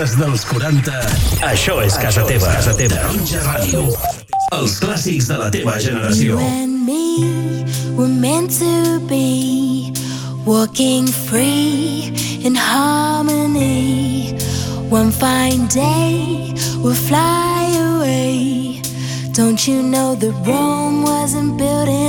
classes dels 40, això és casa això teva. És casa teva. Taronja Ràdio. Els clàssics de la teva generació. You and me were meant to be Walking free in harmony One fine day we'll fly away Don't you know the Rome wasn't built in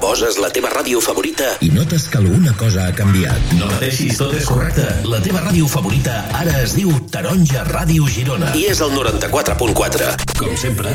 Poses la teva ràdio favorita i notes que alguna cosa ha canviat. No pateixis, tot és correcte. La teva ràdio favorita ara es diu Taronja Ràdio Girona. I és el 94.4. Com sempre,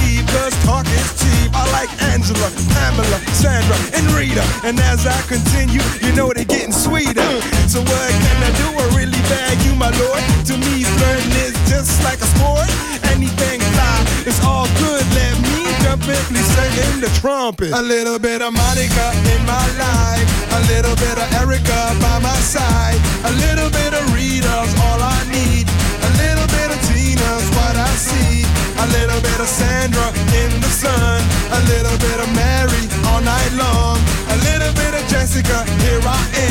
And as I continue, you know they're getting sweeter. So what can I do? I really bag you, my lord. To me, flirting is just like a sport. Anything fly, it's all good. Let me jump in, please sing the trumpet. A little bit of Monica in my life. A little bit of Erica by my side. A little bit of Rita's all I need. A little bit of Tina's what I see. A little bit of Sandra in the sun. A little bit of Mary here I am.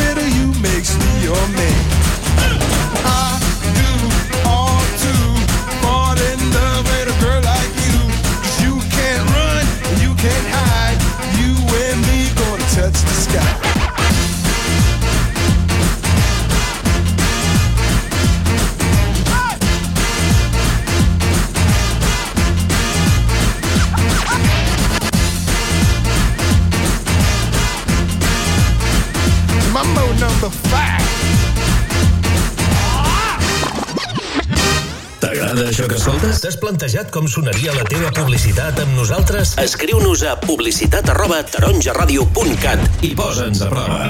T'has plantejat com sonaria la teva publicitat amb nosaltres? Escriu-nos a publicitat arroba taronjaradio.cat i posa'ns a prova.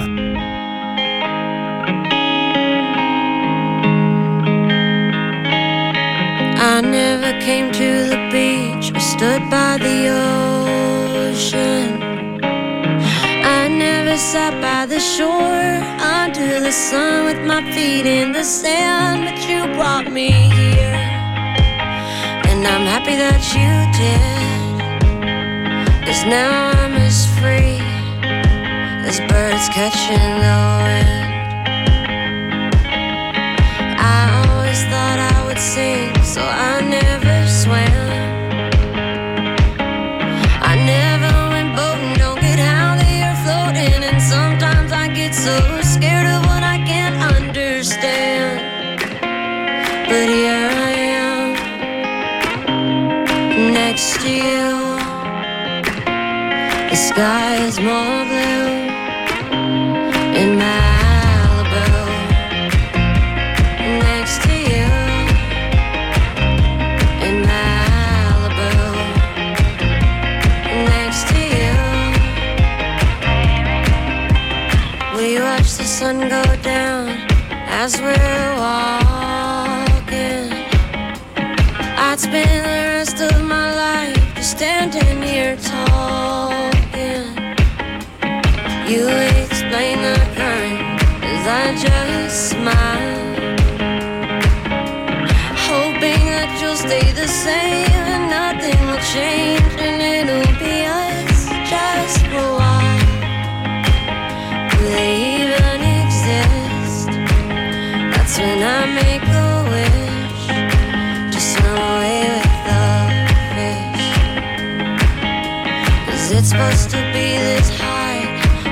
I never came to the beach or stood by the ocean. I never sat by the shore under the sun with my feet in the sand, but you brought me here. And I'm happy that you did. Cause now I'm as free as birds catching the wind. I always thought I would sing, so I never swam. I never went boating, don't get how they are floating, and sometimes I get so scared of what I can't understand. But here to you. The sky is more blue in Malibu next to you in Malibu. Next to you, we watch the sun go down as we're walking.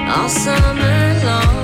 All summer long.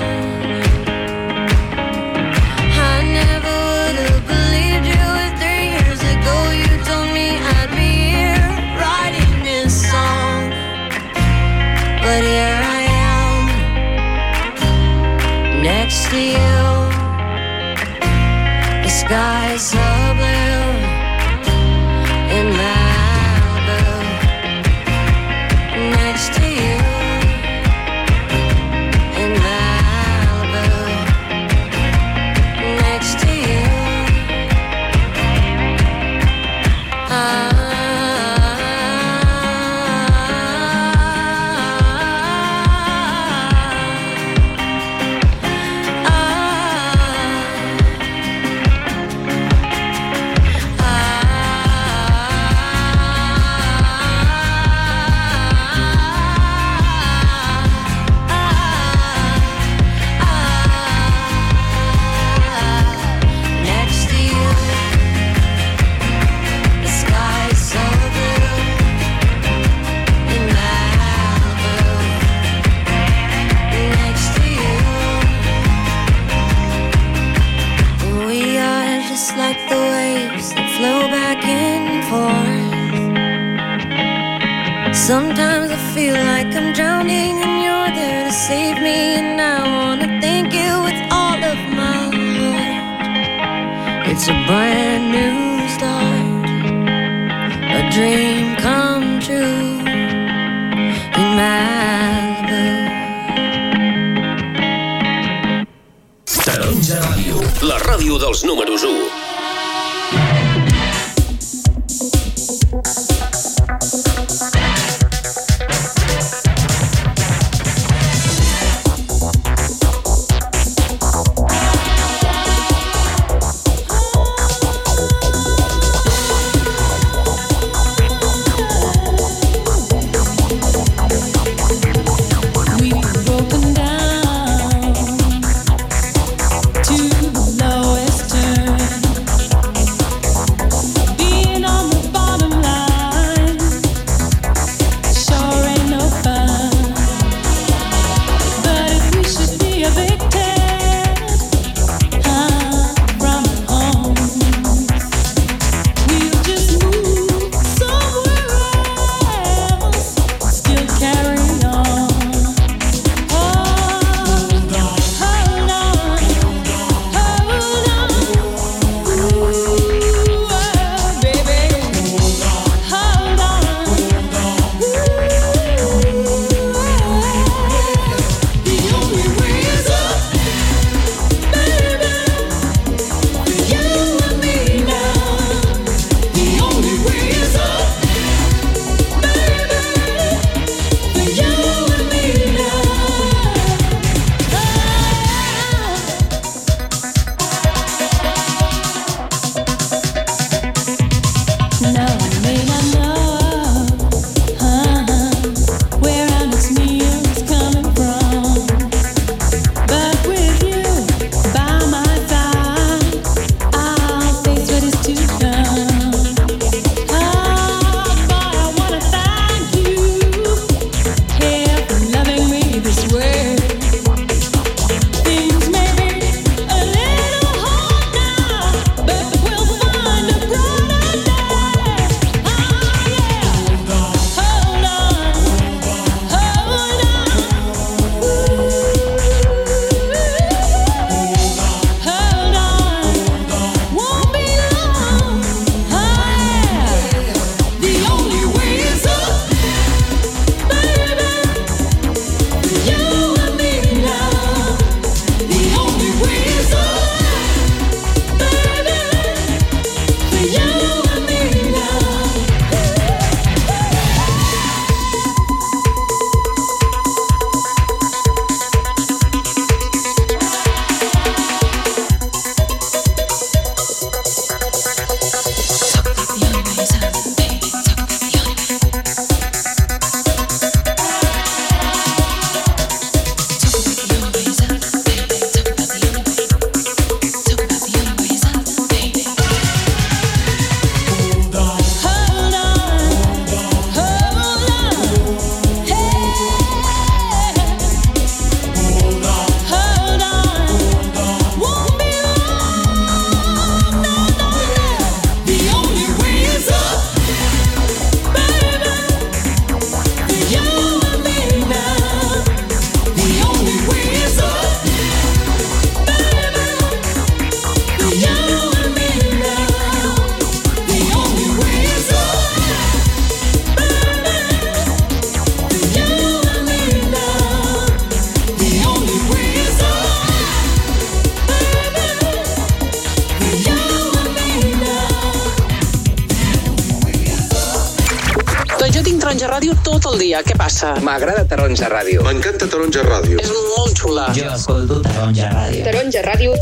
M'agrada Taronja Ràdio. M'encanta Taronja Ràdio. És molt xula. Jo escolto Taronja Ràdio. Taronja Ràdio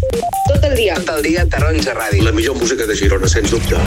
tot el dia. Tot el dia Taronja Ràdio. La millor música de Girona, sens dubte.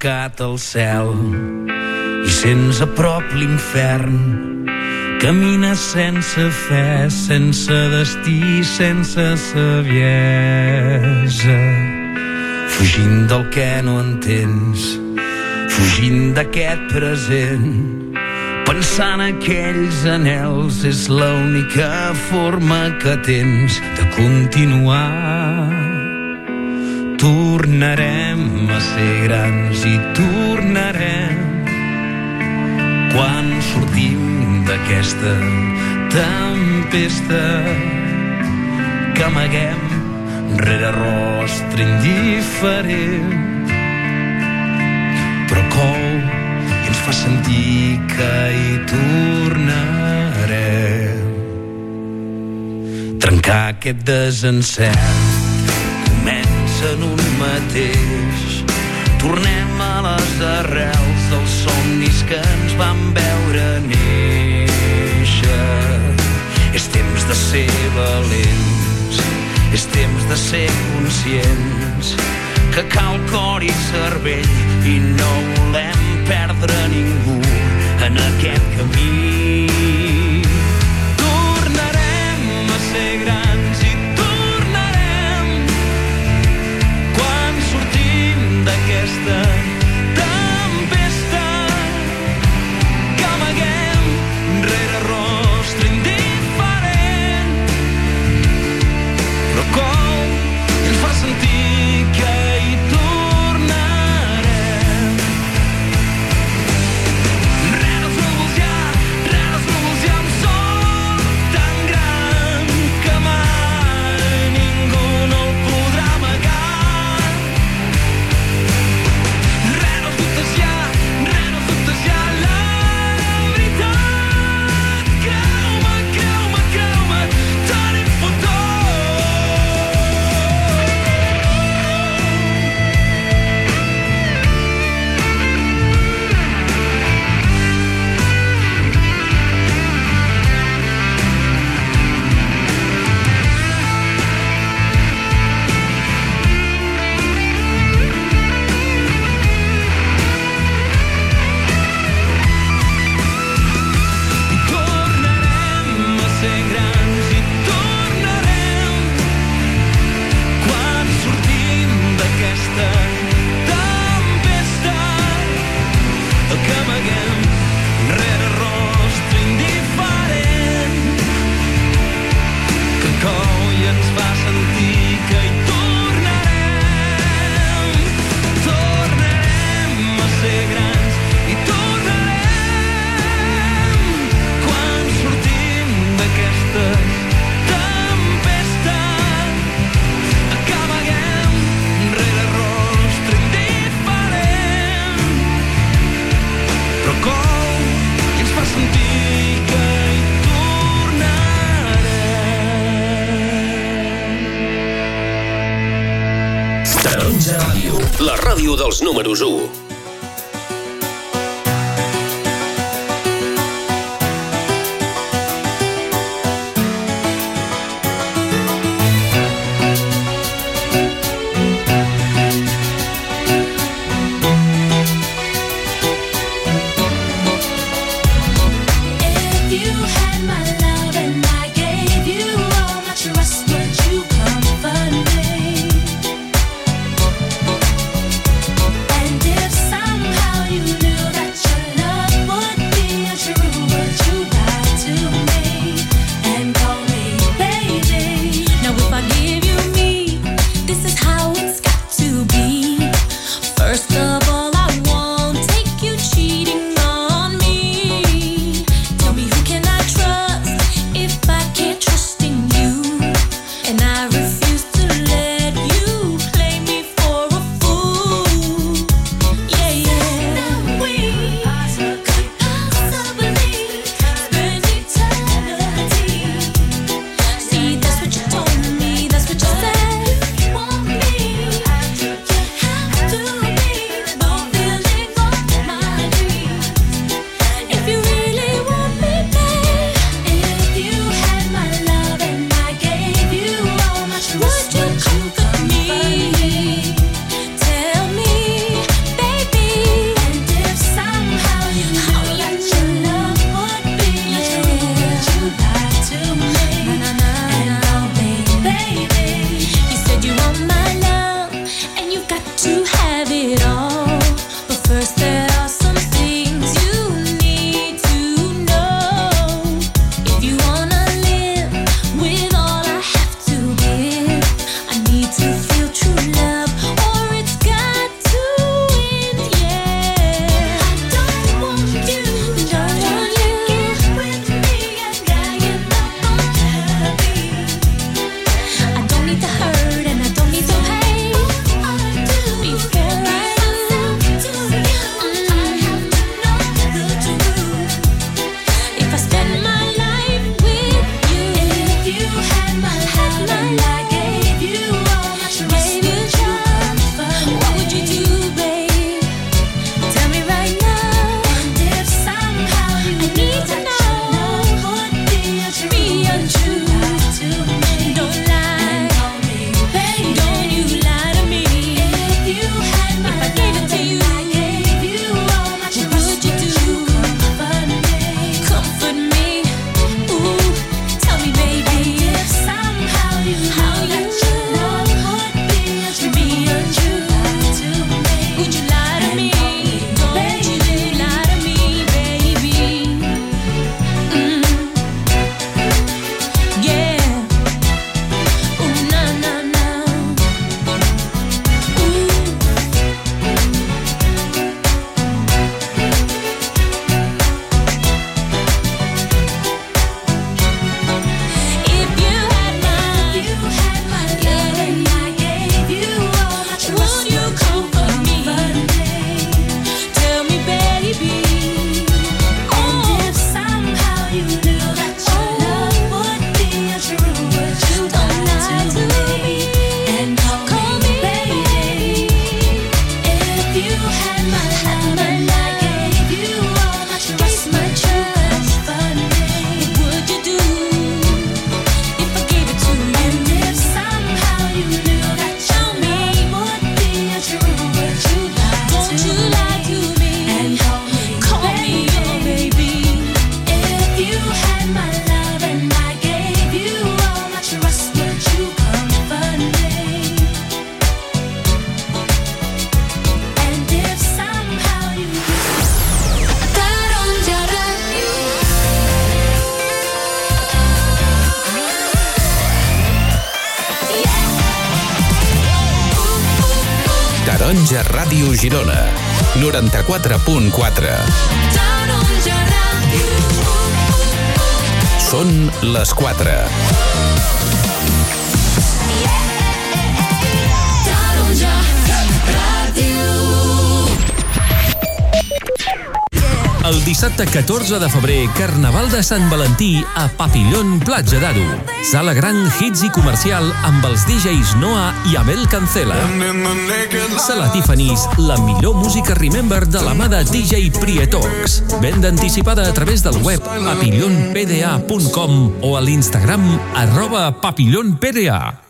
tancat el cel i sents a prop l'infern. Camina sense fe, sense destí, sense saviesa. Fugint del que no entens fugint d'aquest present. Pensant aquells anells és l'única forma que tens de continuar. Tornarem a ser grans i tornarem. Quan sortim d'aquesta tempesta que amaguem rere rostre indiferent. Però cou i ens fa sentir que hi tornarem. Trencar aquest desencert en un mateix. Tornem a les arrels dels somnis que ens van veure néixer. És temps de ser valents, és temps de ser conscients que cal cor i cervell i no volem perdre ningú en aquest camí. the 14 de febrer, Carnaval de Sant Valentí a Papillon Platja d'Aro. Sala Gran Hits i Comercial amb els DJs Noah i Abel Cancela. Sala Tiffany's, la millor música Remember de la mà de DJ Prietox. Venda anticipada a través del web papillonpda.com o a l'Instagram arroba papillonpda.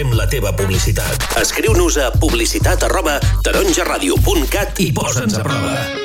fem la teva publicitat. Escriu-nos a publicitat arroba taronjaradio.cat i posa'ns a prova.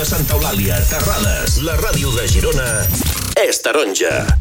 de Santa Eulàlia, Terrades, la ràdio de Girona, és taronja.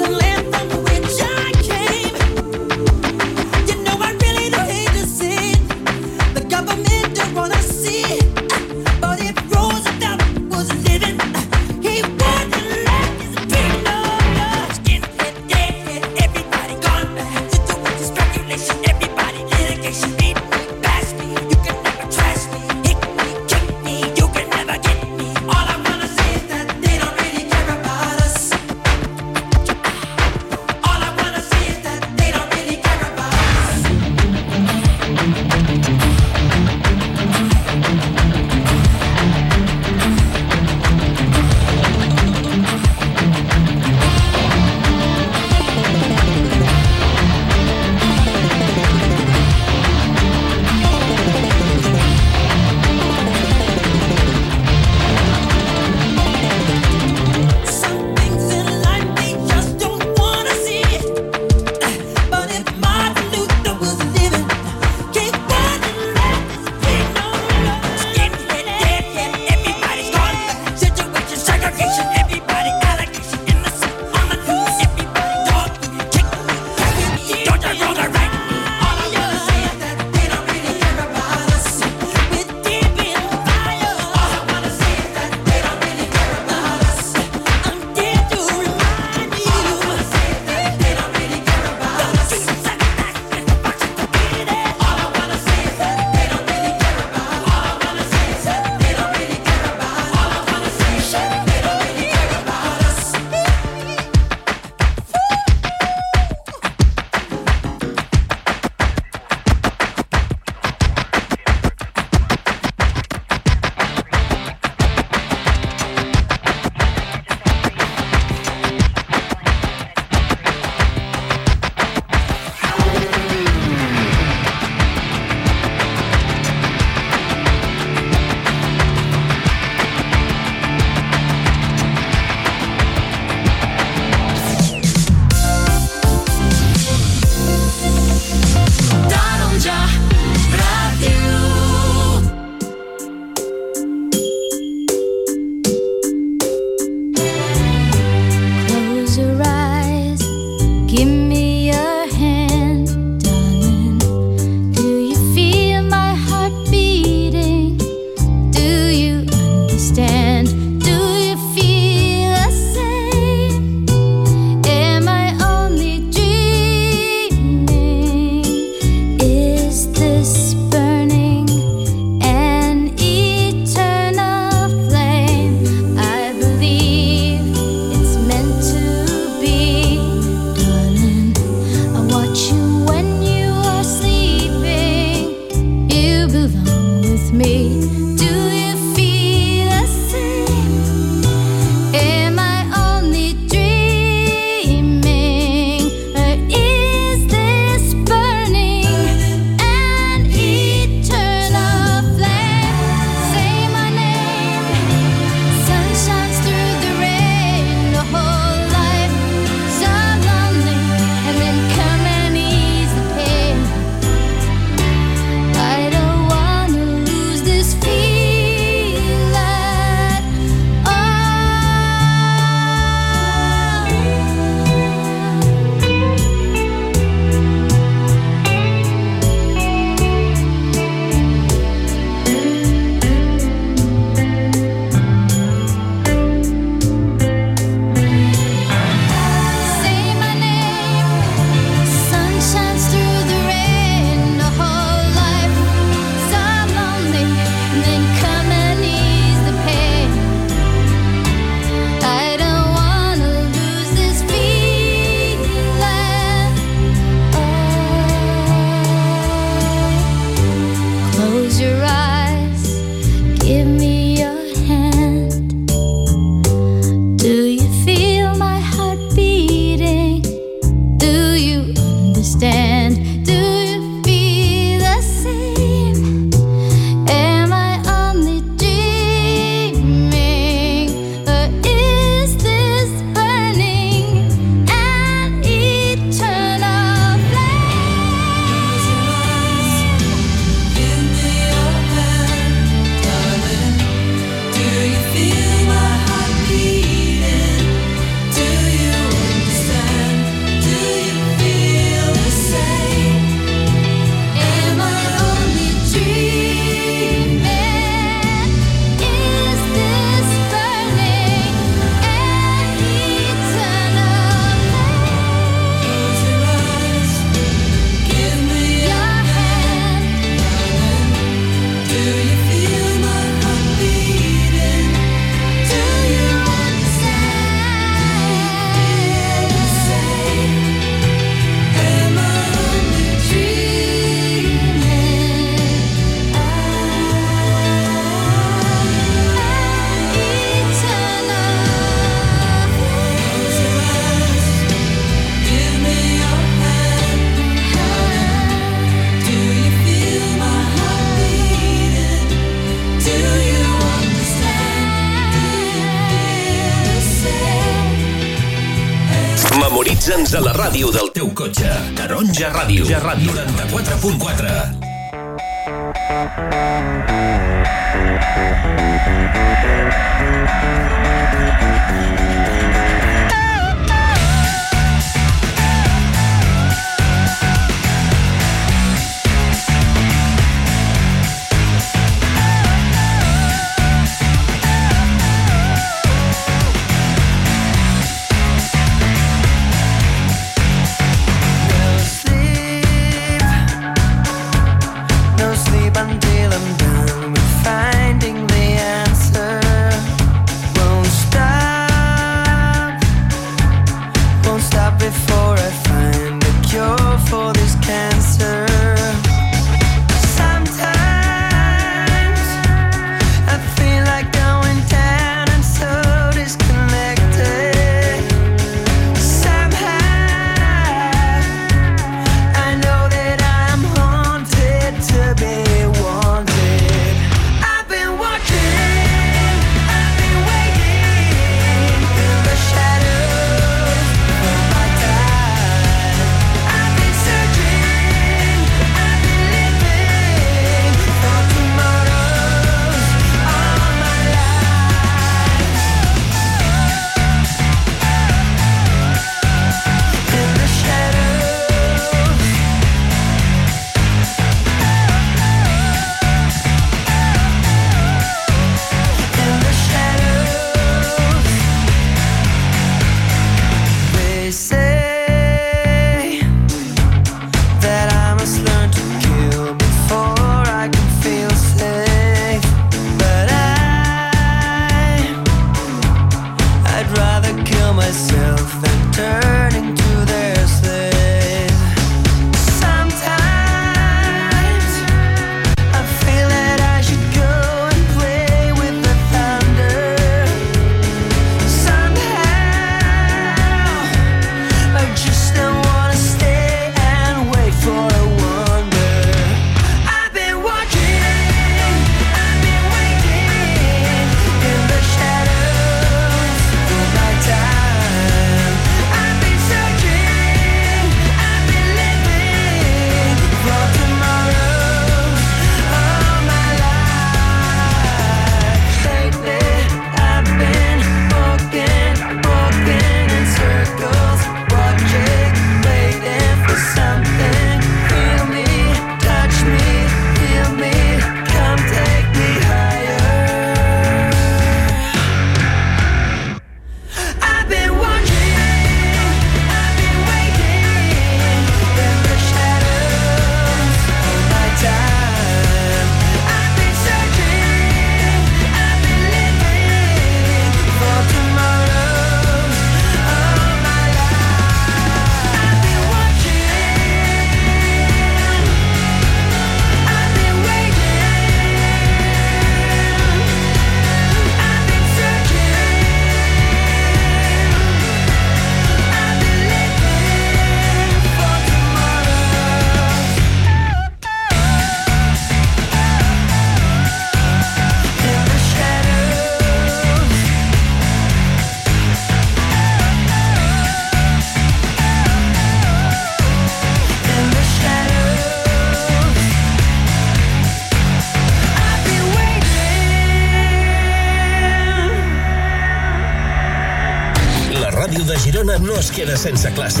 Sense clàssics.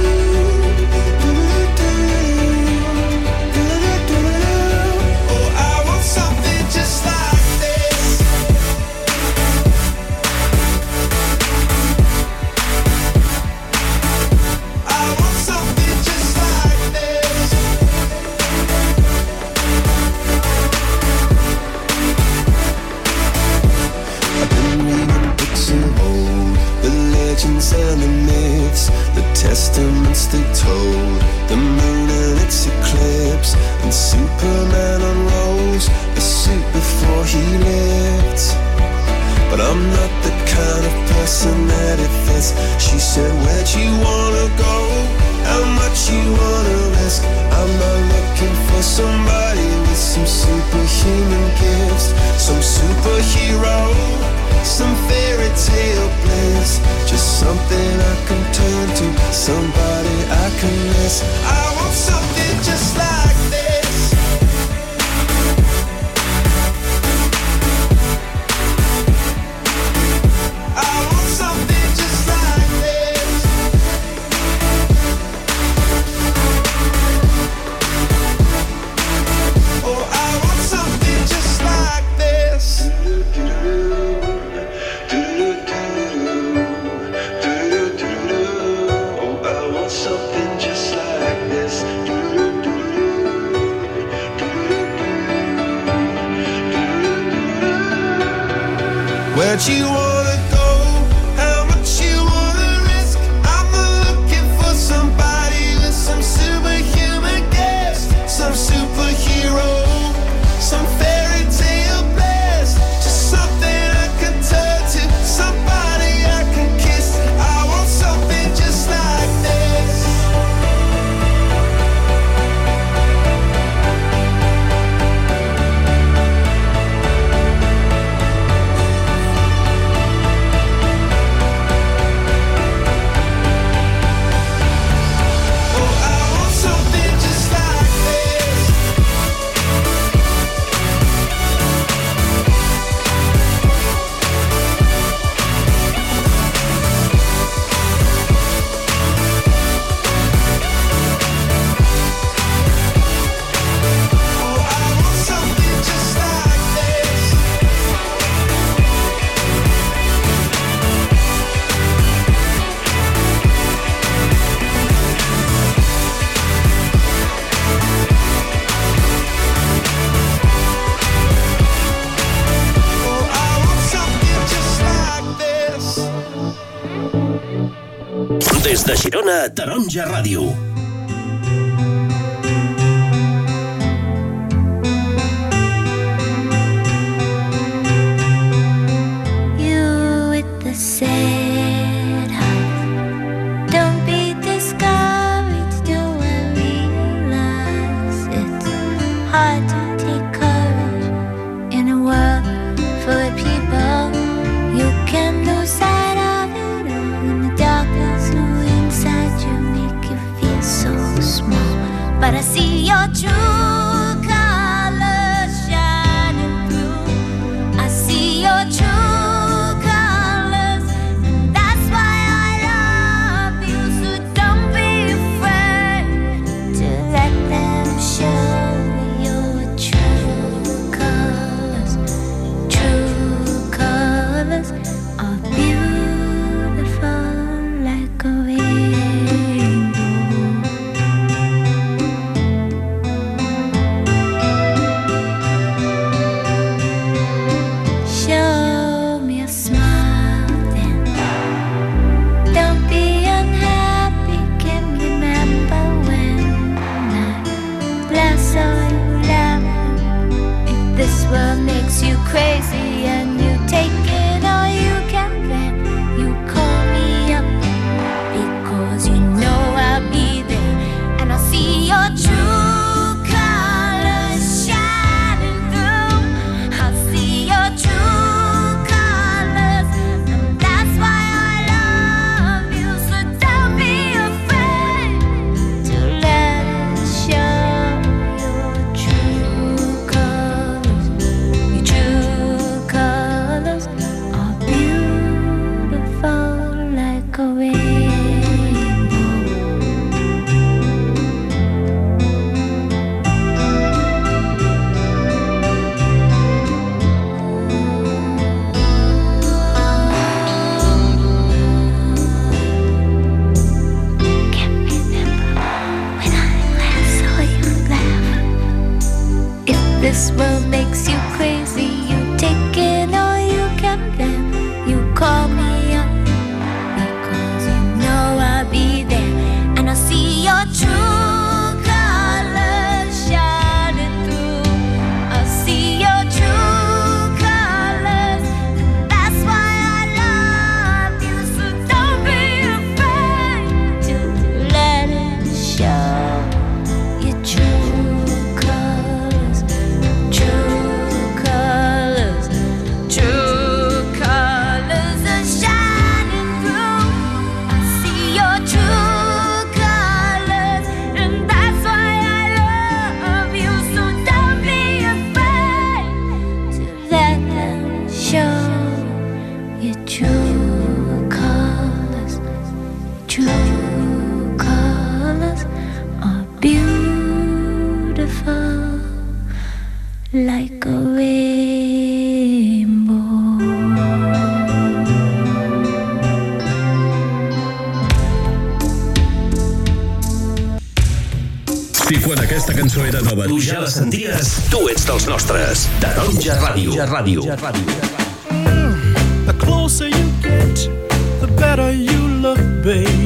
Girona, Taronja Ràdio. cançonera nova. Tu ja la senties, tu ets dels nostres. Taronja Ràdio. Ja Ràdio. Mm, the closer you get, the better you look, baby.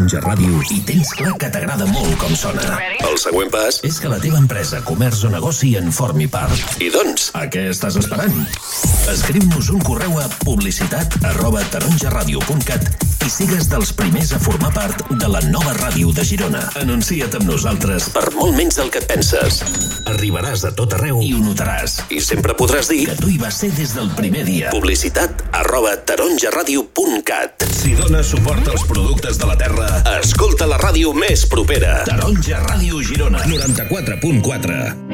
Taronja Ràdio i tens clar que t'agrada molt com sona. El següent pas És que la teva empresa, comerç o negoci en formi part. I doncs? A què estàs esperant? Escriu-nos un correu a publicitat arroba taronjaradio.cat i sigues dels primers a formar part de la nova ràdio de Girona. Anuncia't amb nosaltres Per molt menys del que et penses. Arribaràs a tot arreu i ho notaràs. I sempre podràs dir que tu hi vas ser des del primer dia. Publicitat arroba taronjaradio.cat Si dones suport als productes de la terra, Escolta la ràdio més propera. Taronja Ràdio Girona, 94.4.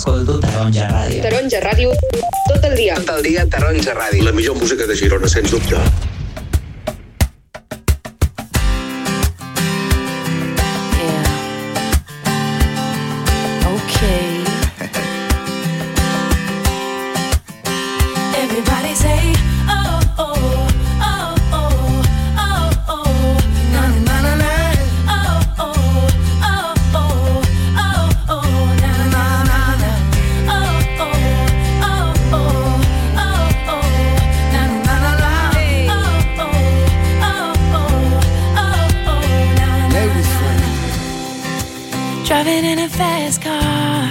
Pascal Driving in a fast car,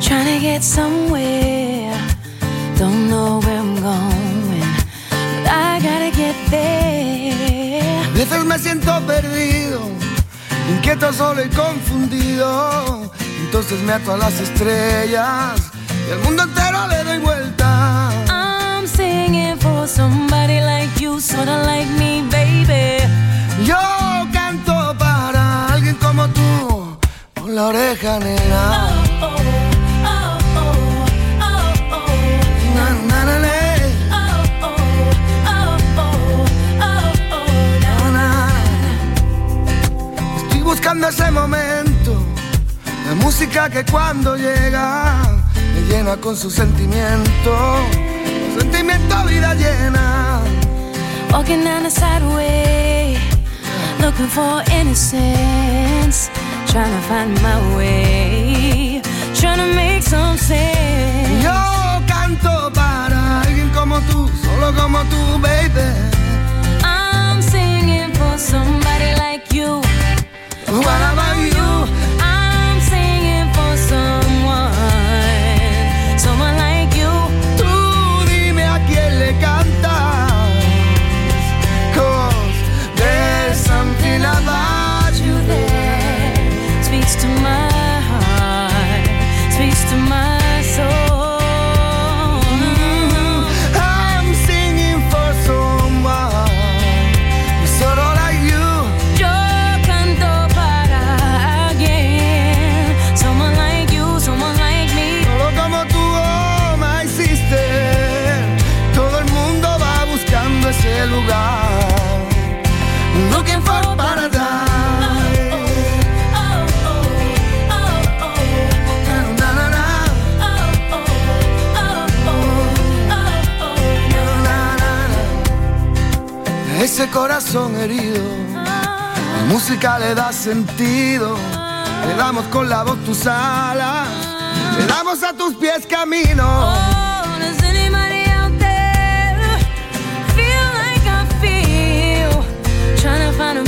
trying to get somewhere. Don't know where I'm going, but I gotta get there. A veces me siento perdido, inquieto, solo y confundido. Entonces me ato a las estrellas y al mundo entero le doy vuelta. I'm singing for somebody like you, sorta like me, baby. Yo canto para alguien como tú la oreja negra. Oh. Estoy Buscando ese momento, la música que cuando llega me llena con su sentimiento, su sentimiento vida llena. Walking down the sideway, looking for innocence. trying to find my way, trying to make some sense. Yo canto para alguien como tú, solo como tú, baby. I'm singing for somebody like you. What about you? corazón herido. La música le da sentido, le damos con la voz tus alas, le damos a tus pies camino. trying to find a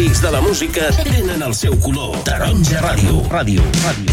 clàssics de la música tenen el seu color. Taronja Ràdio. Ràdio. Ràdio.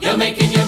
You're making your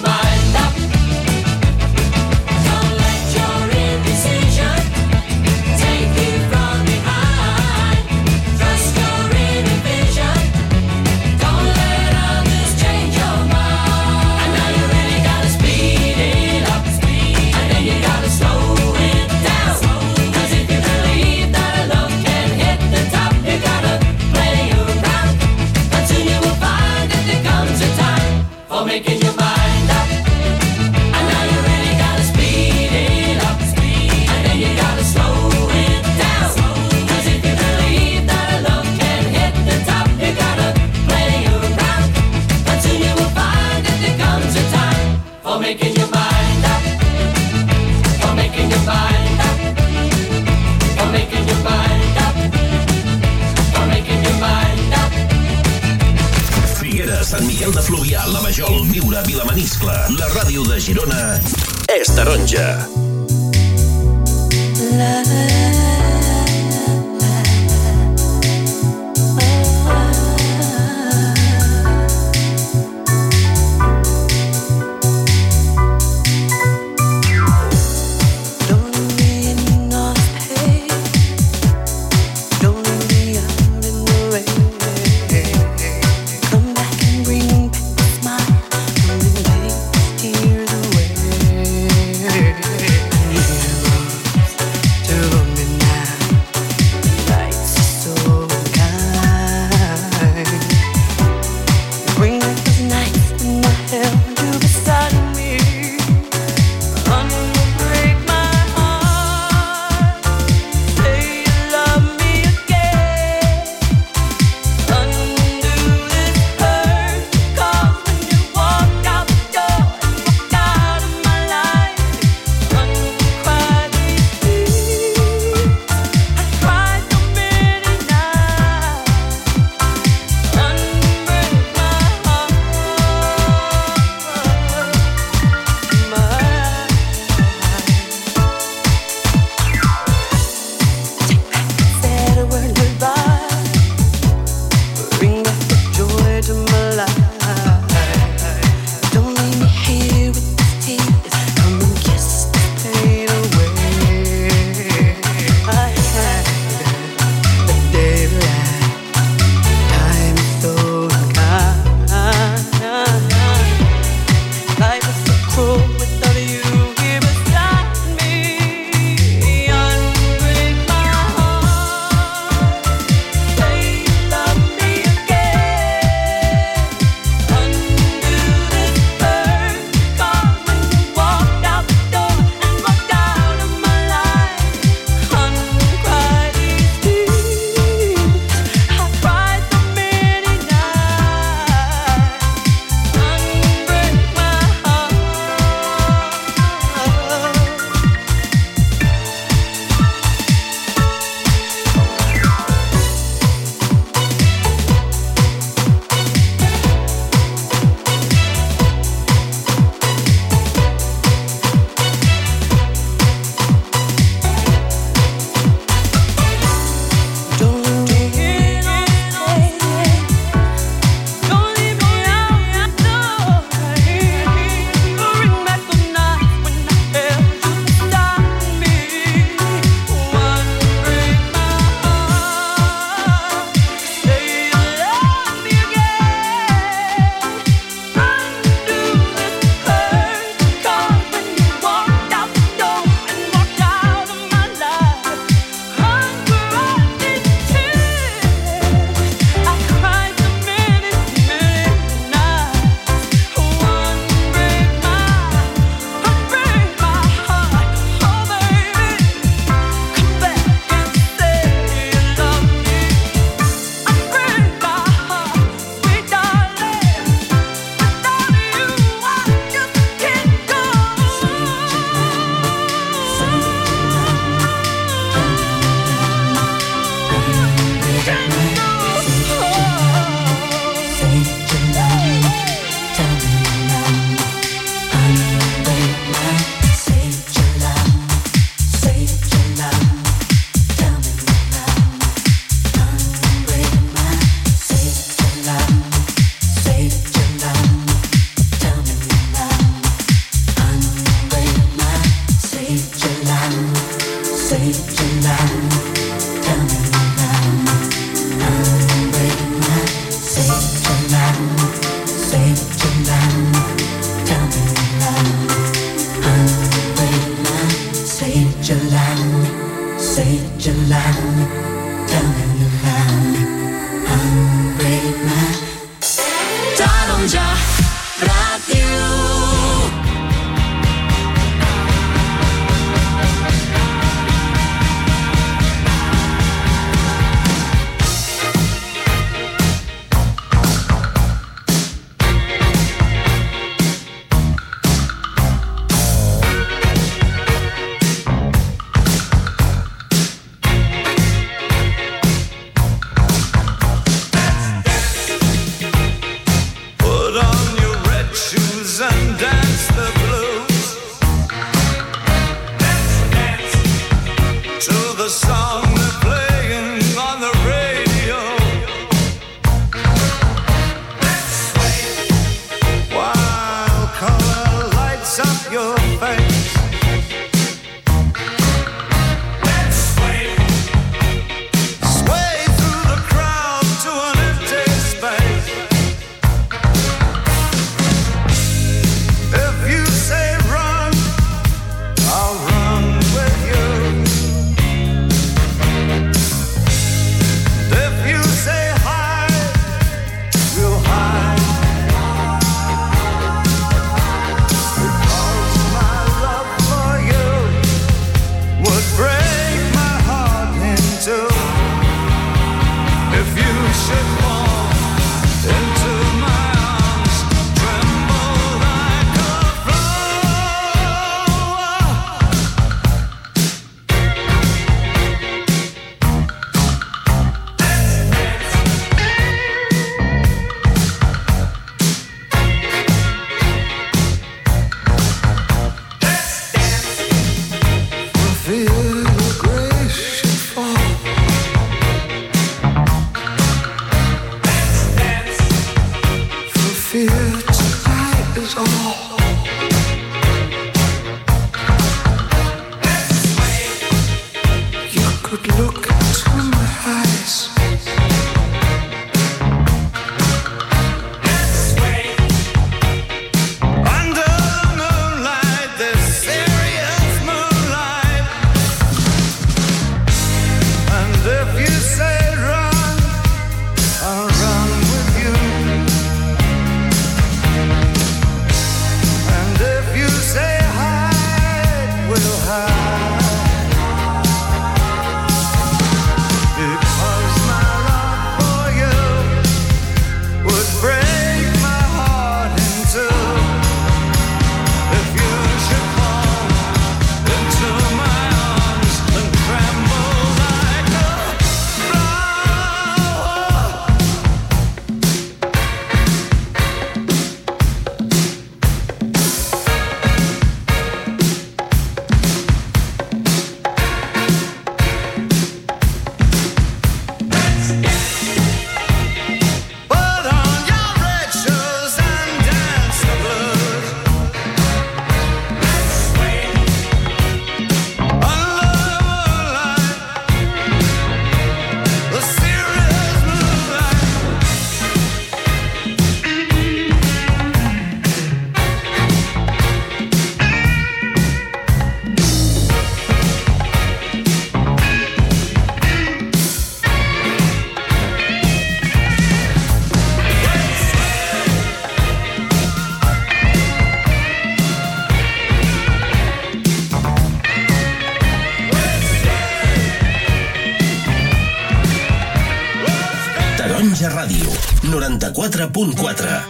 94.4.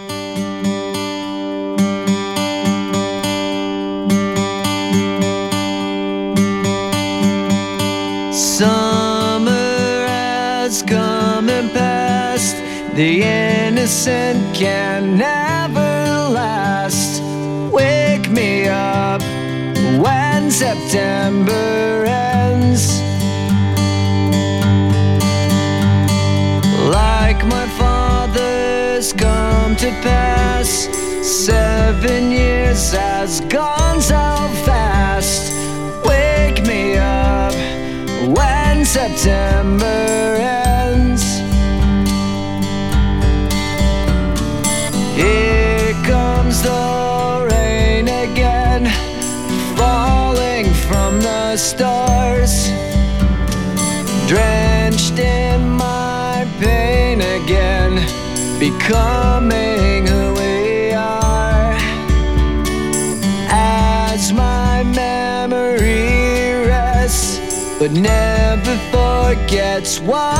gets wild.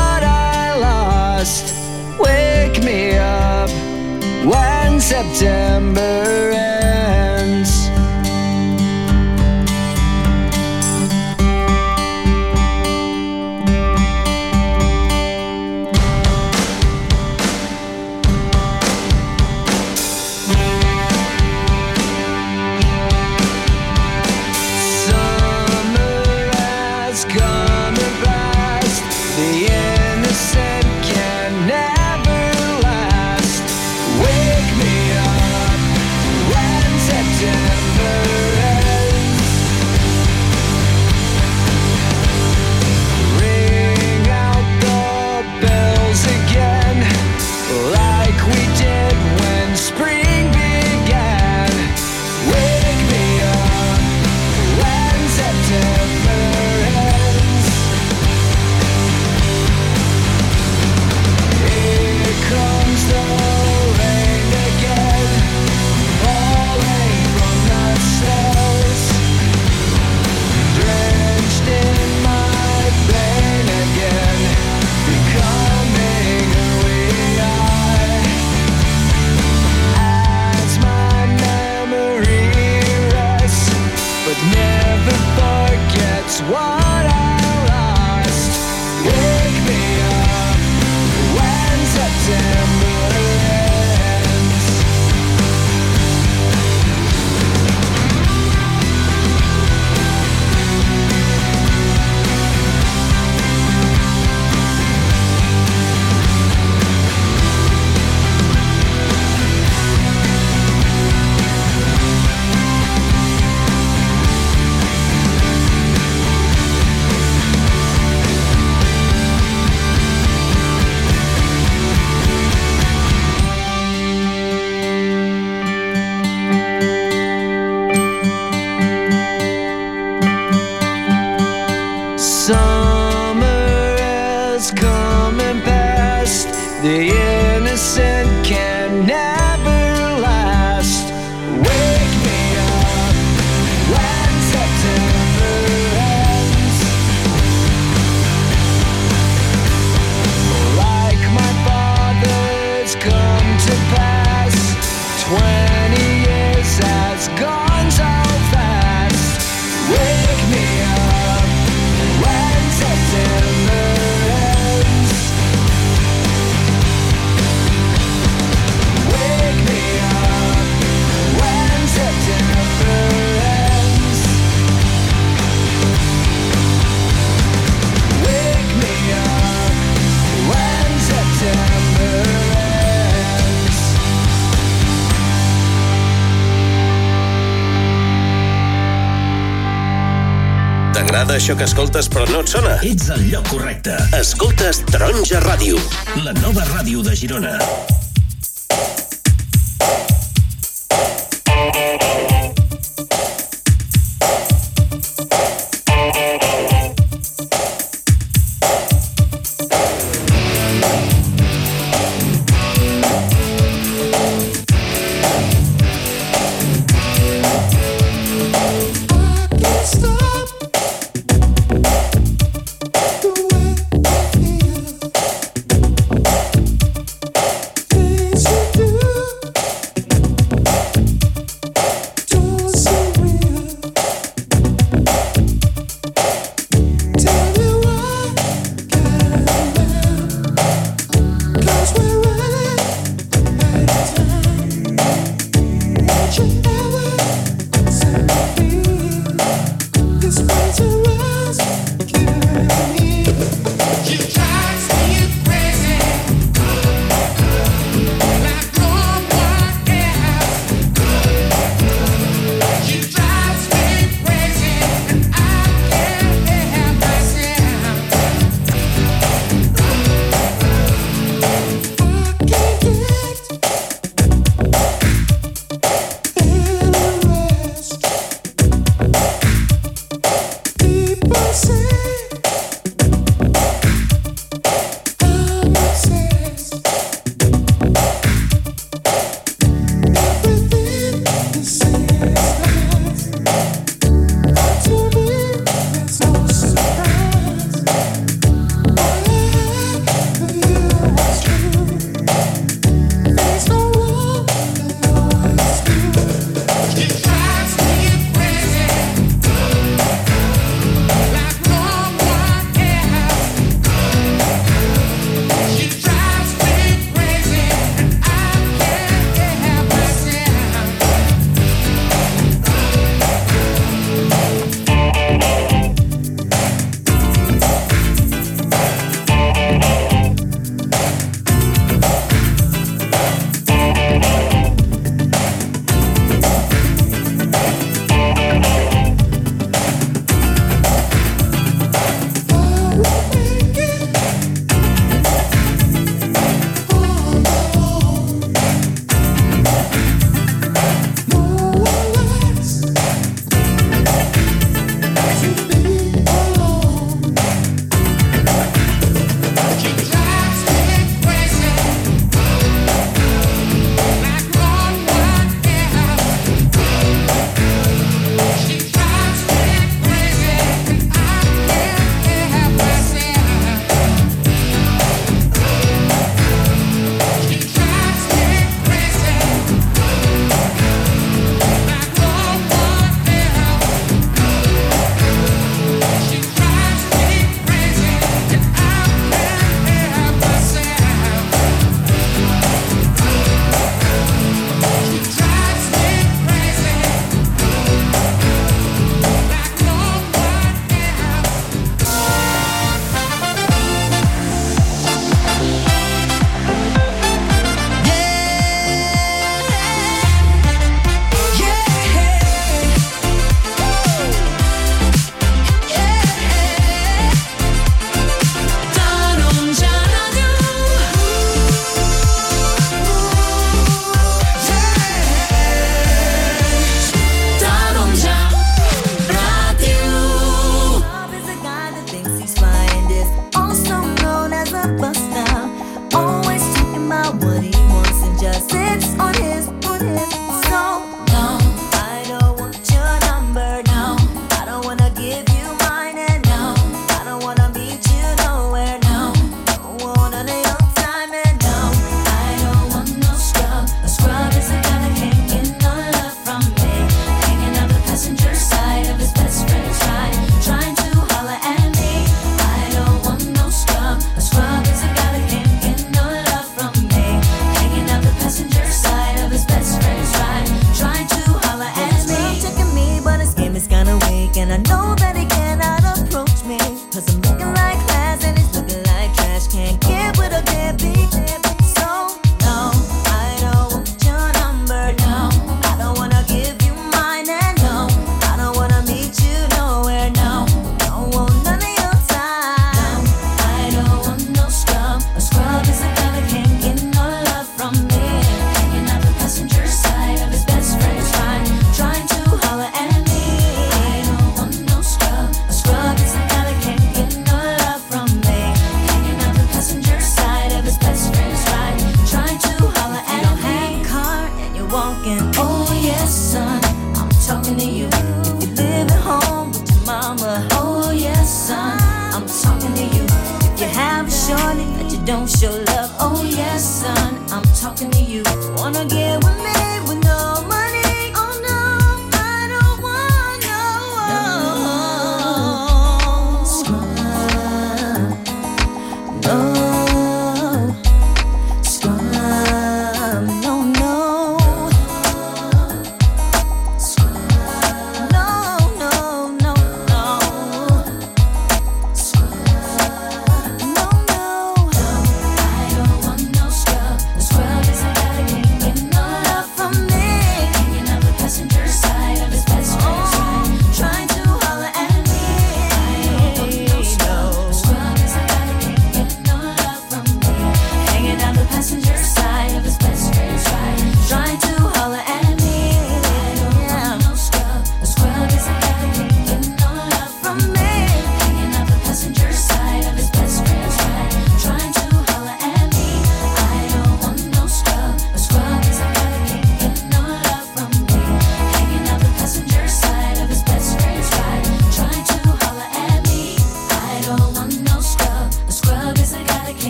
T'agrada això que escoltes però no et sona? Ets al lloc correcte. Escoltes Taronja Ràdio. La nova ràdio de Girona.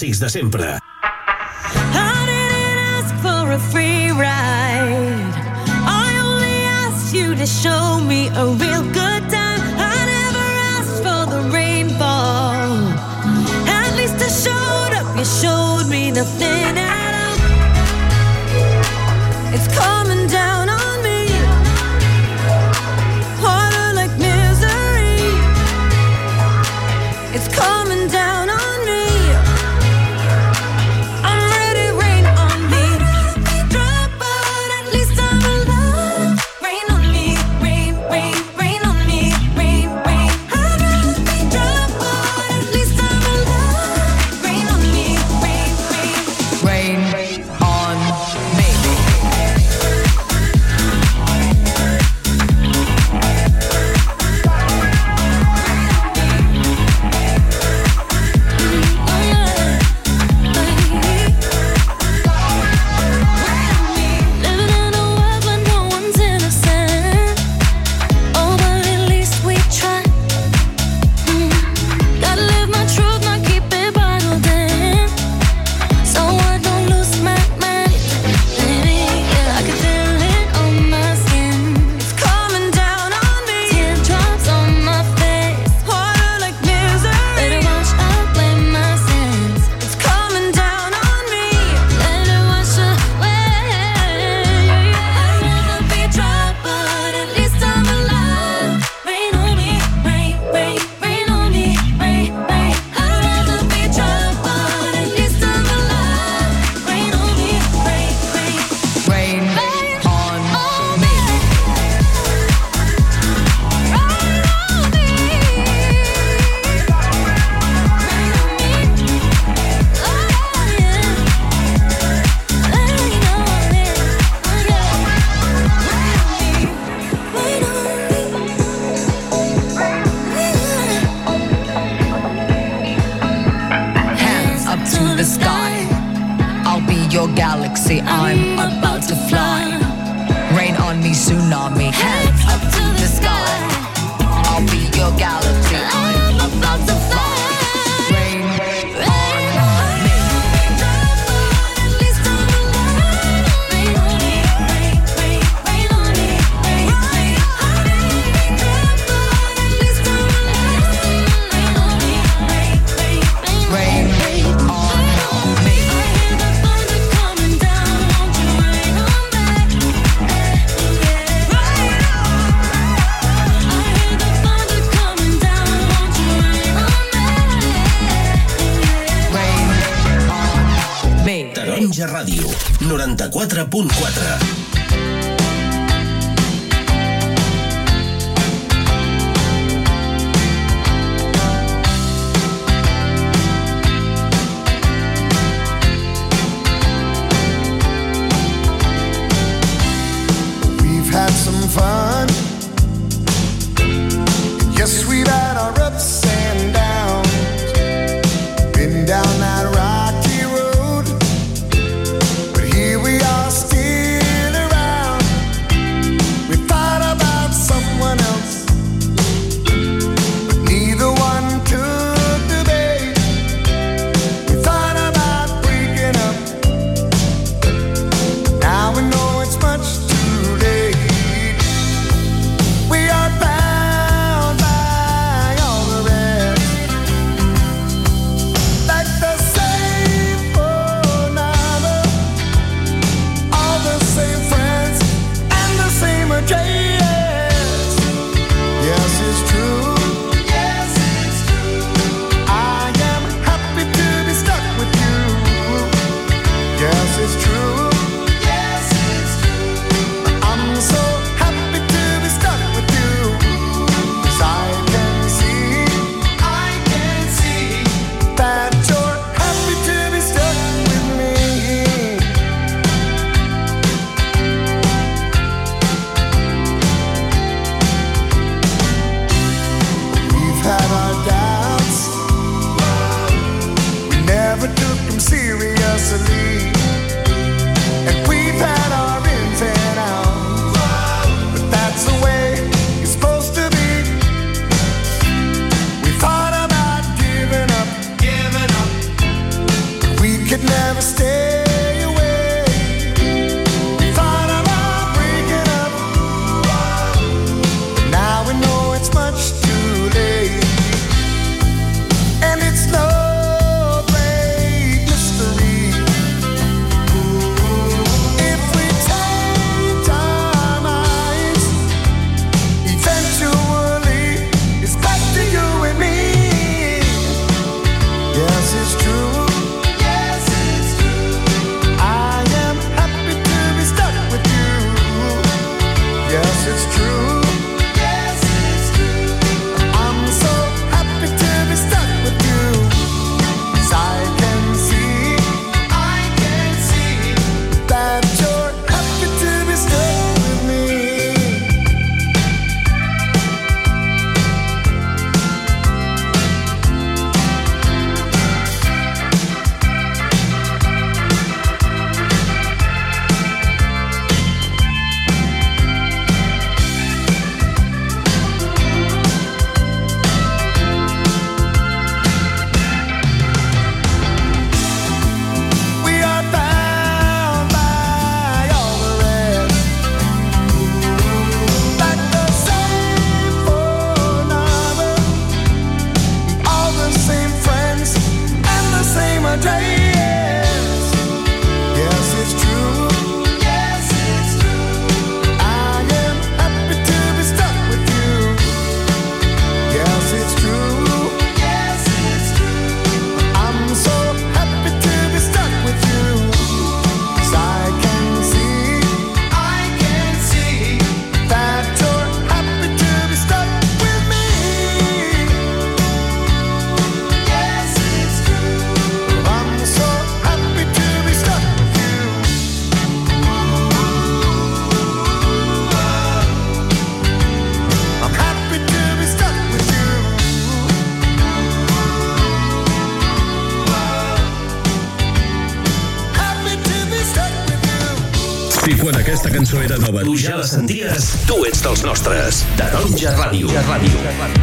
Clàssics de sempre. sentides. tu ets dels nostres. Taronja Ràdio. Taronja Ràdio.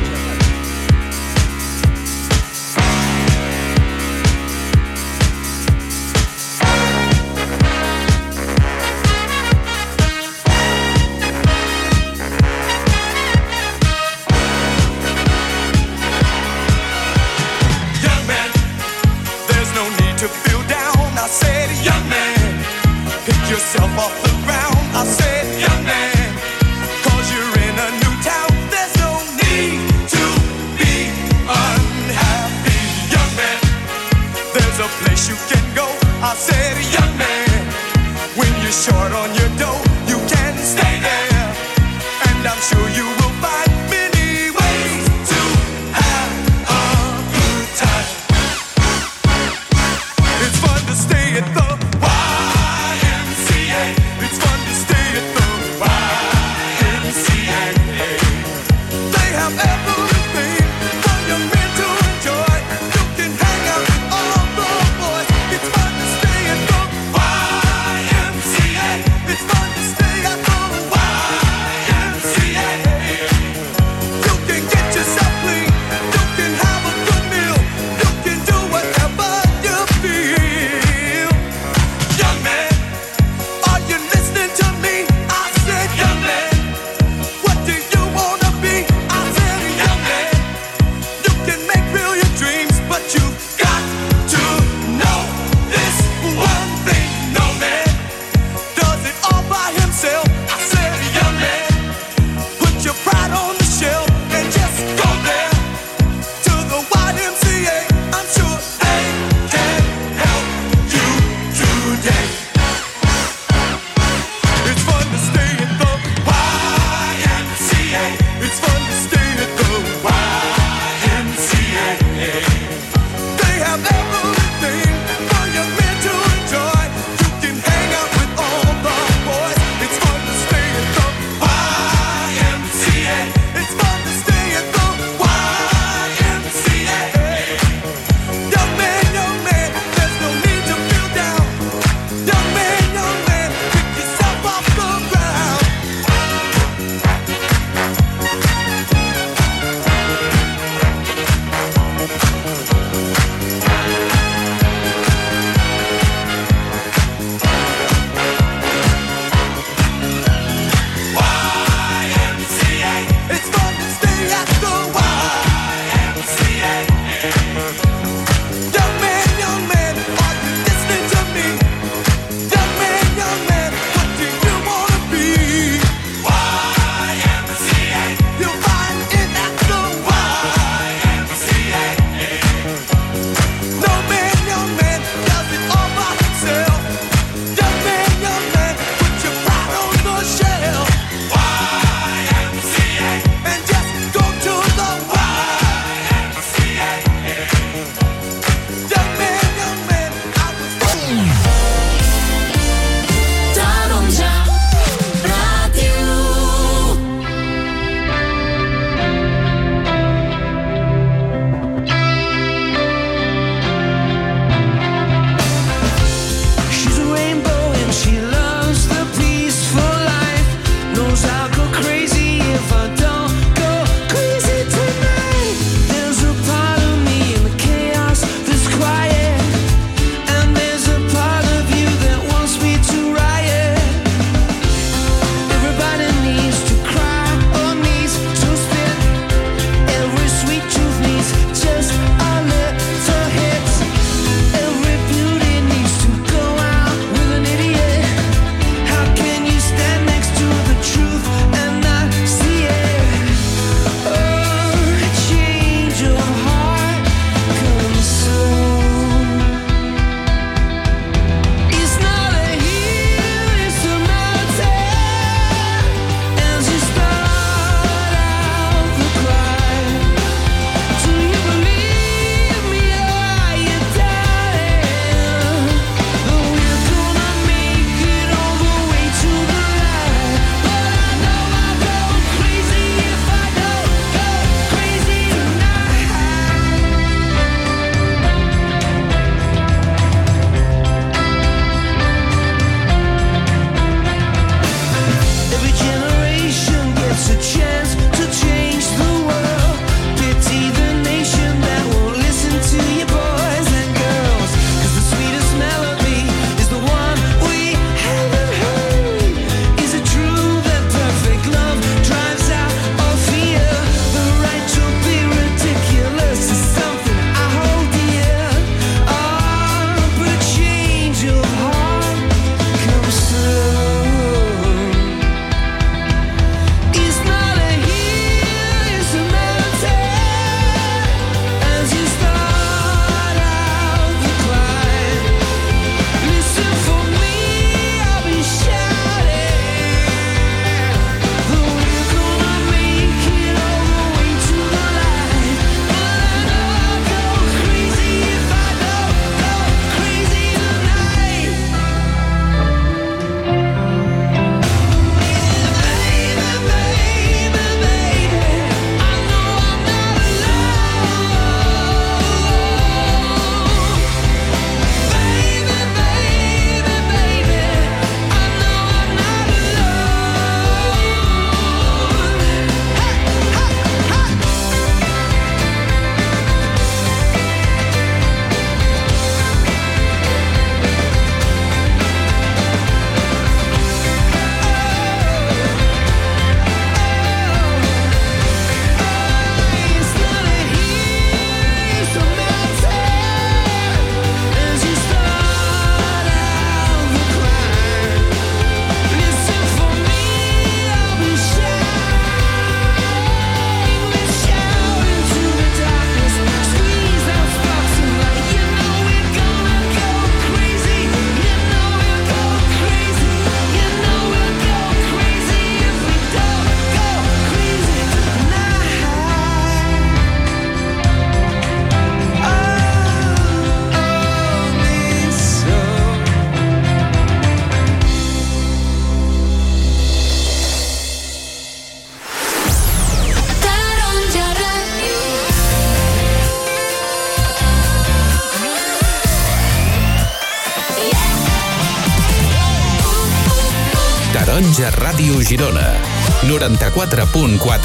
94.4.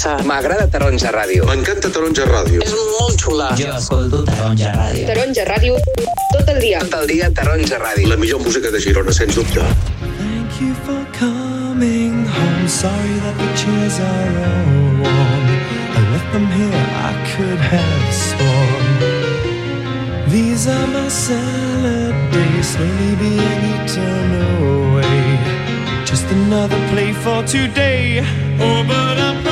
passa? M'agrada Taronja Ràdio. M'encanta Taronja Ràdio. És molt xula. Jo escolto Taronja Ràdio. Taronja Ràdio, tot el dia. Tot el dia, Taronja Ràdio. La millor música de Girona, sens dubte. Thank you for coming home. Sorry that the chairs are all warm. I left them here, I could have sworn. These are my salad days, slowly being eaten way. Just another play for today. Oh, but I'm.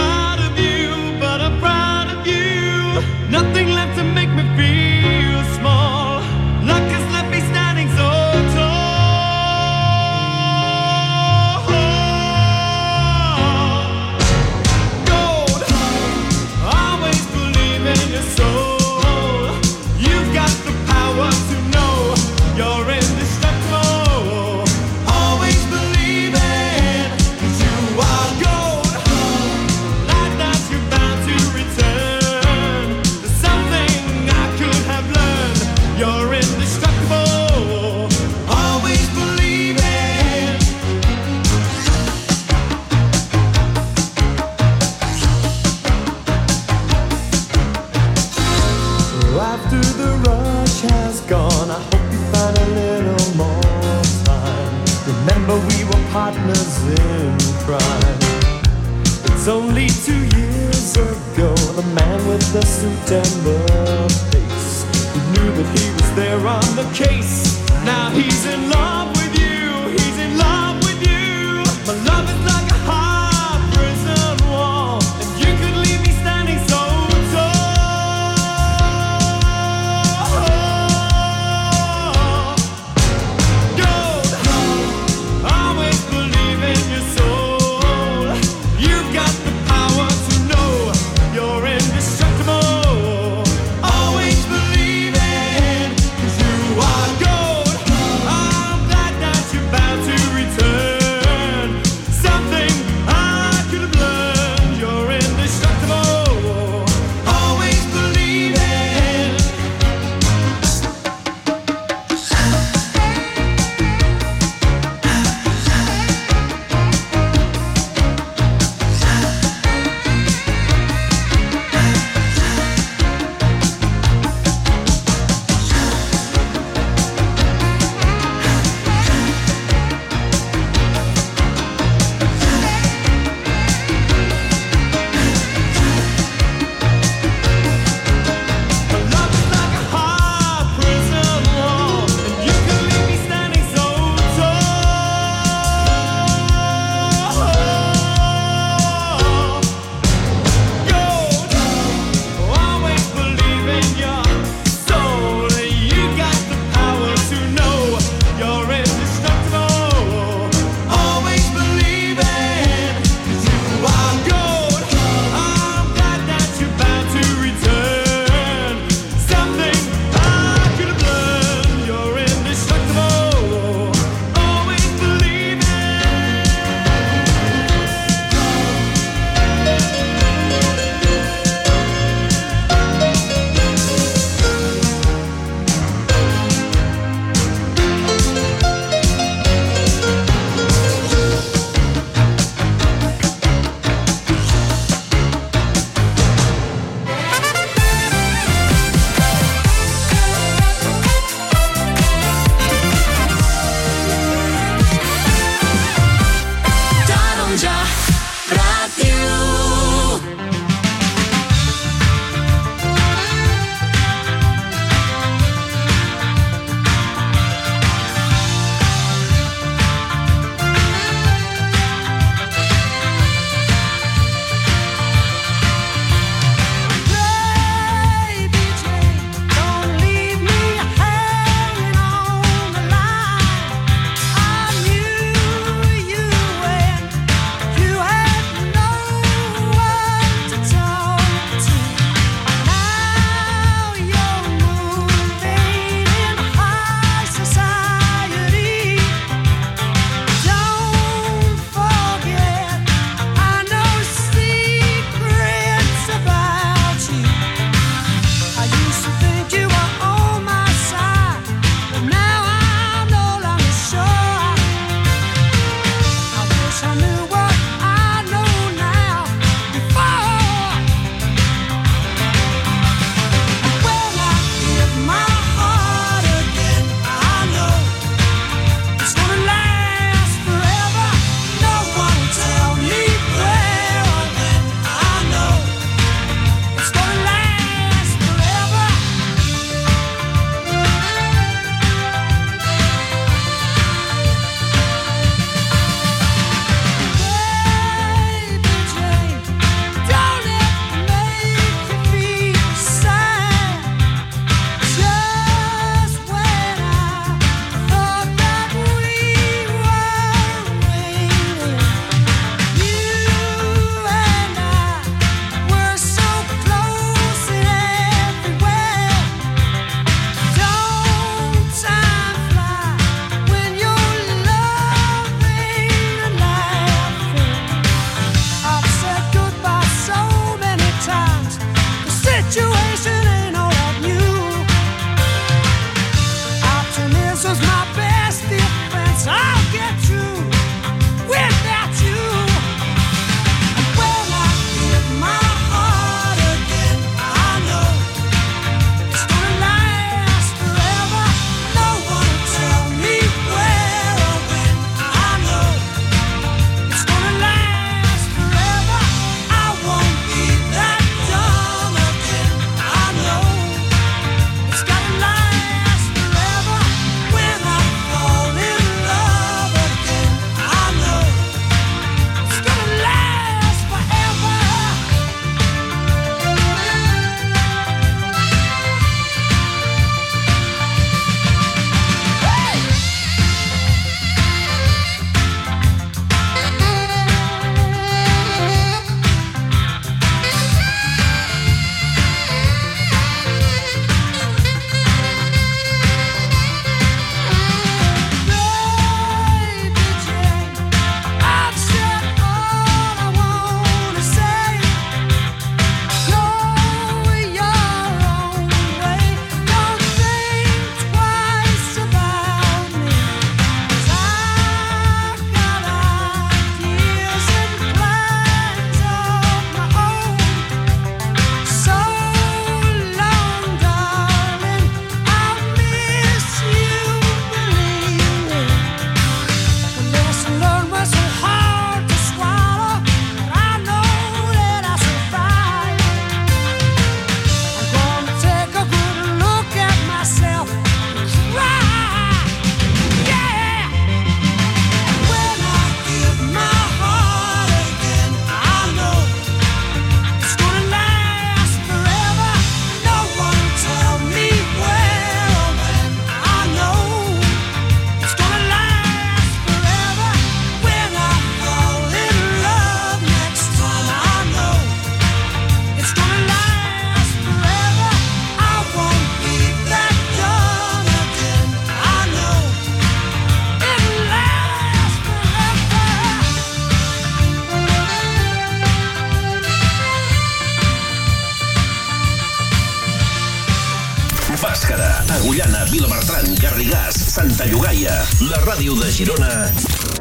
Ràdio de Girona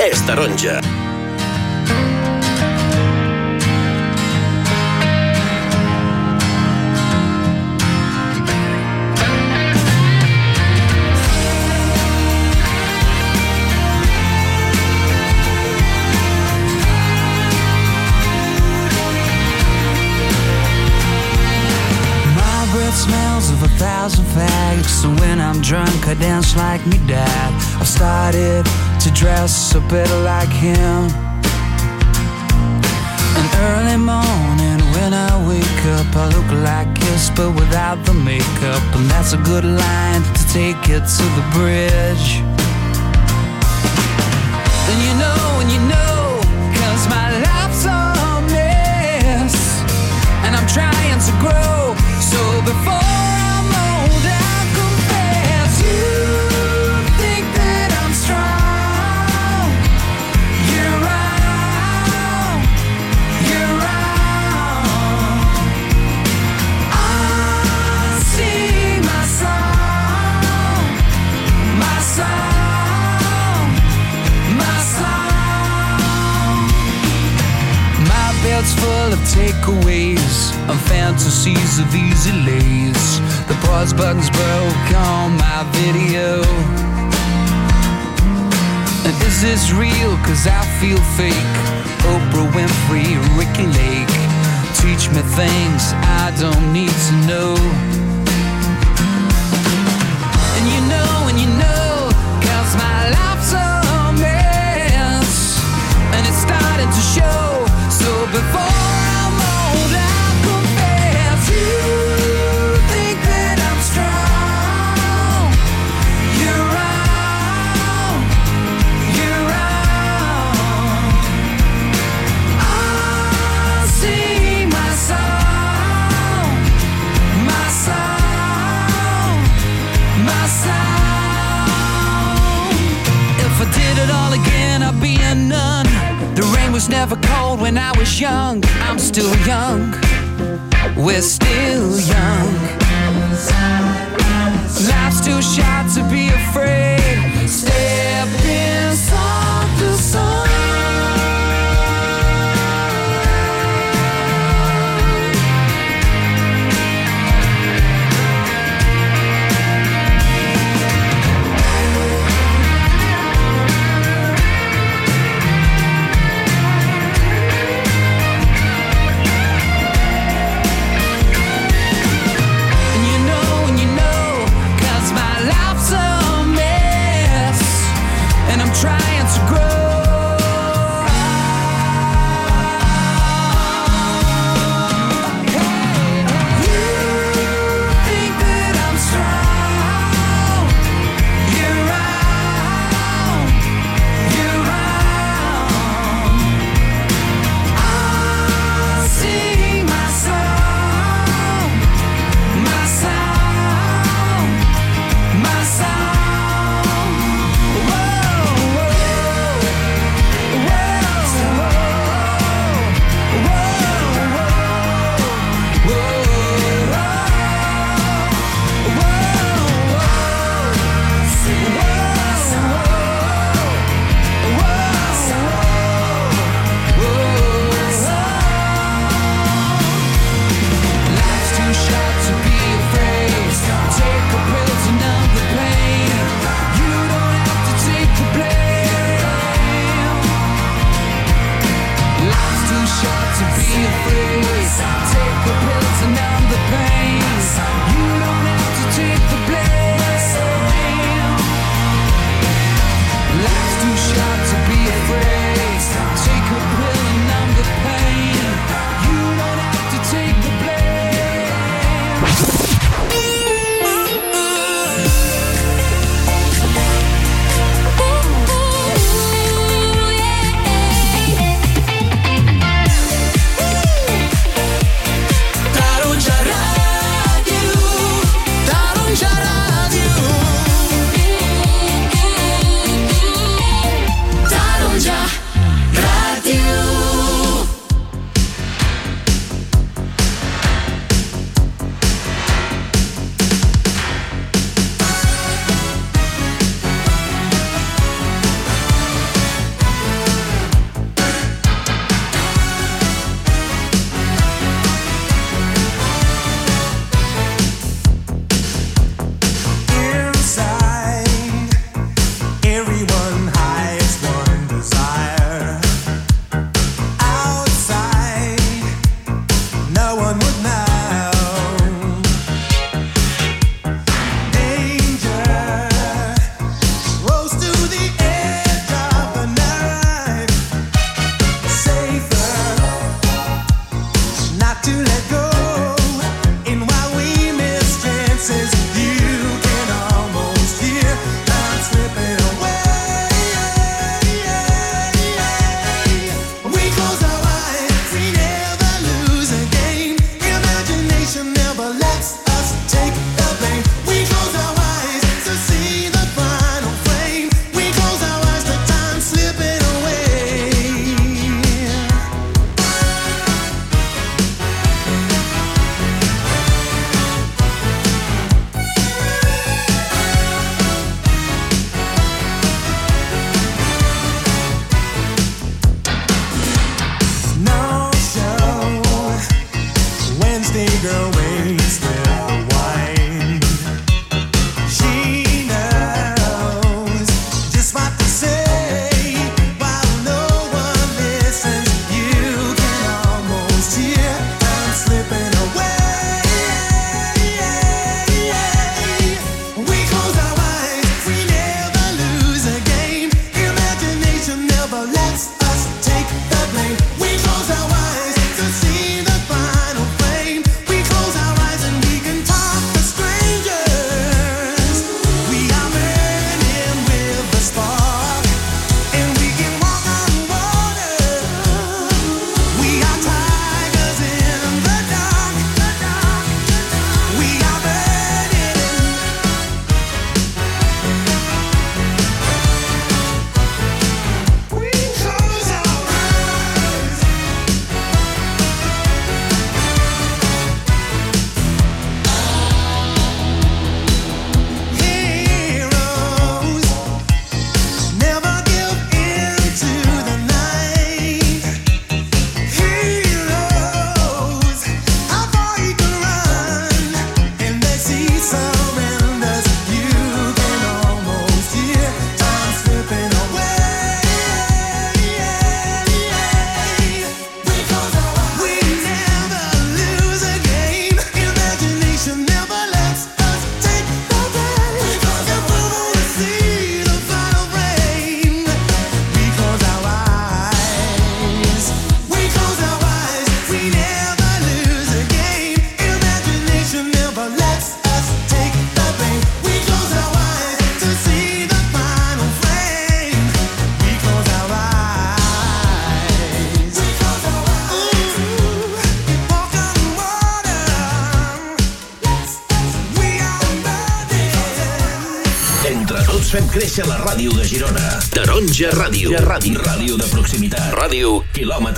és taronja.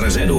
reserva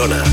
Girona.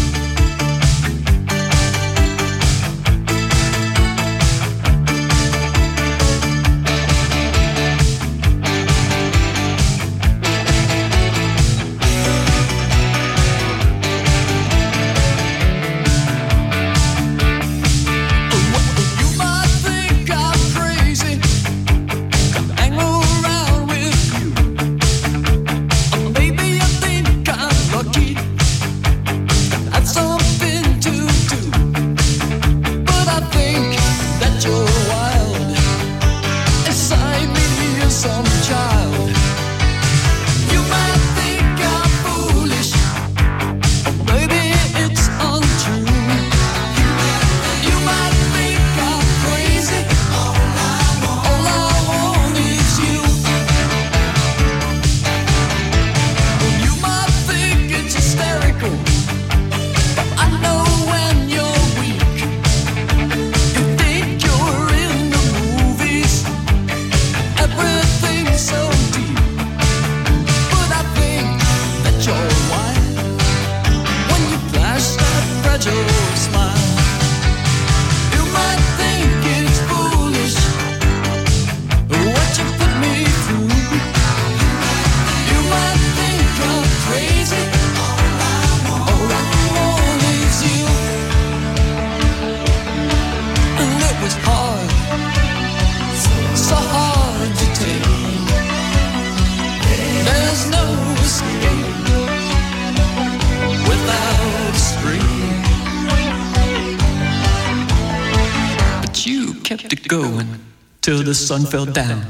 Sun fell down.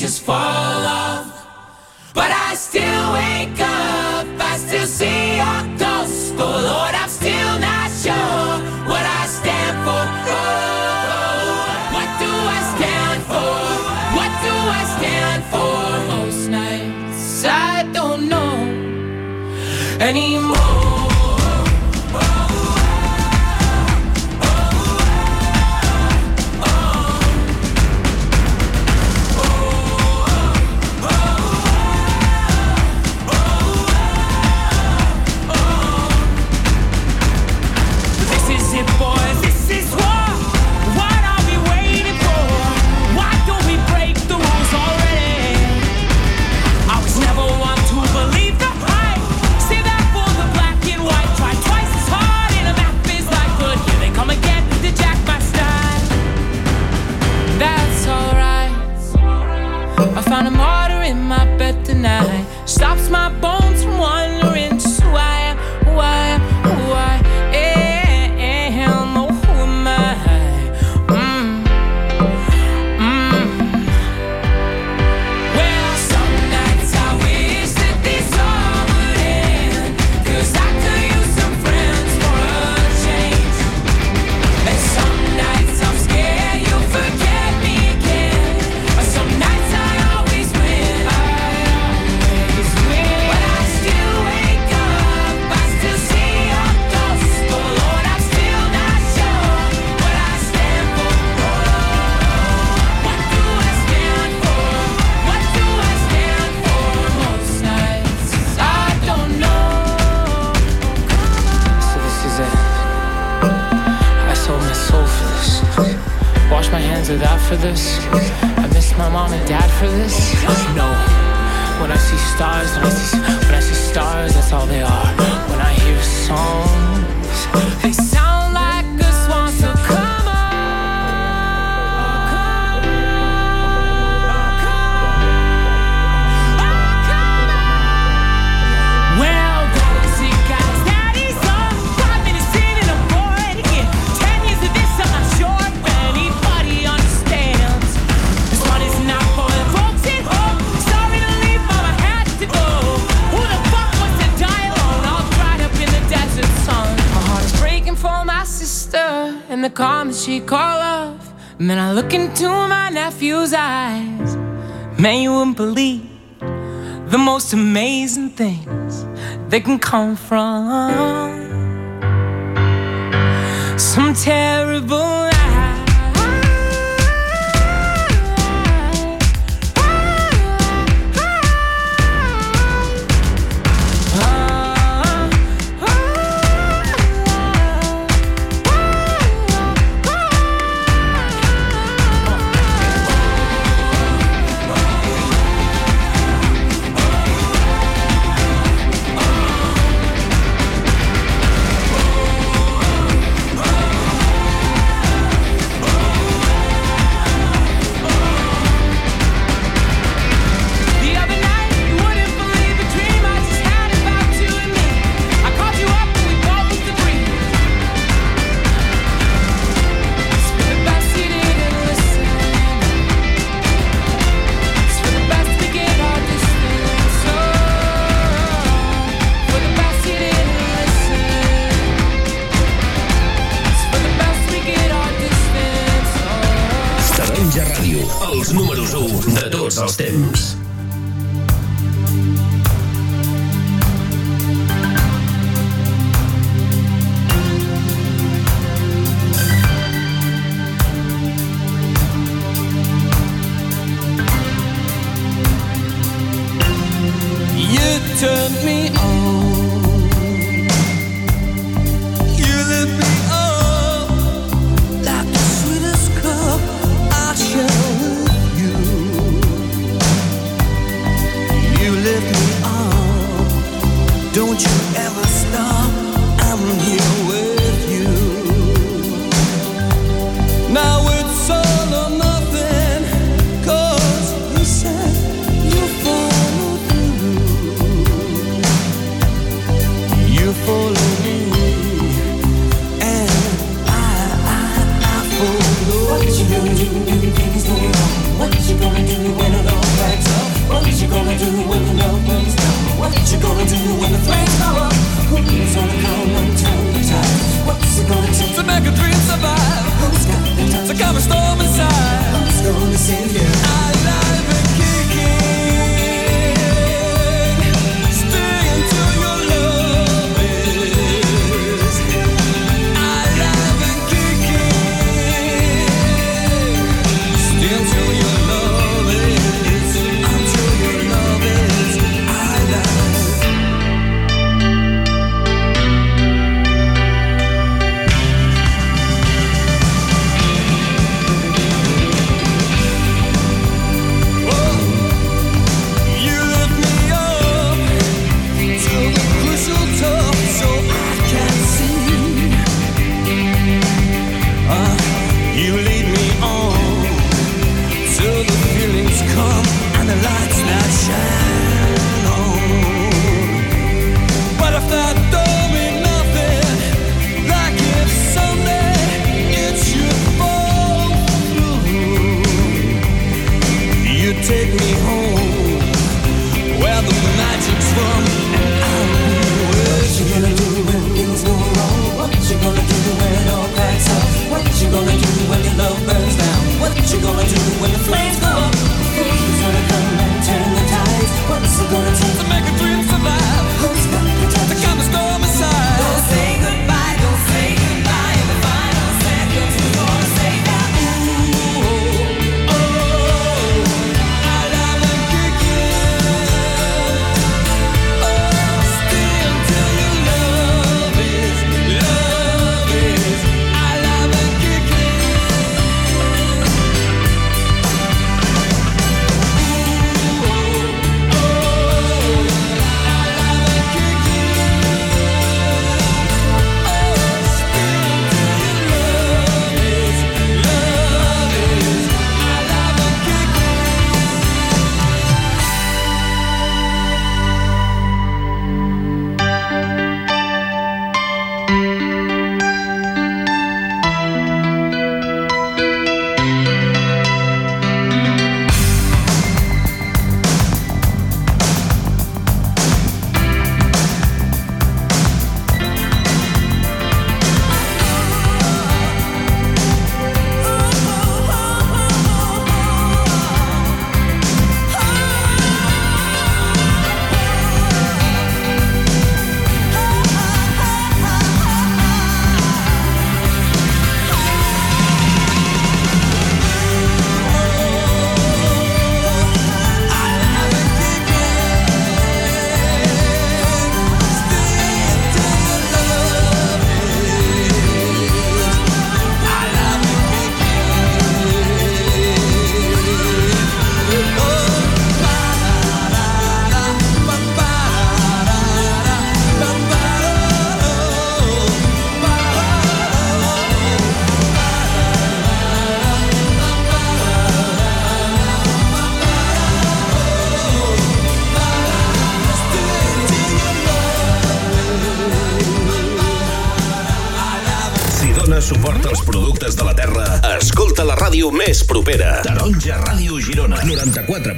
just fall. Things. They can come from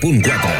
90.4.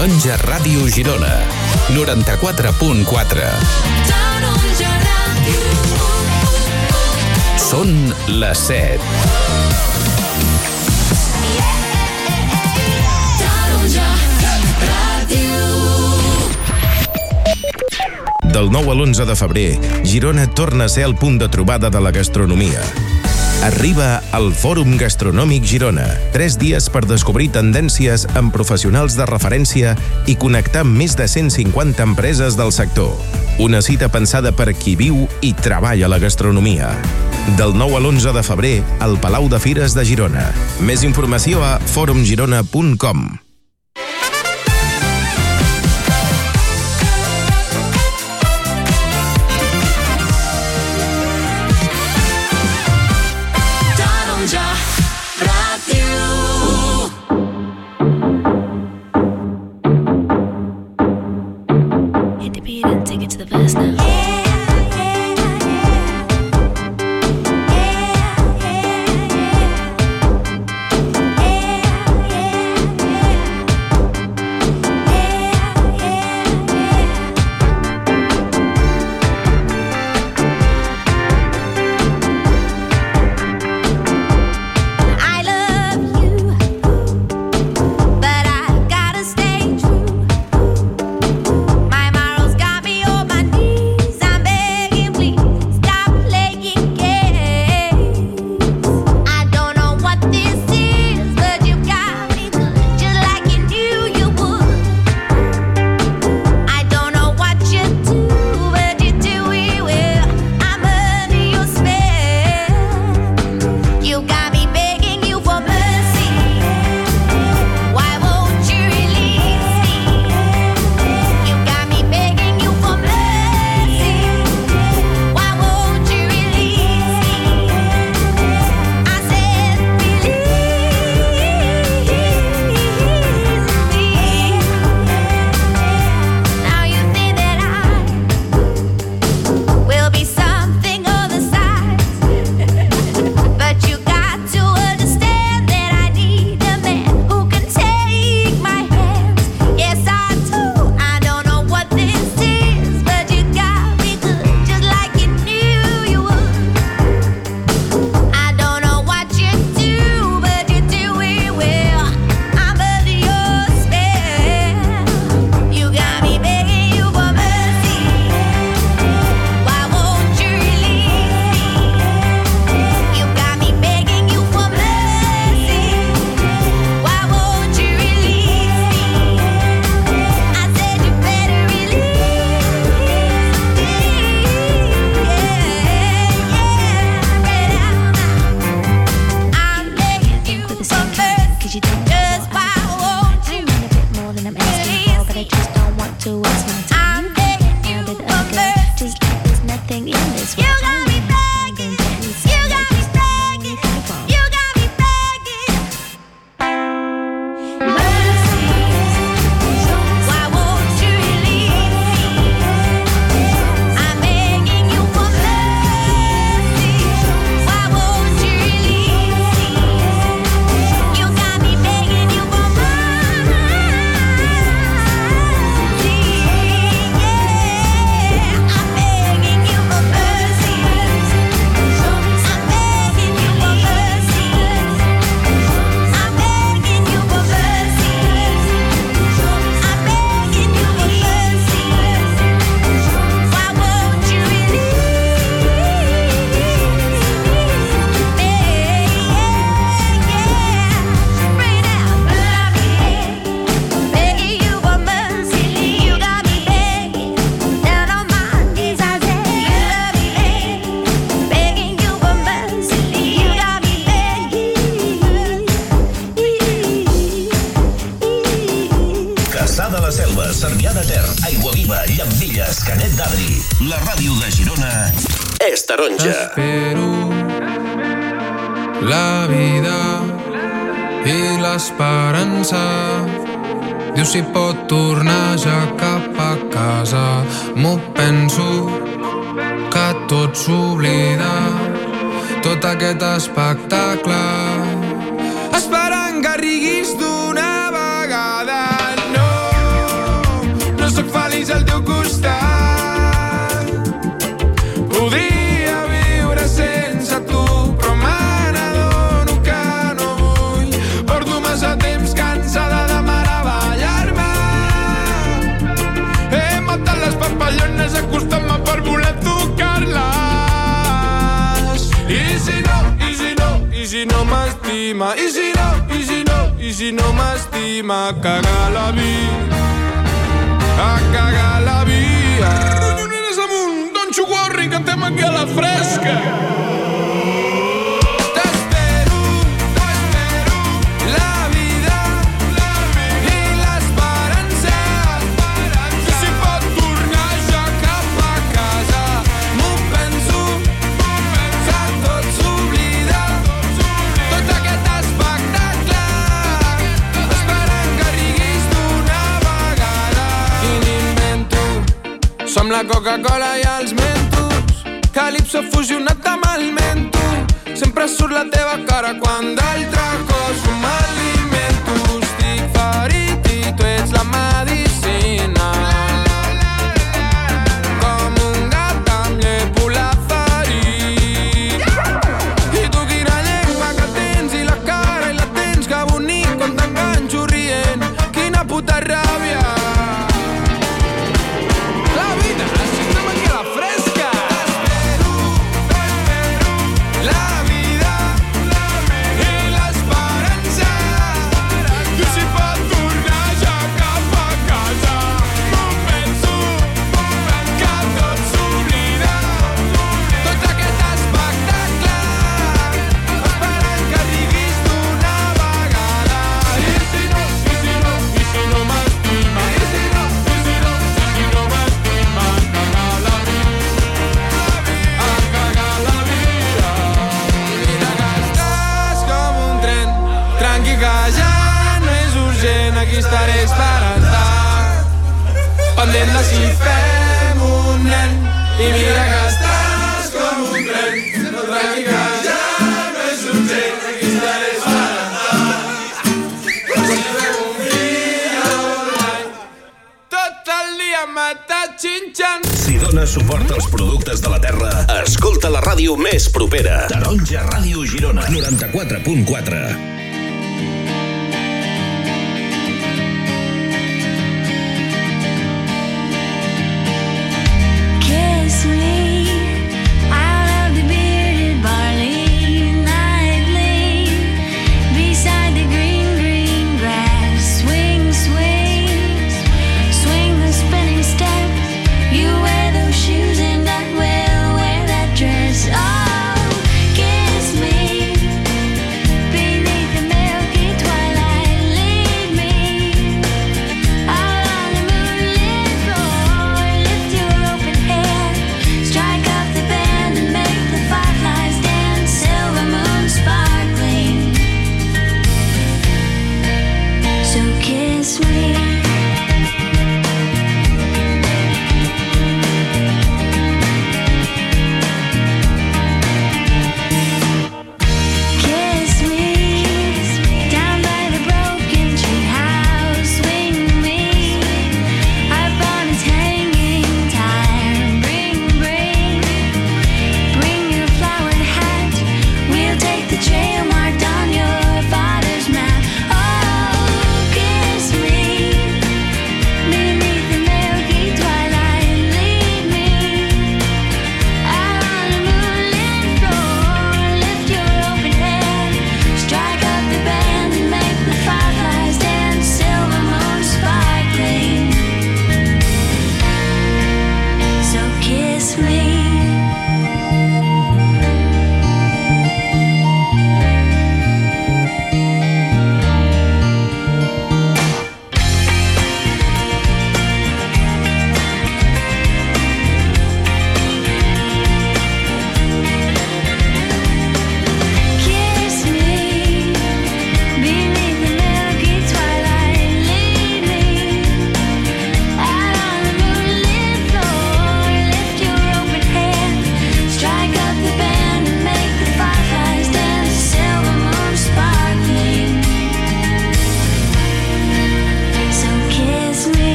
Taronja Ràdio Girona, 94.4. Són les 7. Del 9 al 11 de febrer, Girona torna a ser el punt de trobada de la gastronomia Arriba al Fòrum Gastronòmic Girona. Tres dies per descobrir tendències amb professionals de referència i connectar amb més de 150 empreses del sector. Una cita pensada per qui viu i treballa la gastronomia. Del 9 a l'11 de febrer, al Palau de Fires de Girona. Més informació a forumgirona.com.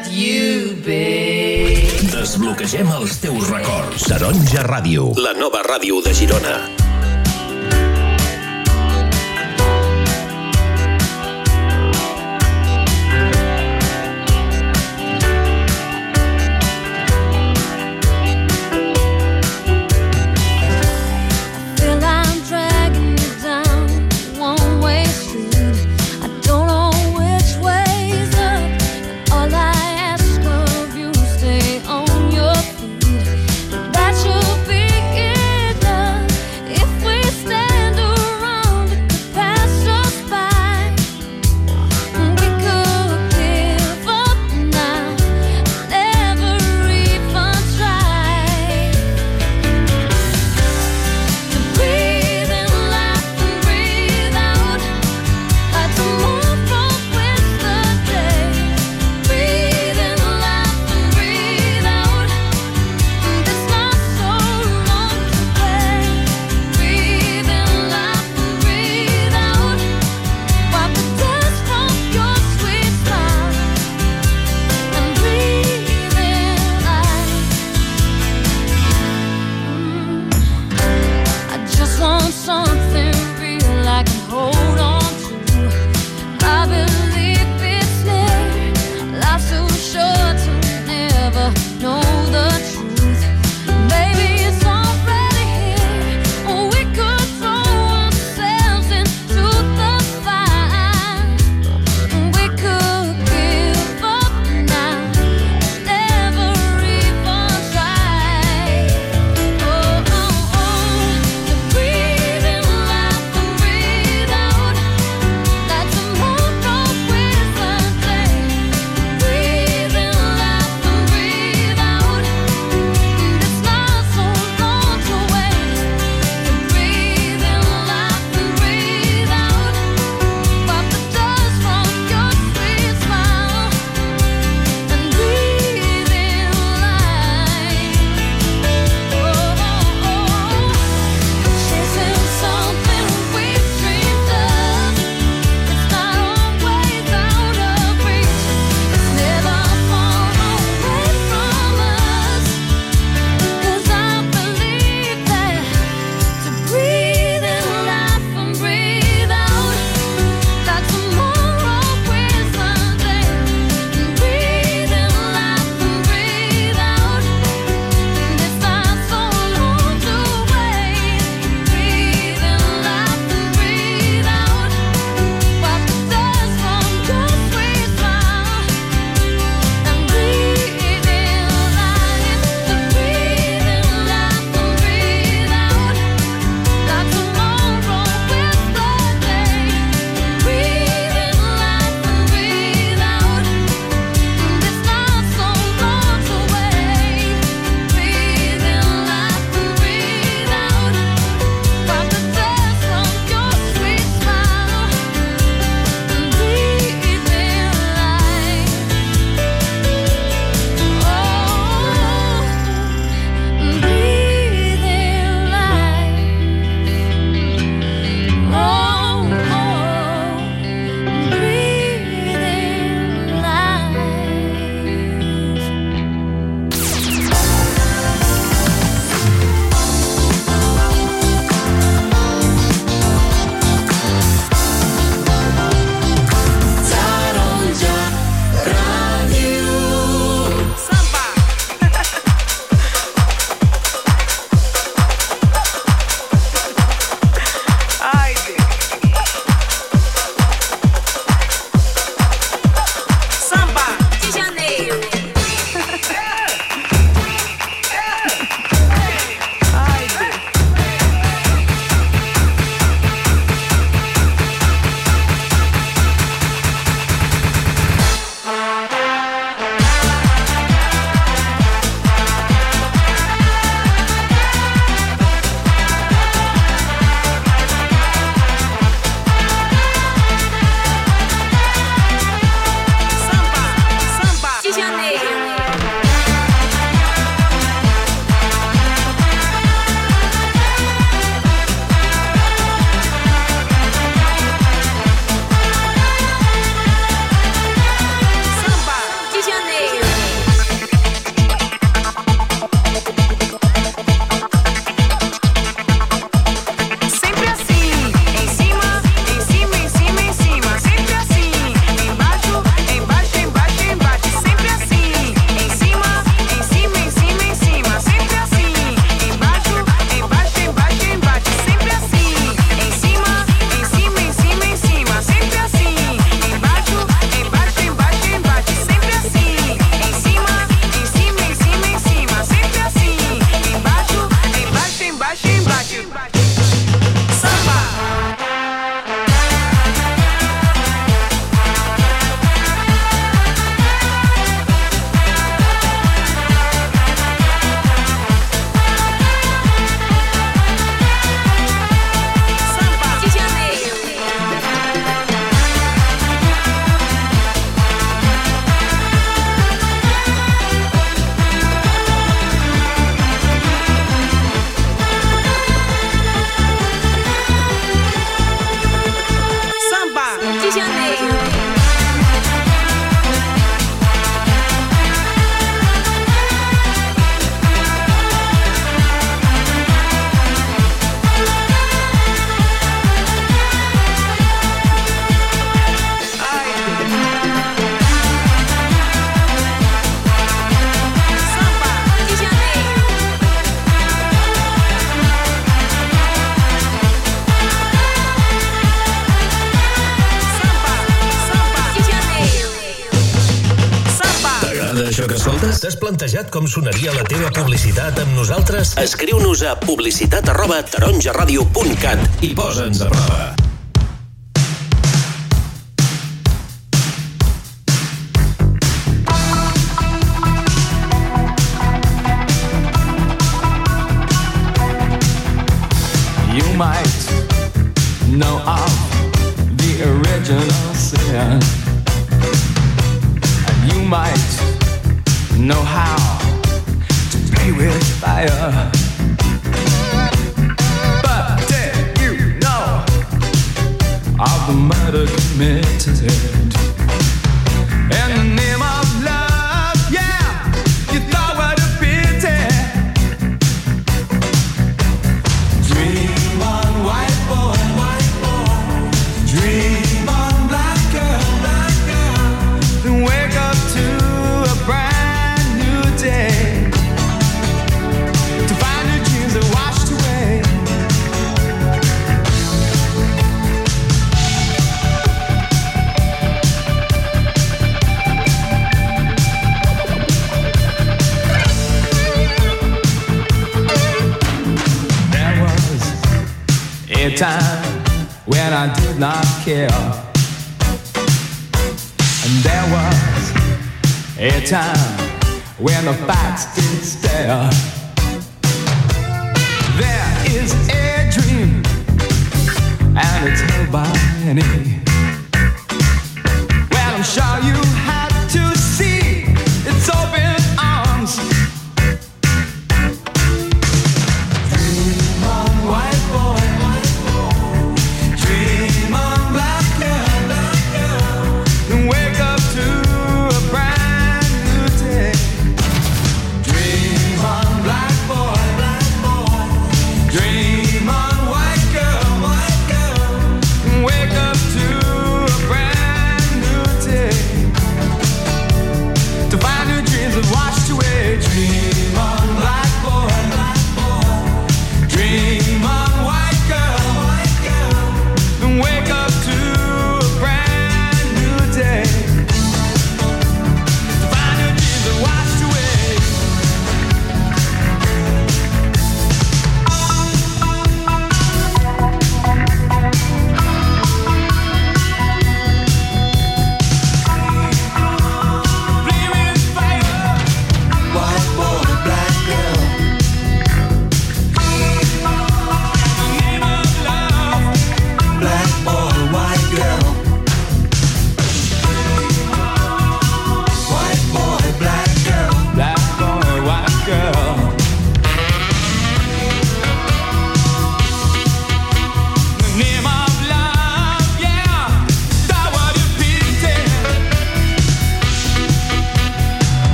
let you, be. Desbloquegem els teus records. Taronja Ràdio. La nova ràdio de Girona. t'has plantejat com sonaria la teva publicitat amb nosaltres? Escriu-nos a publicitat arroba i posa'ns a prova.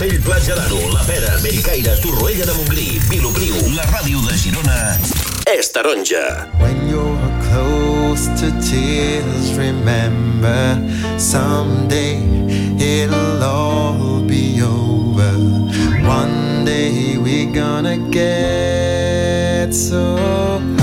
Castell, Platja d'Aro, La Pera, Bellcaire, Torroella de Montgrí, Vilopriu, la ràdio de Girona és taronja. When you're close to tears, remember someday it'll all be over. One day we're gonna get so high.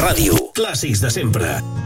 Ràdio. Clàssics de sempre.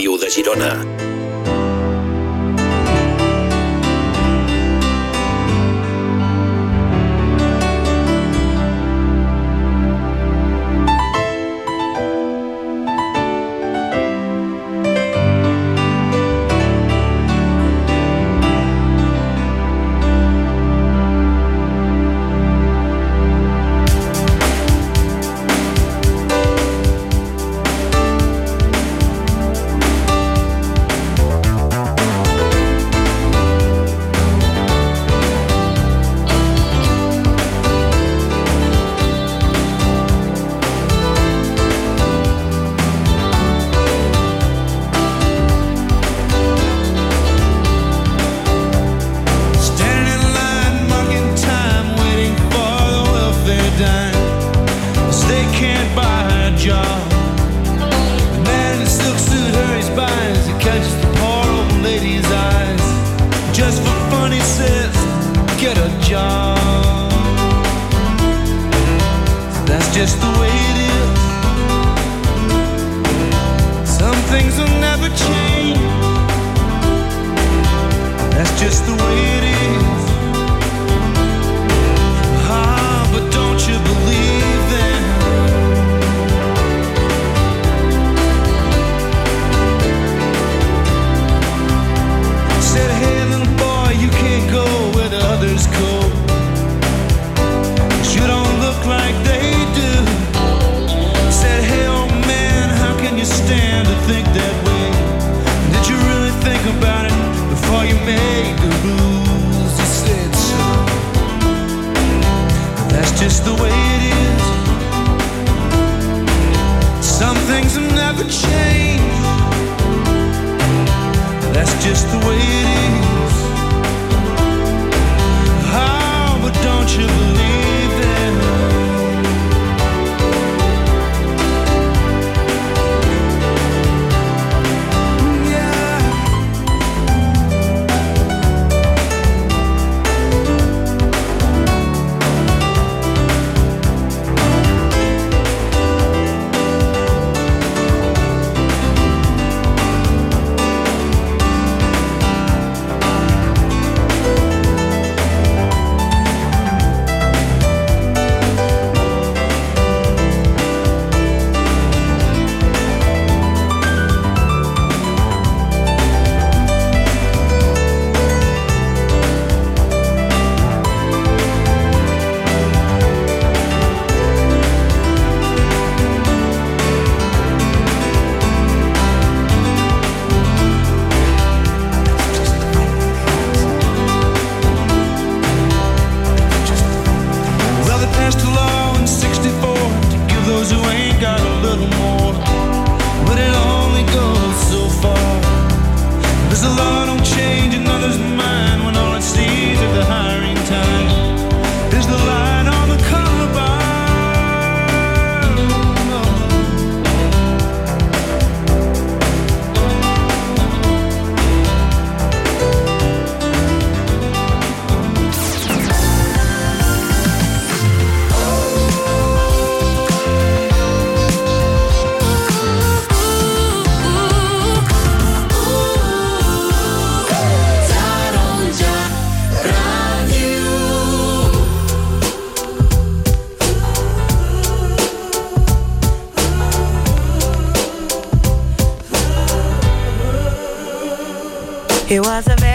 Ràdio de Girona. He was a very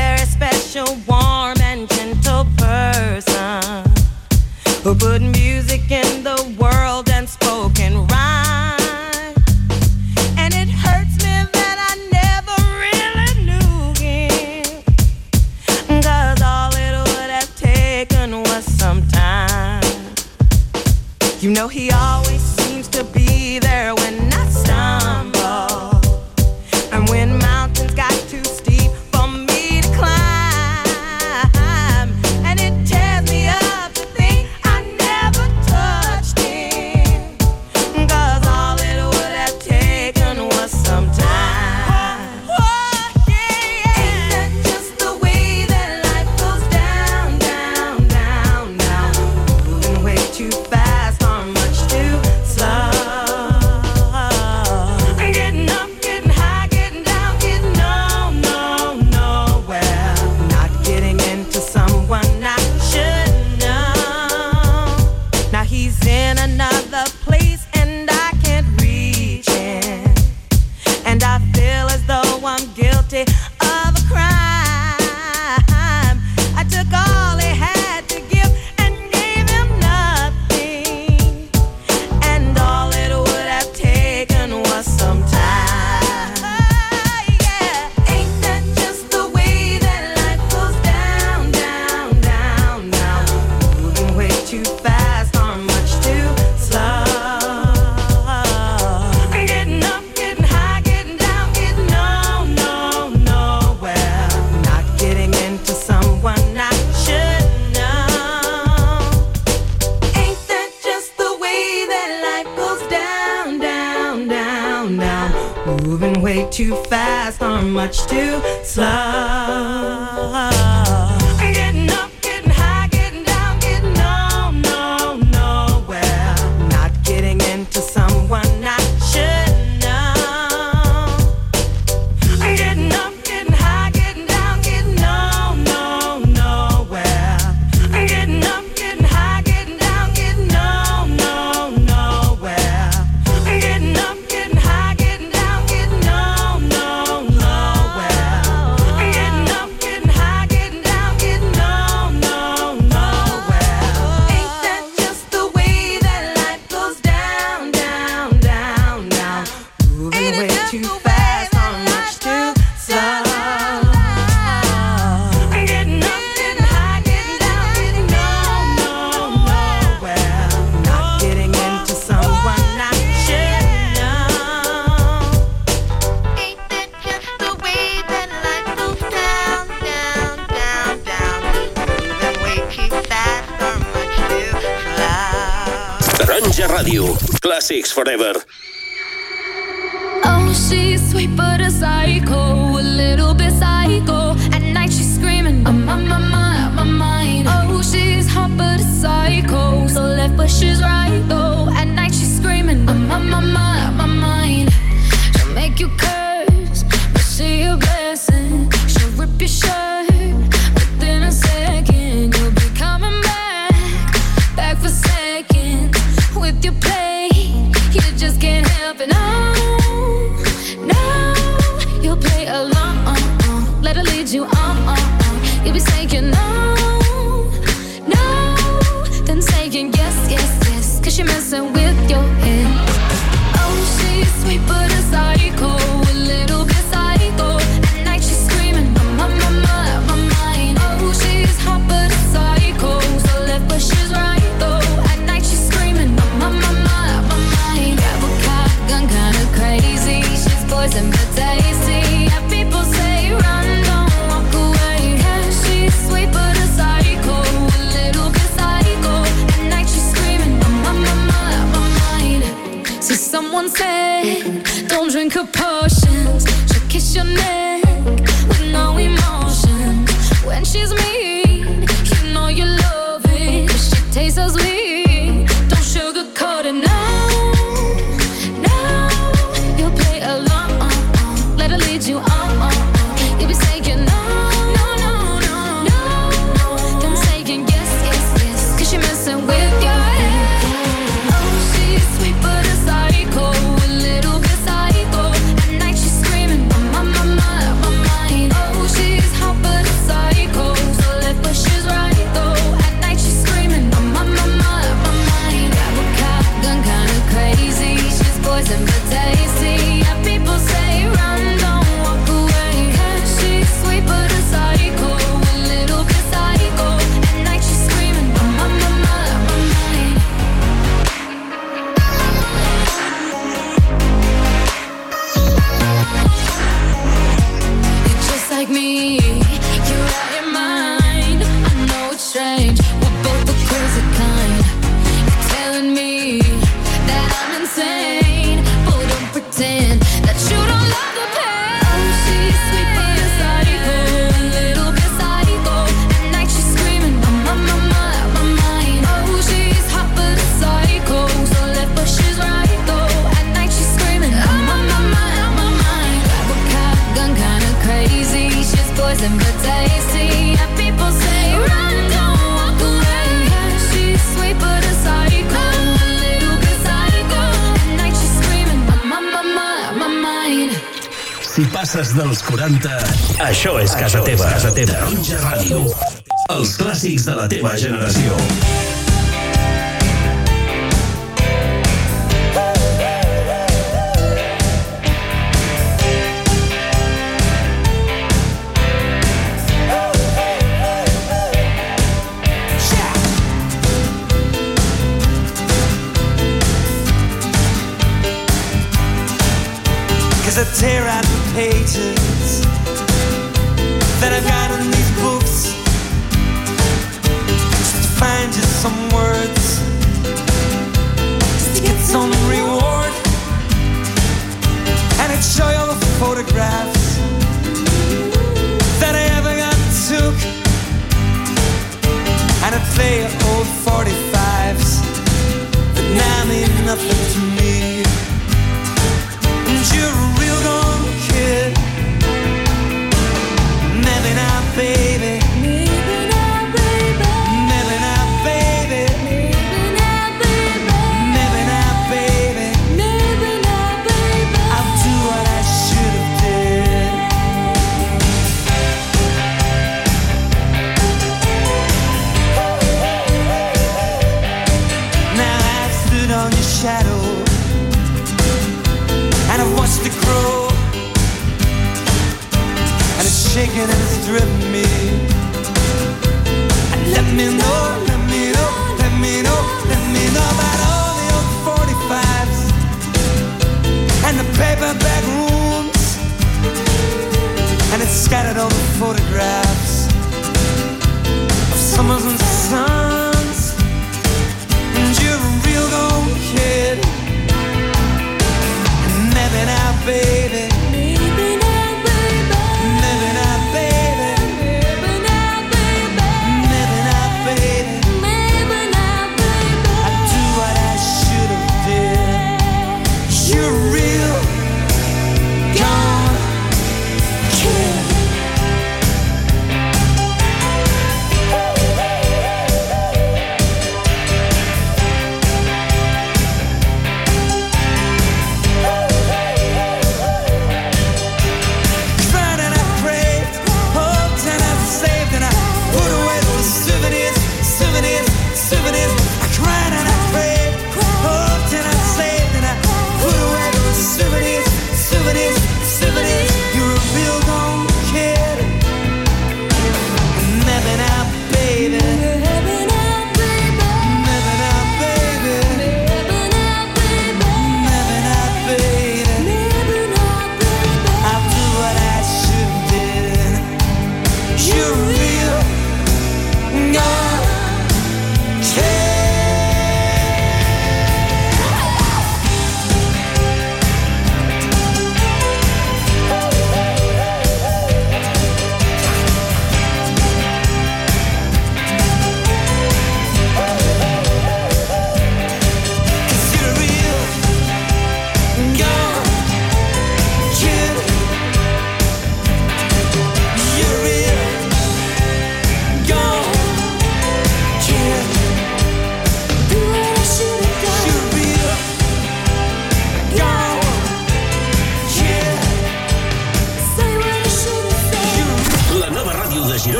Forever.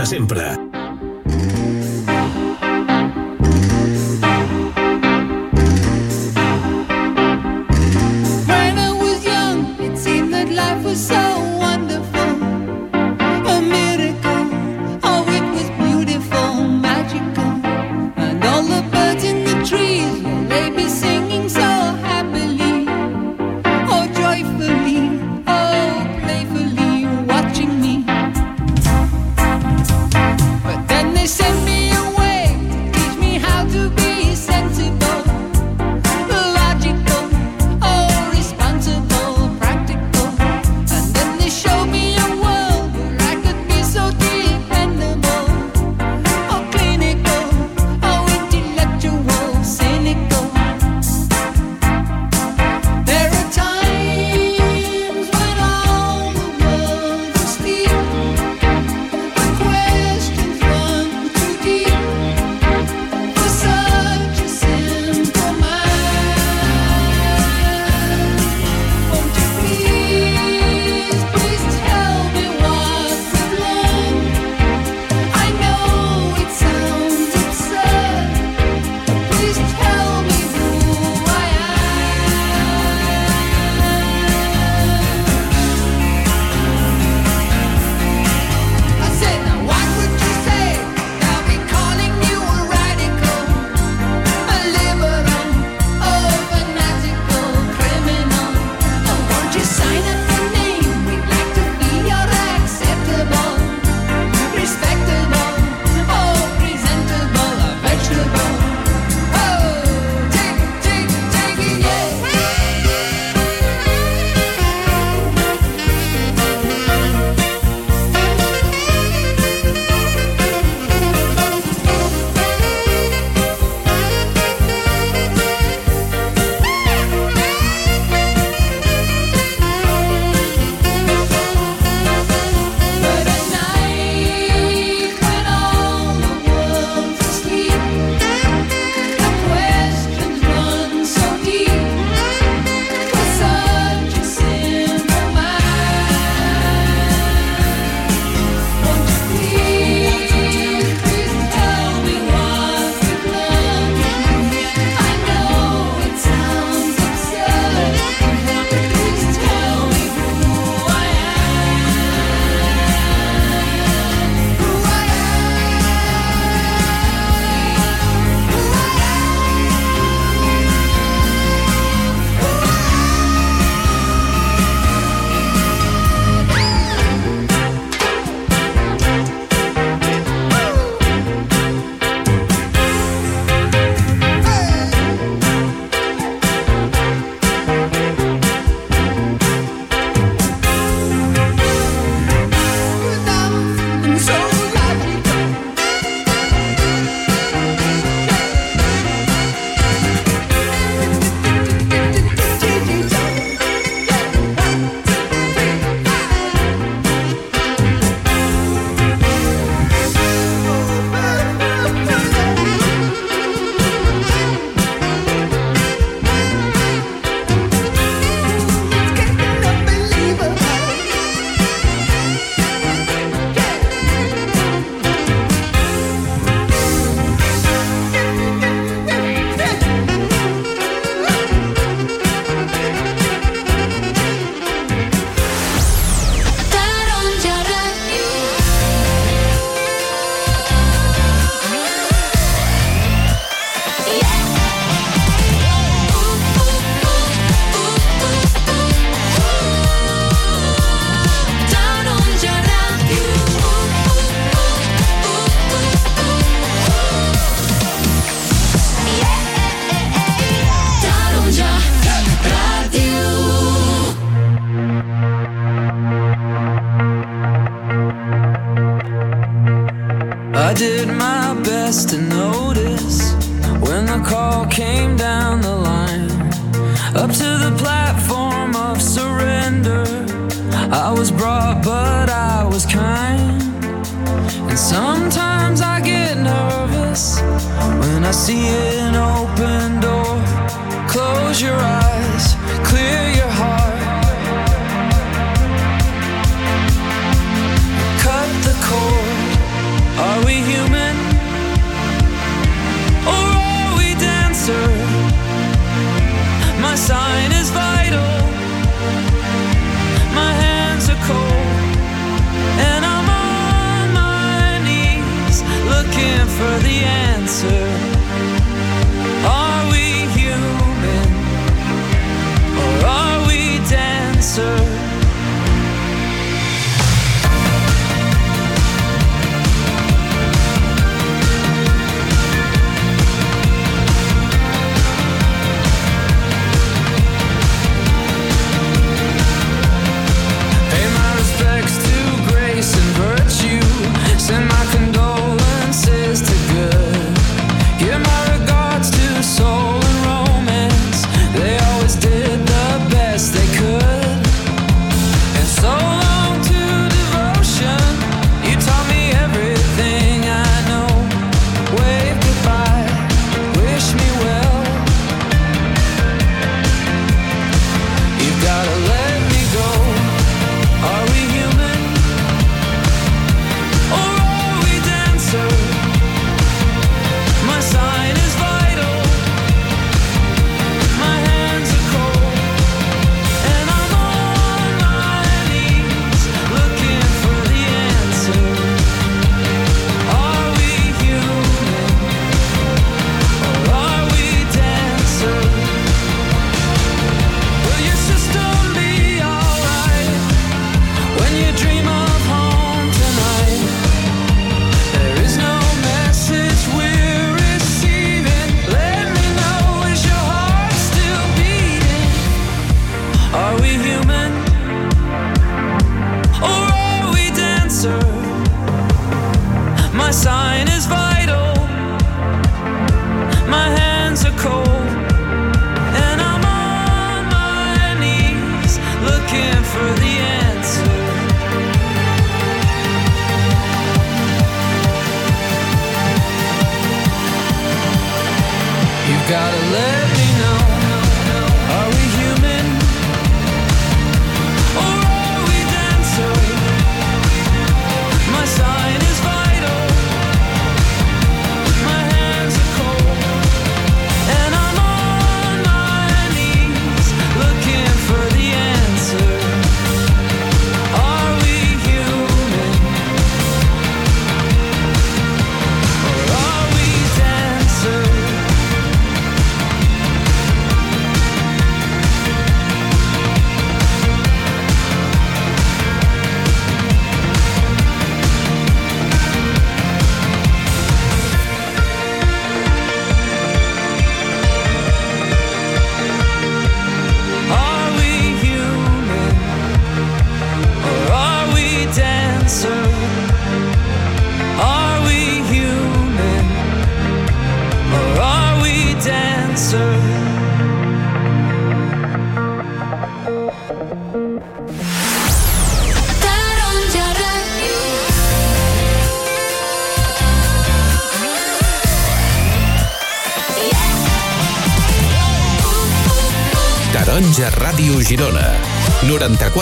De sempre.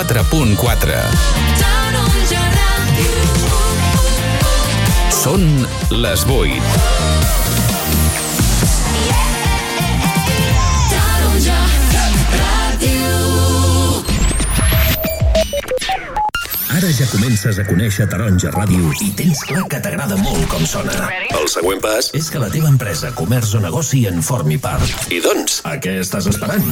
104.4. Són les 8. Ara ja comences a conèixer Taronja Ràdio i tens clar que t'agrada molt com sona. El següent pas és que la teva empresa, comerç o negoci en formi part. I doncs, a què estàs esperant?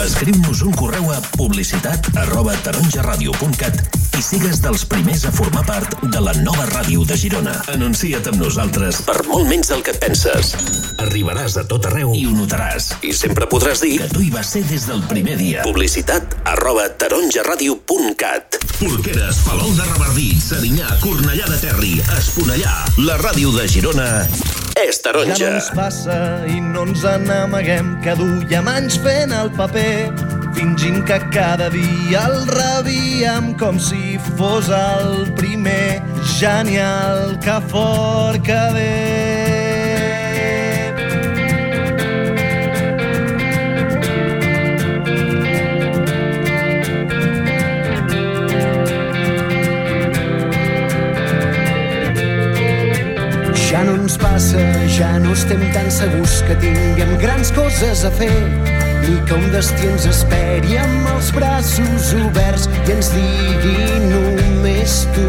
Escriu-nos un correu a publicitat arroba tarongeradio.cat i sigues dels primers a formar part de la nova ràdio de Girona. Anuncia't amb nosaltres per molt menys del que et penses. Arribaràs a tot arreu i ho notaràs. I sempre podràs dir que tu hi vas ser des del primer dia. Publicitat arroba tarongeradio.cat Porqueres, Palol de Revardit, Serinyà, Cornellà de Terri, Esponellà, la ràdio de Girona és Ja no taronja. ens passa i no ens n'amaguem que duiem anys fent el paper fingint que cada dia el rebíem com si fos el primer genial que fort que ve Ja no passa, ja no estem tan segurs que tinguem grans coses a fer ni que un destí ens esperi amb els braços oberts i ens digui només tu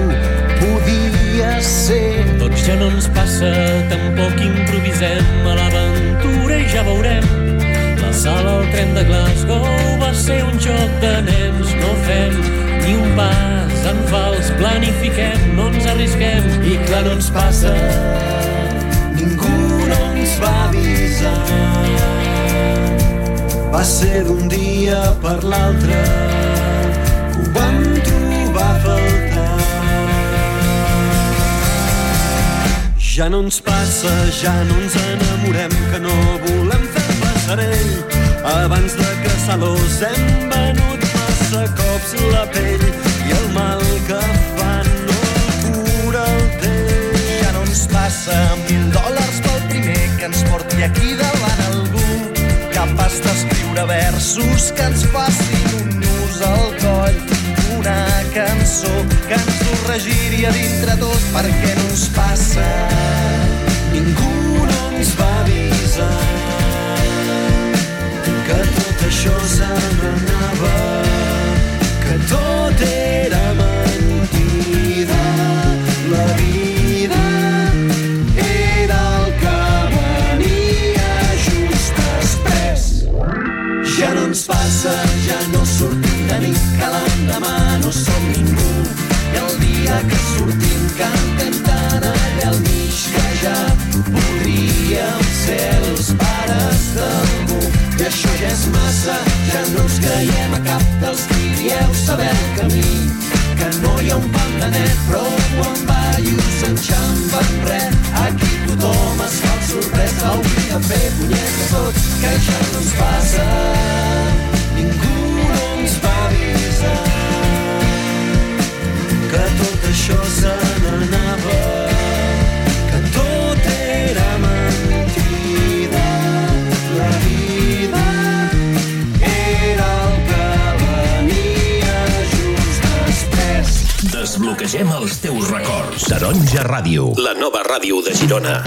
podies ser. Doncs ja no ens passa, tampoc improvisem a l'aventura i ja veurem. La sala al tren de Glasgow va ser un joc de nens, no fem ni un pas en fals, planifiquem, no ens arrisquem i clar no ens passa. Va ser d'un dia per l'altre ho vam trobar a faltar. Ja no ens passa, ja no ens enamorem, que no volem fer passarell. Abans de caçar-los hem venut massa cops la pell i el mal que fan no cura el temps. Ja no ens passa mil dòlars que ens porti aquí davant algú capaç d'escriure versos que ens facin un nus al coll una cançó que ens ho regiri a dintre tot perquè no ens passa. Ningú no ens va avisar que tot això se n'anava, que tot nit, que l'endemà no som ningú. I el dia que sortim cantem tan allà al mig que ja podríem ser els pares d'algú. I això ja és massa, ja no ens creiem a cap dels dieu saber el camí. Que no hi ha un pam de net, prou amb ballos enxampa en res. Aquí tothom es fa el sorprès, hauria de fer punyeta tot, que ja no ens passa. Va avisar que tot això se n'anava, que tot era mentida. La vida era el que venia just després. Desbloquegem els teus records. Taronja Ràdio. La nova ràdio de Girona.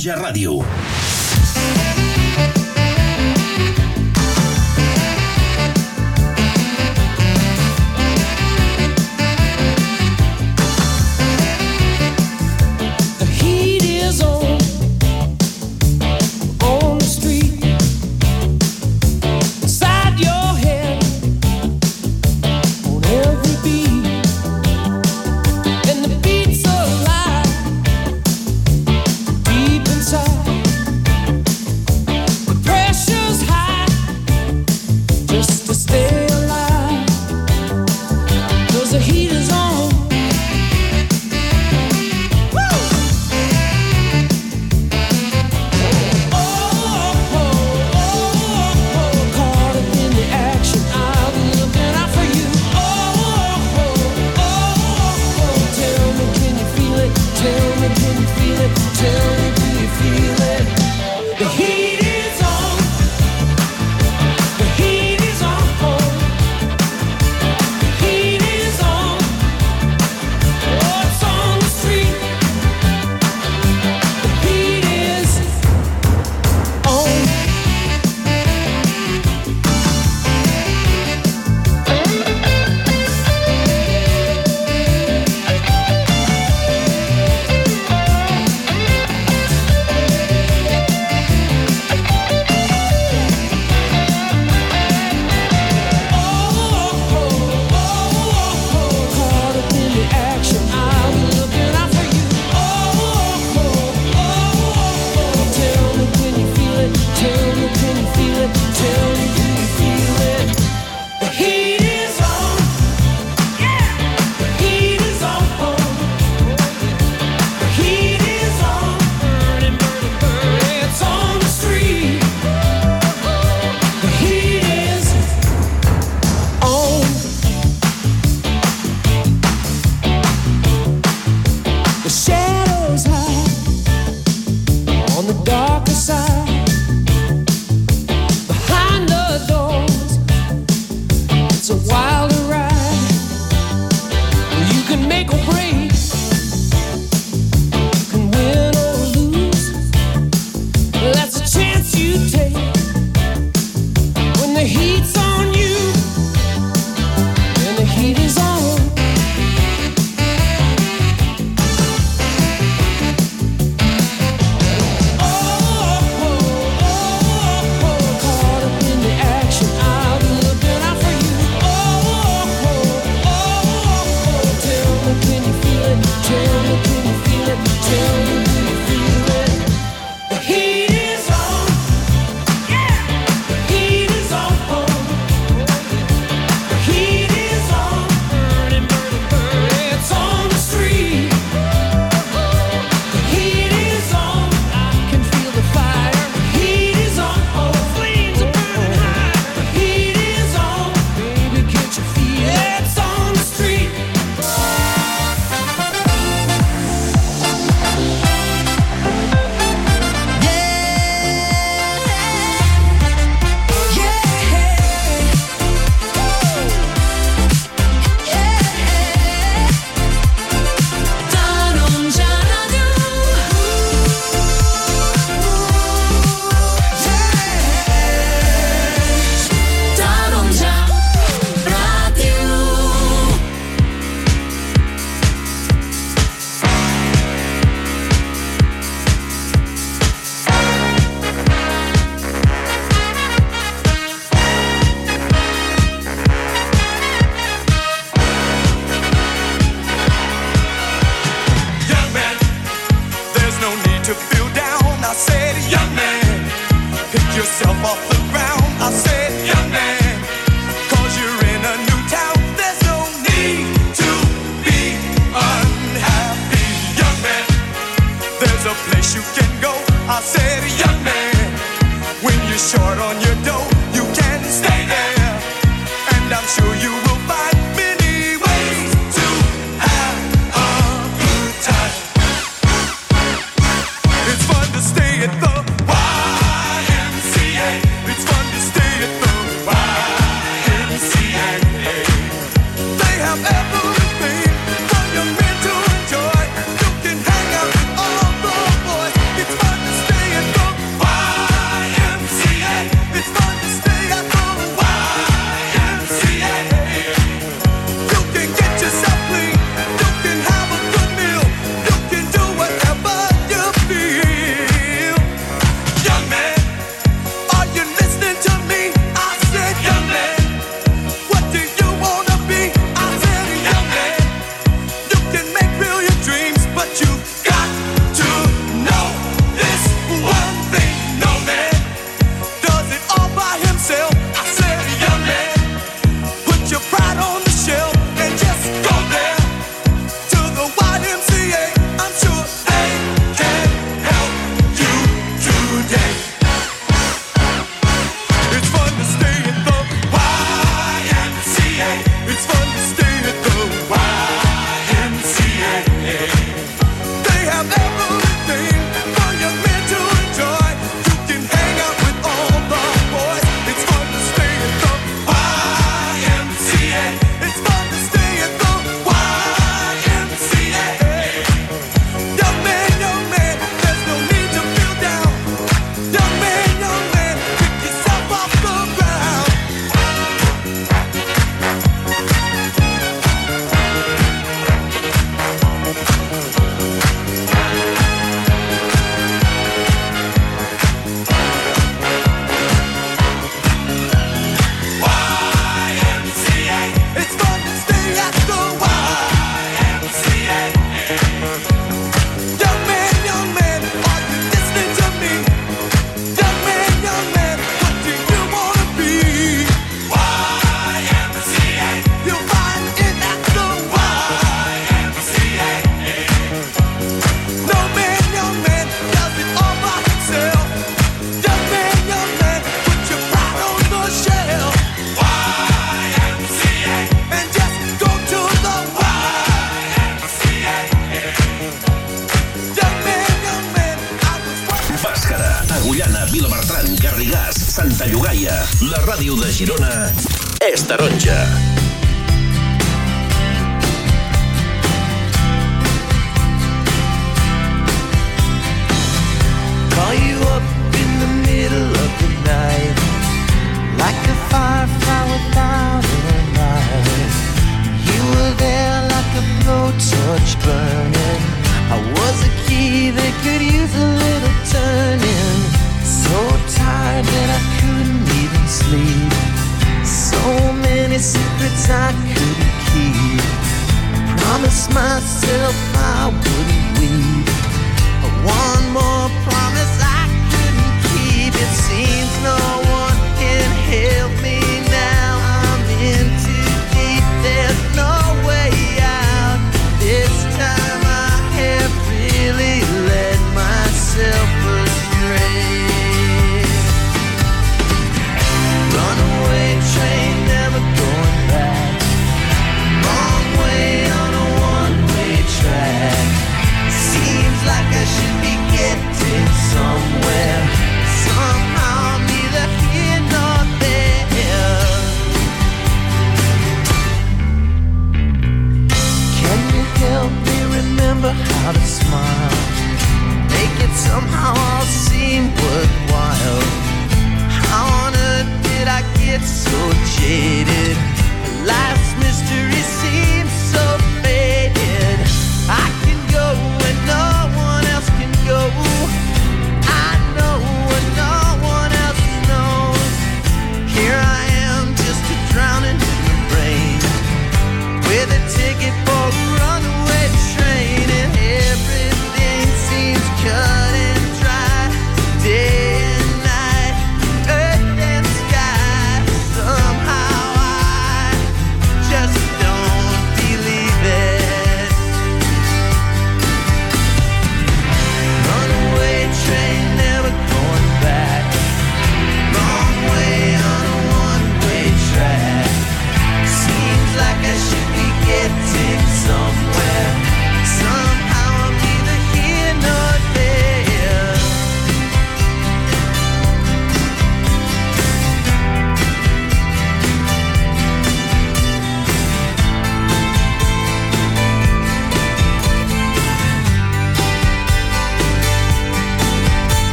Cancha Radio.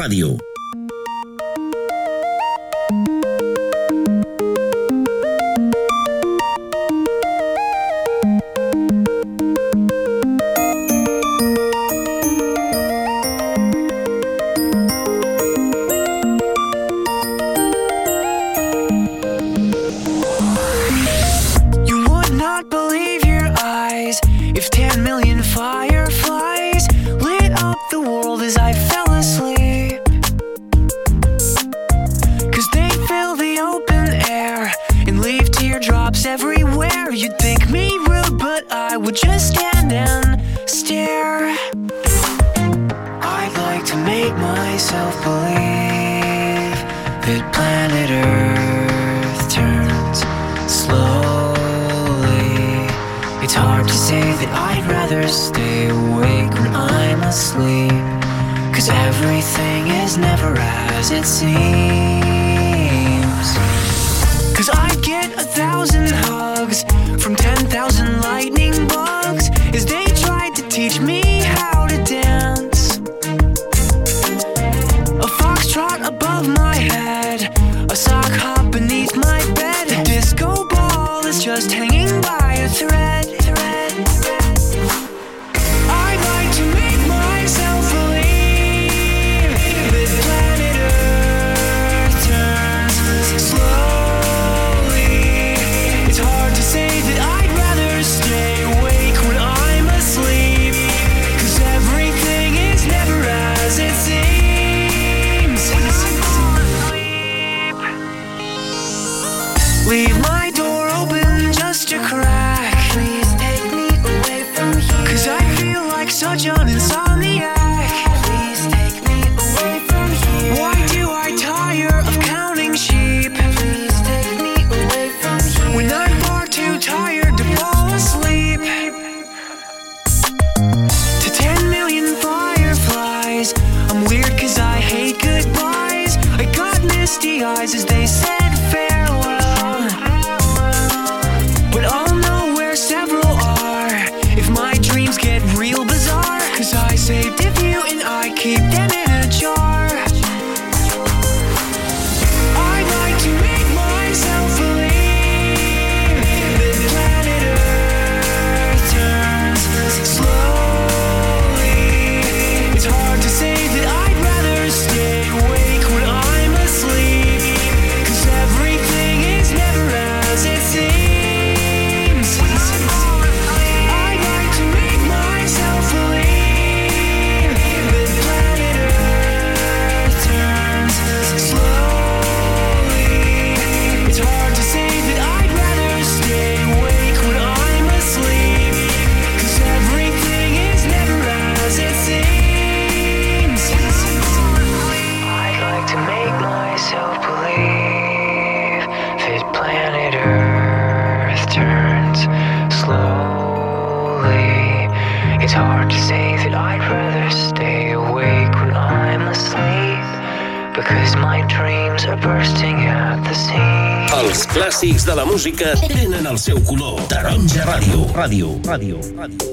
Radio. Radio. Radio. Radio.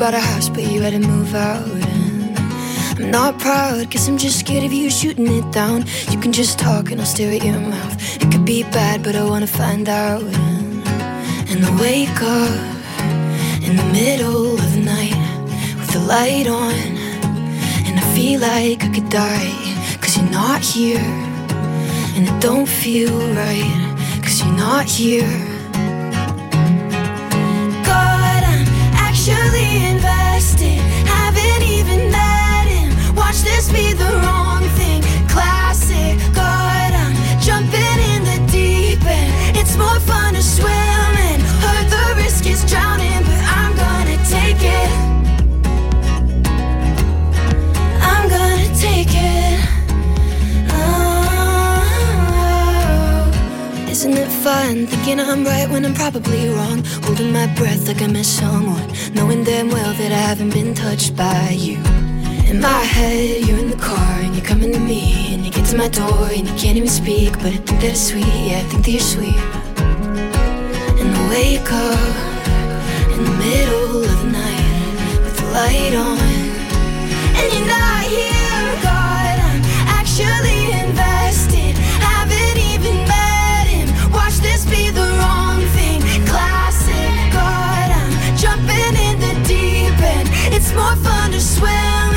Bought a house, but you had to move out. I'm not proud, guess I'm just scared of you shooting it down. You can just talk and I'll stare at your mouth. It could be bad, but I wanna find out. And, and I wake up in the middle of the night with the light on. And I feel like I could die, cause you're not here. And it don't feel right, cause you're not here. Fun to swim in. Hurt the risk is drowning, but I'm gonna take it. I'm gonna take it. Oh. Isn't it fun? thinking I'm right when I'm probably wrong? Holding my breath like I miss someone, knowing damn well that I haven't been touched by you. In my head, you're in the car and you're coming to me, and you get to my door and you can't even speak, but I think that it's sweet. Yeah, I think that you're sweet. And I wake up in the middle of the night with the light on, and you're not here, God. I'm actually invested. Haven't even met him. Watch this be the wrong thing. Classic, God. I'm jumping in the deep end. It's more fun to swim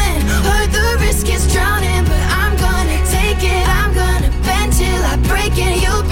making you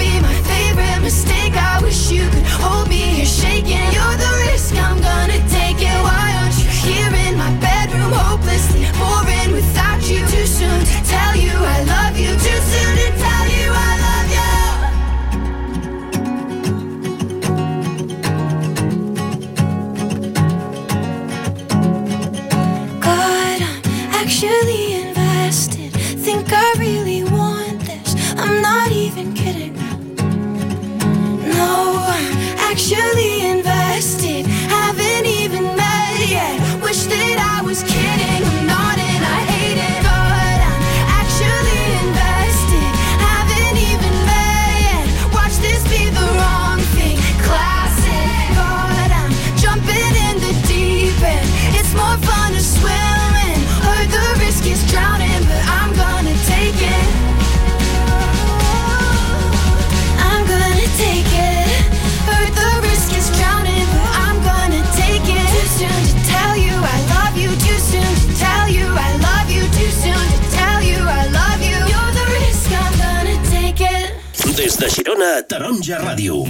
de Girona, Taronja Ràdio.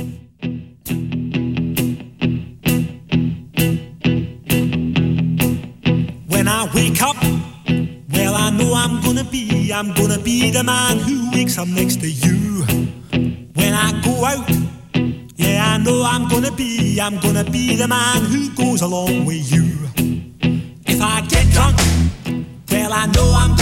When I wake up, well, I know I'm gonna be, I'm gonna be the man who wakes up next to you. When I go out, yeah, I know I'm gonna be, I'm gonna be the man who goes along with you. If I get drunk, well, I know I'm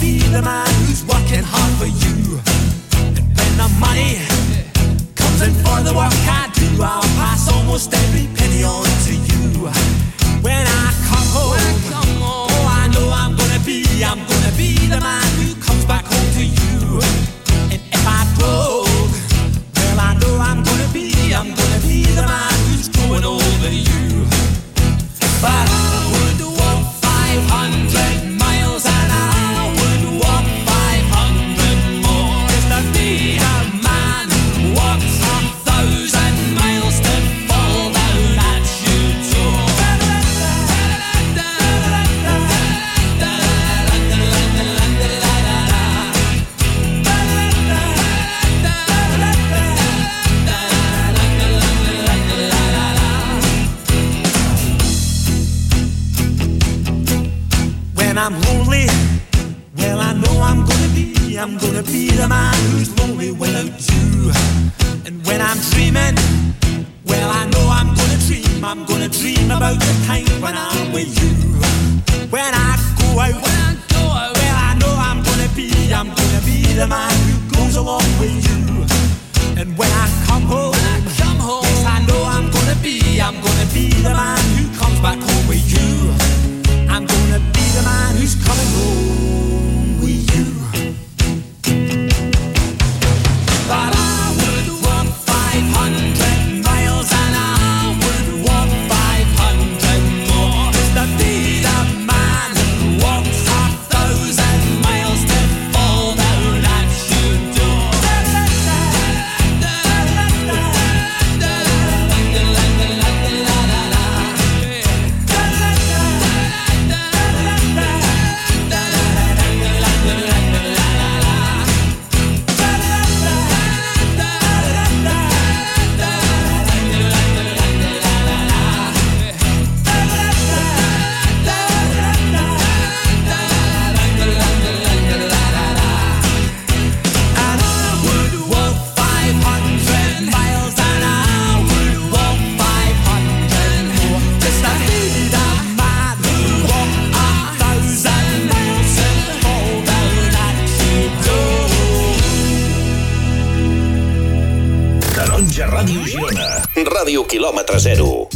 Be the man who's working hard for you. And when the money comes in for the work I do, I'll pass almost every penny on to you. Dreaming, well, I know I'm gonna dream, I'm gonna dream about the time when I'm with you. When I go out, when I go out, well, I know I'm gonna be, I'm gonna be the man who goes along with you. And when I come home, when I come home, yes, I know I'm gonna be, I'm gonna be the man Quilòmetre zero.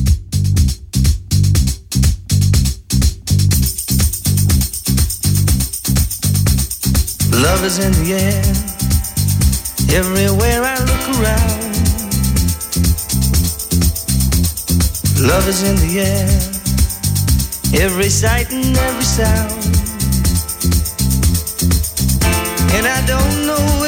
Love is in the air, everywhere I look around. Love is in the air, every sight and every sound. And I don't know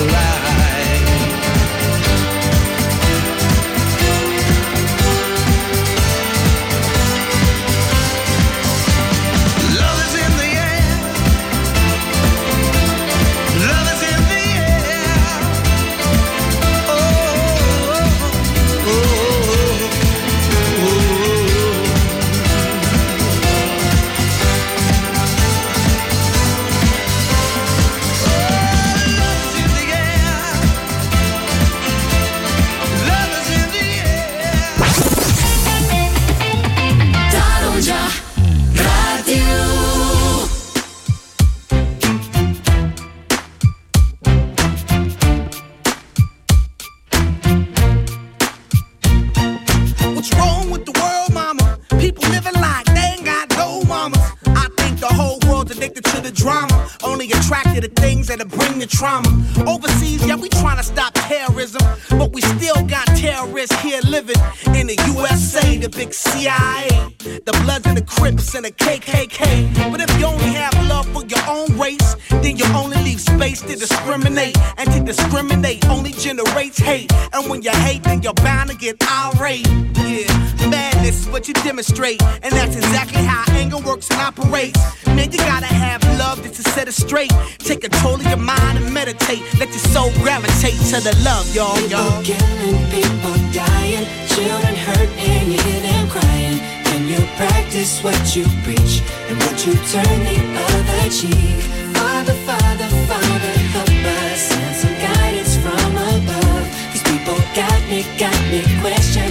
get irate. Yeah, madness is what you demonstrate. And that's exactly how anger works and operates. Man, you gotta have love just to set it straight. Take control of your mind and meditate. Let your soul gravitate to the love, y'all, y'all. Killing people dying, children hurt, and you hear them crying. Can you practice what you preach and would you turn the other cheek? Got me, questioning.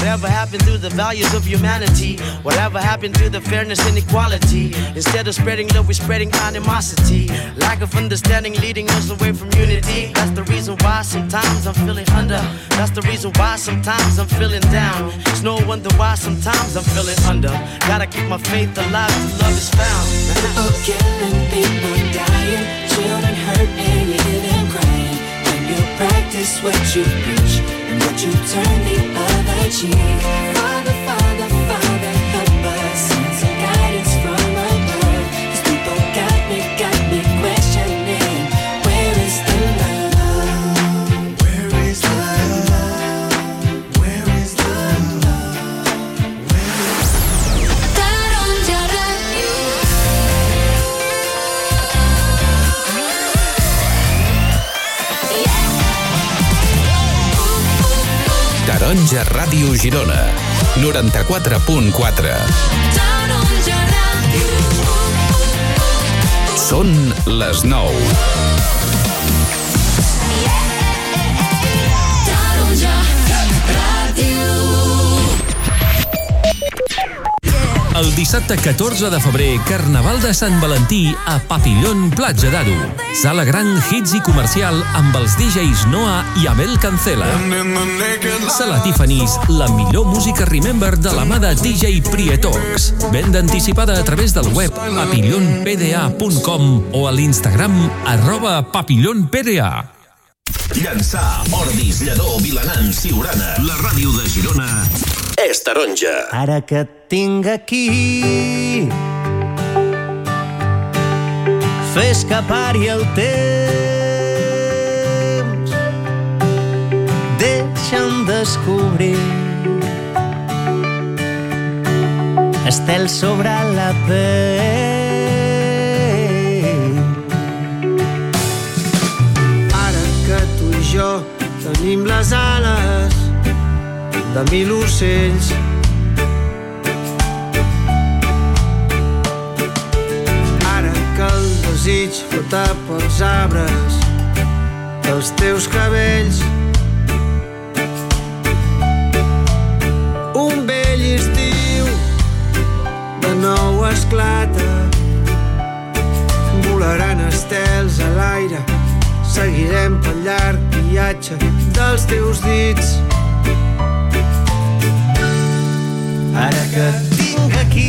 Whatever happened to the values of humanity? Whatever happened to the fairness and equality? Instead of spreading love, we're spreading animosity. Lack of understanding leading us away from unity. That's the reason why sometimes I'm feeling under. That's the reason why sometimes I'm feeling down. It's no wonder why sometimes I'm feeling under. Gotta keep my faith alive till love is found. People killing, people dying, children hurt, and hear them crying. When you practice what you preach what you turn the other cheek. Taronja Ràdio Girona. 94.4. Taronja Ràdio. Són les 9. El dissabte 14 de febrer, Carnaval de Sant Valentí a Papillon Platja d'Aro. Sala gran, hits i comercial amb els DJs Noah i Abel Cancela. Sala Tiffany's, la millor música Remember de la mà de DJ Prietox. Venda anticipada a través del web papillonpda.com o a l'Instagram arroba papillonpda. Llançà, Ordis, Lledó, Vilanant, Siurana. La ràdio de Girona és taronja. Ara que et tinc aquí Fer escapar-hi el temps Deixa'm descobrir Estel sobre la pell Ara que tu i jo tenim les ales de mil ocells. Ara que el desig flota pels arbres dels teus cabells. Un vell estiu de nou esclata. Volaran estels a l'aire. Seguirem pel llarg viatge dels teus dits que tinc aquí.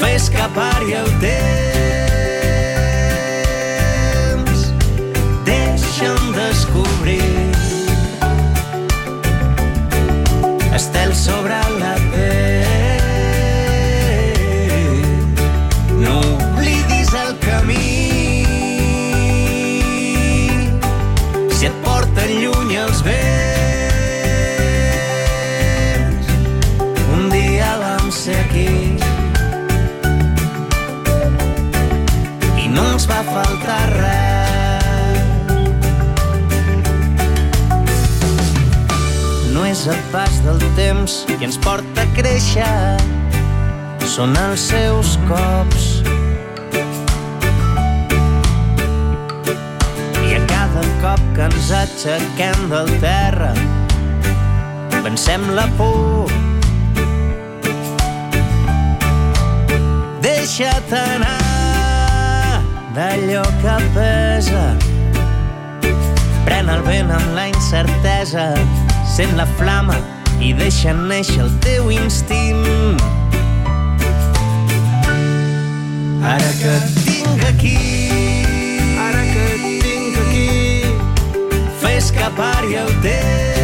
Fer escapar-hi el temps pas del temps que ens porta a créixer Són els seus cops. I a cada cop que ens aixequem del terra Pensem la por. Deixa't anar d'allò que pesa. Pren el vent amb la incertesa Sent la flama i deixa néixer el teu instint. Ara que et tinc aquí Ara que et tinc aquí Fer escapar-hi el temps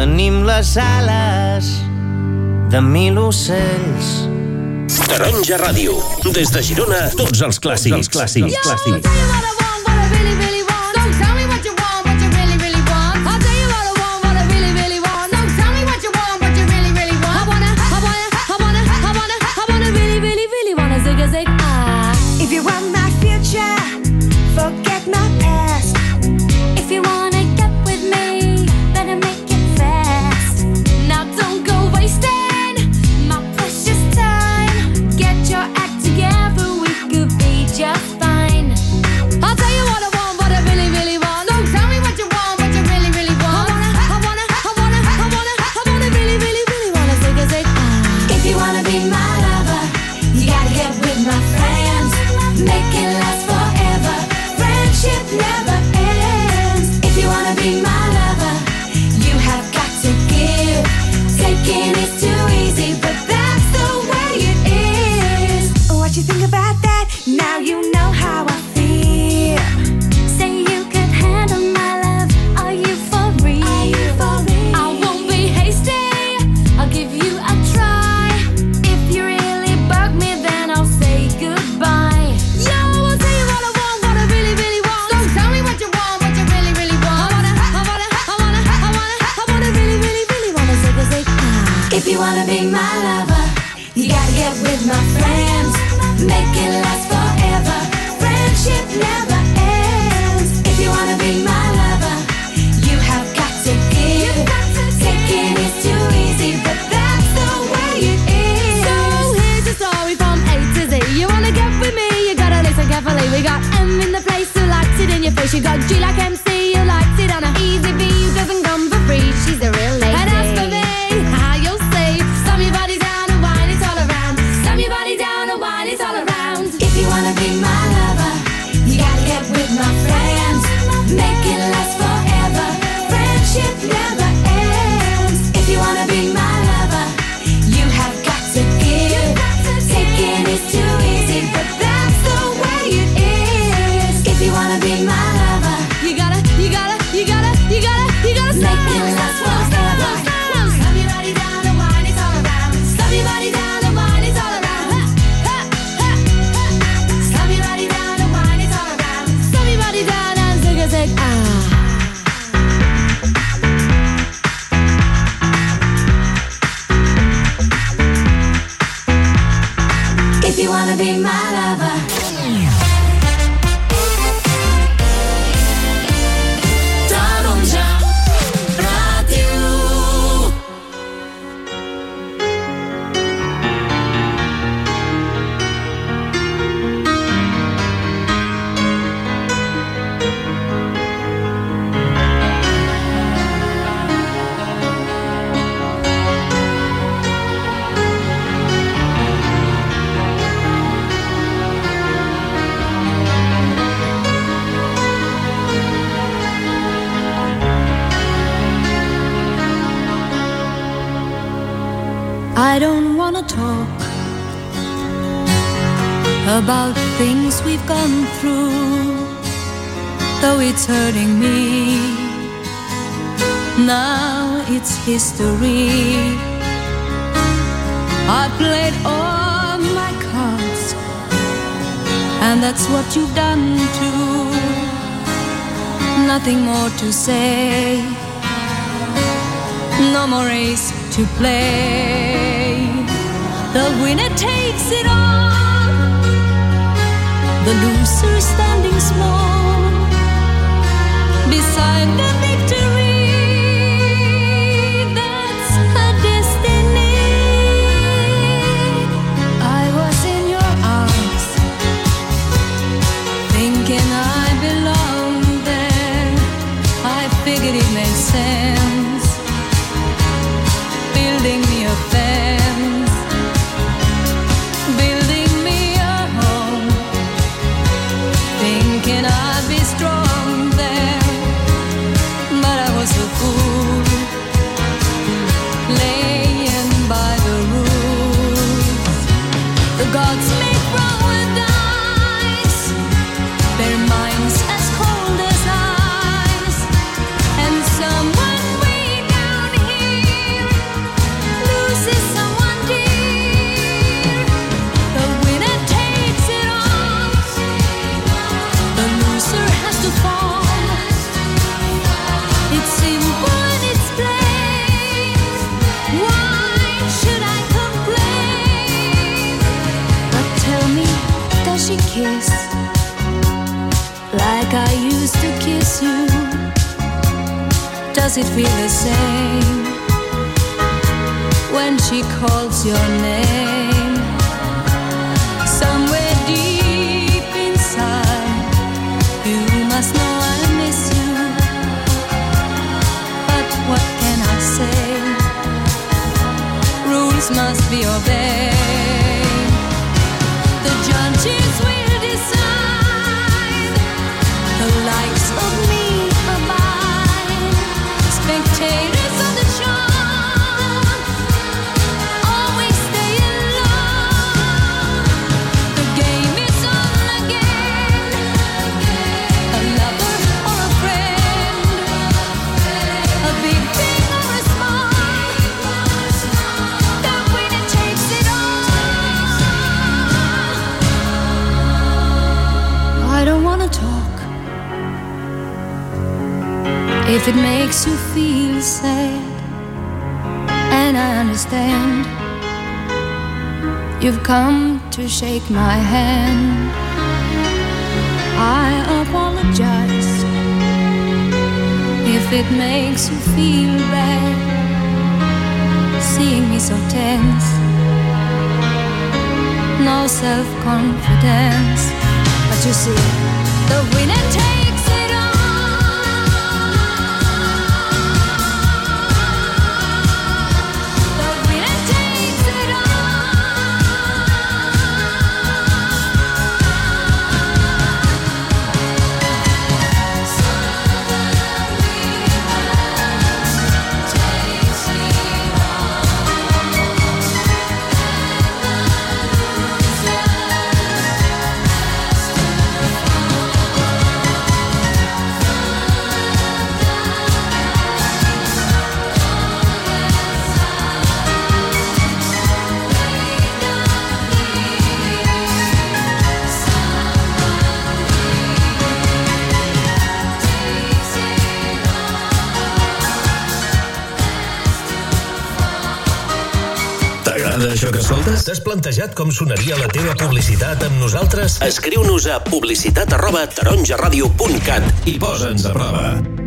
tenim les ales de mil ocells Taronja Ràdio. Des de Girona, tots els clàssics. els clàssics, clàssics. To say, plantejat com sonaria la teva publicitat amb nosaltres? Escriu-nos a publicitat arroba taronjaradio.cat i posa'ns a prova.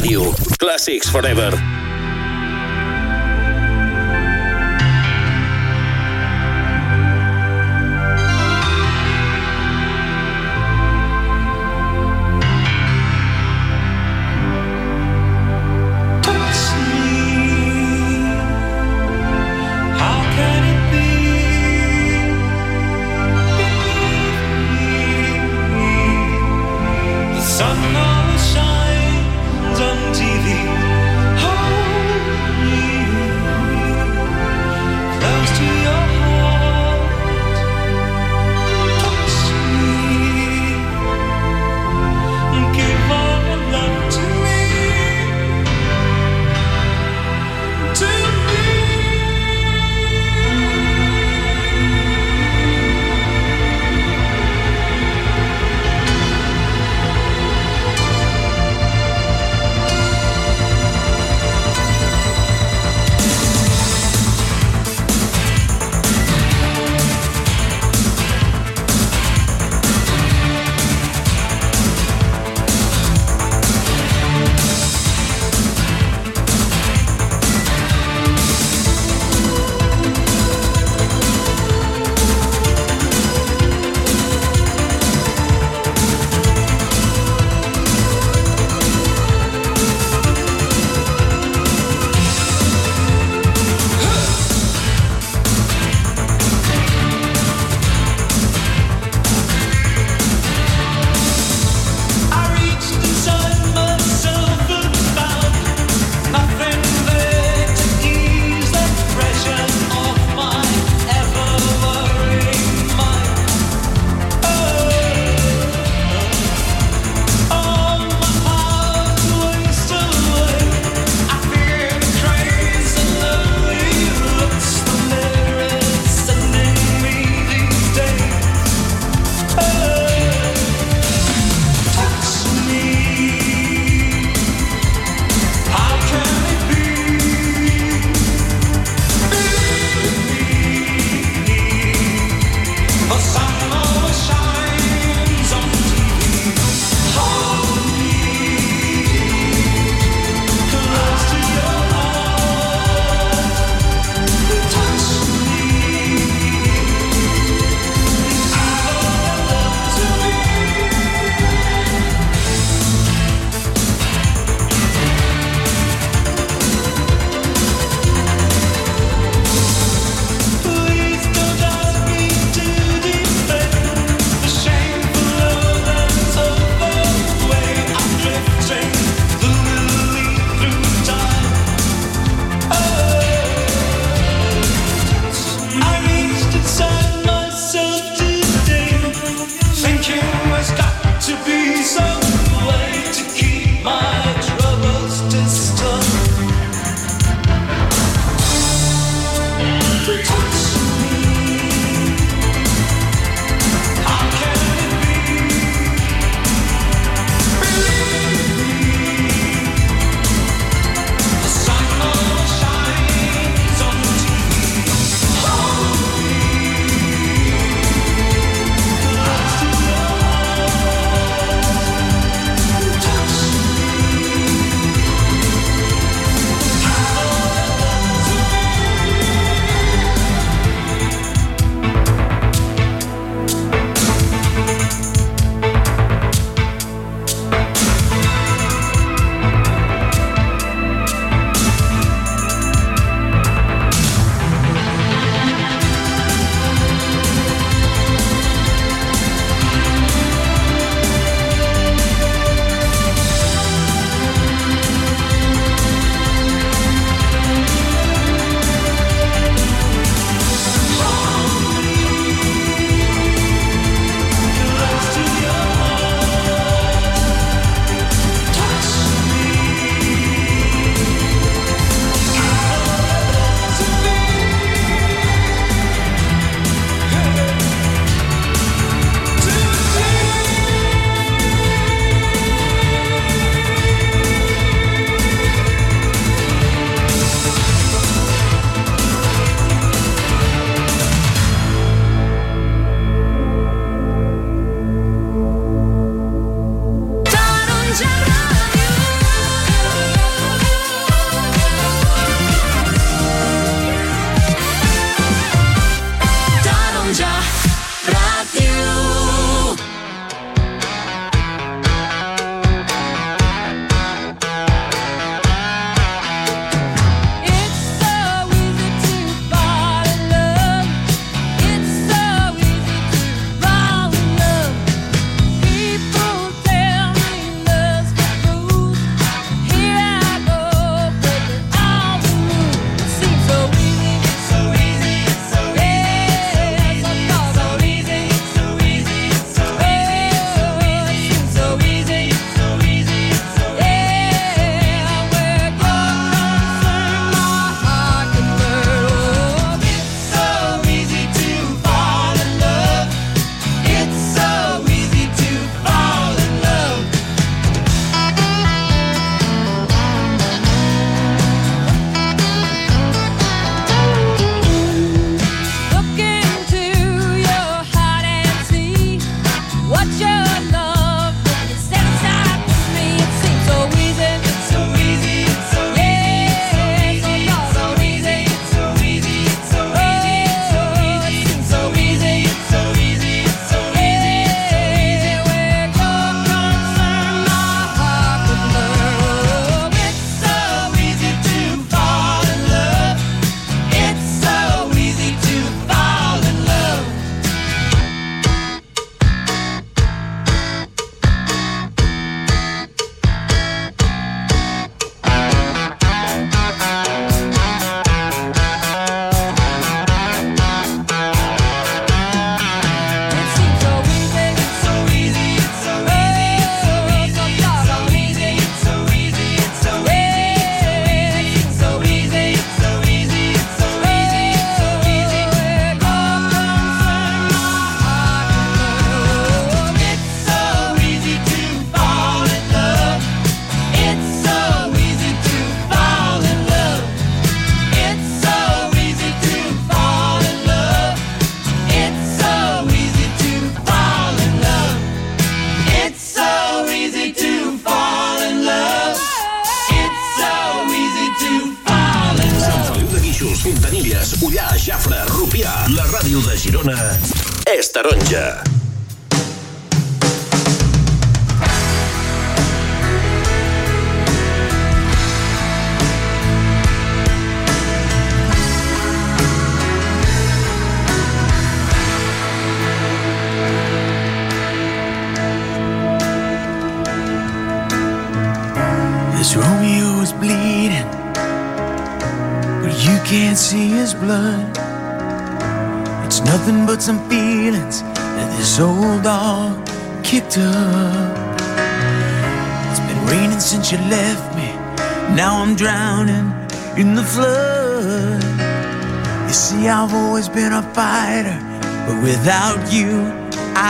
Radio. Classics Forever.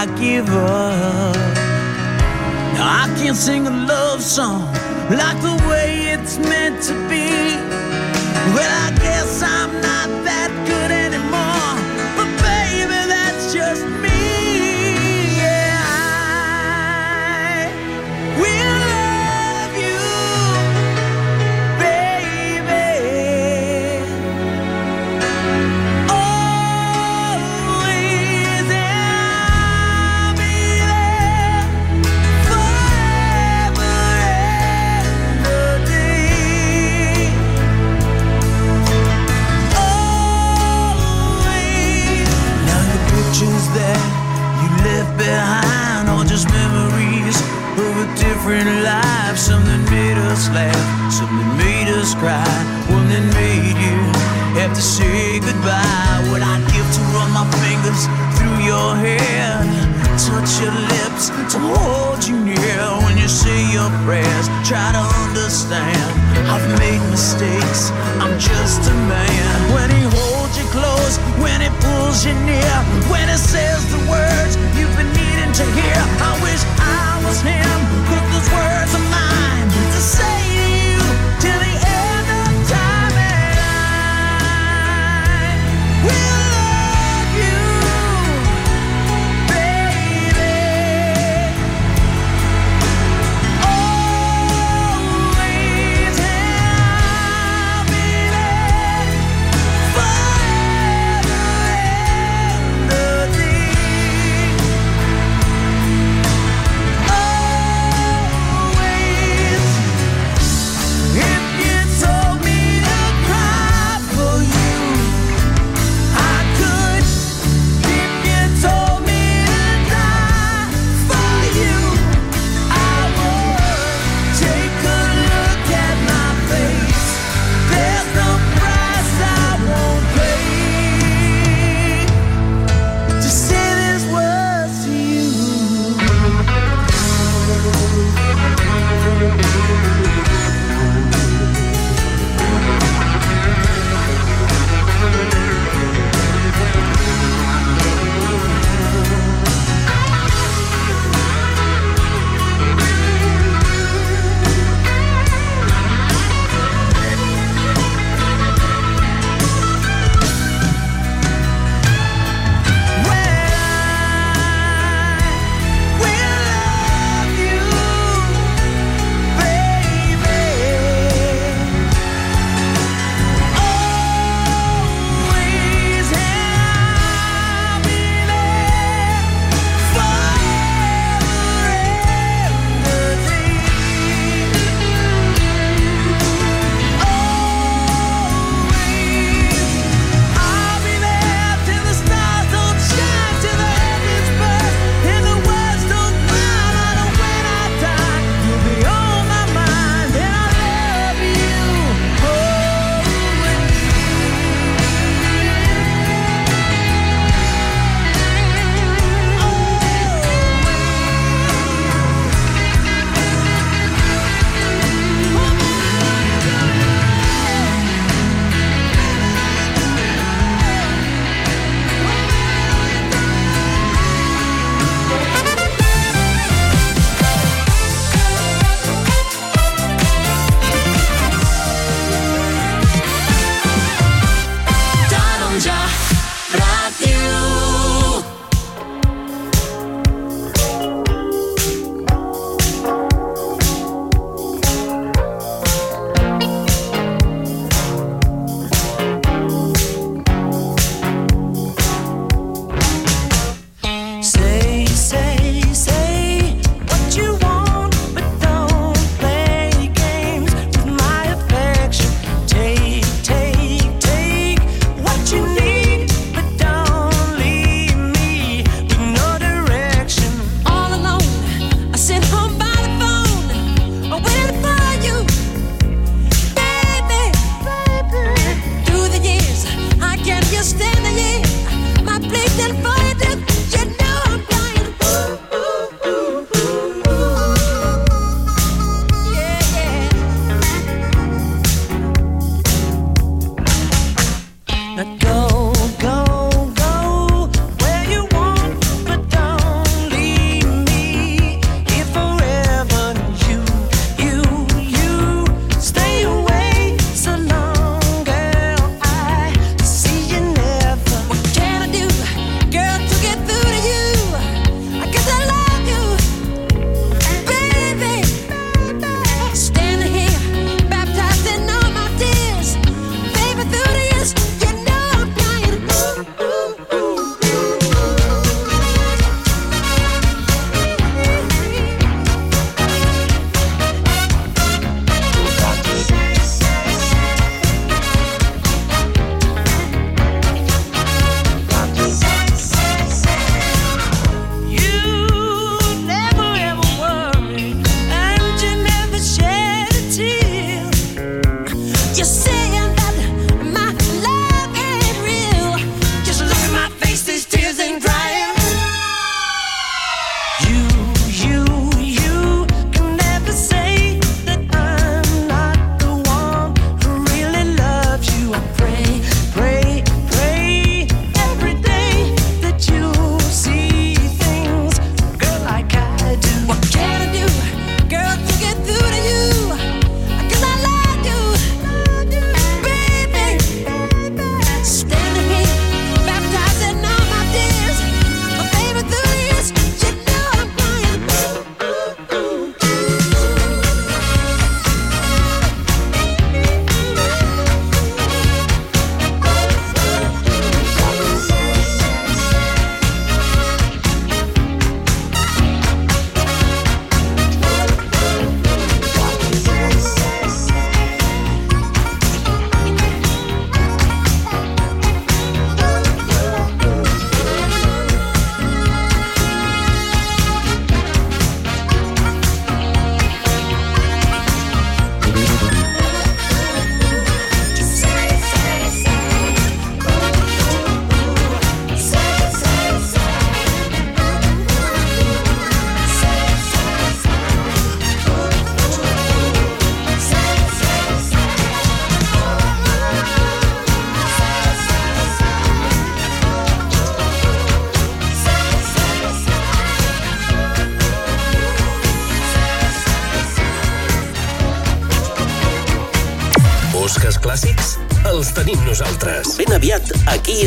I give up. Now I can't sing a love song like the way it's meant to be. Well, I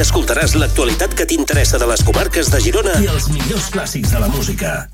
escoltaràs l'actualitat que t'interessa de les comarques de Girona i els millors clàssics de la música.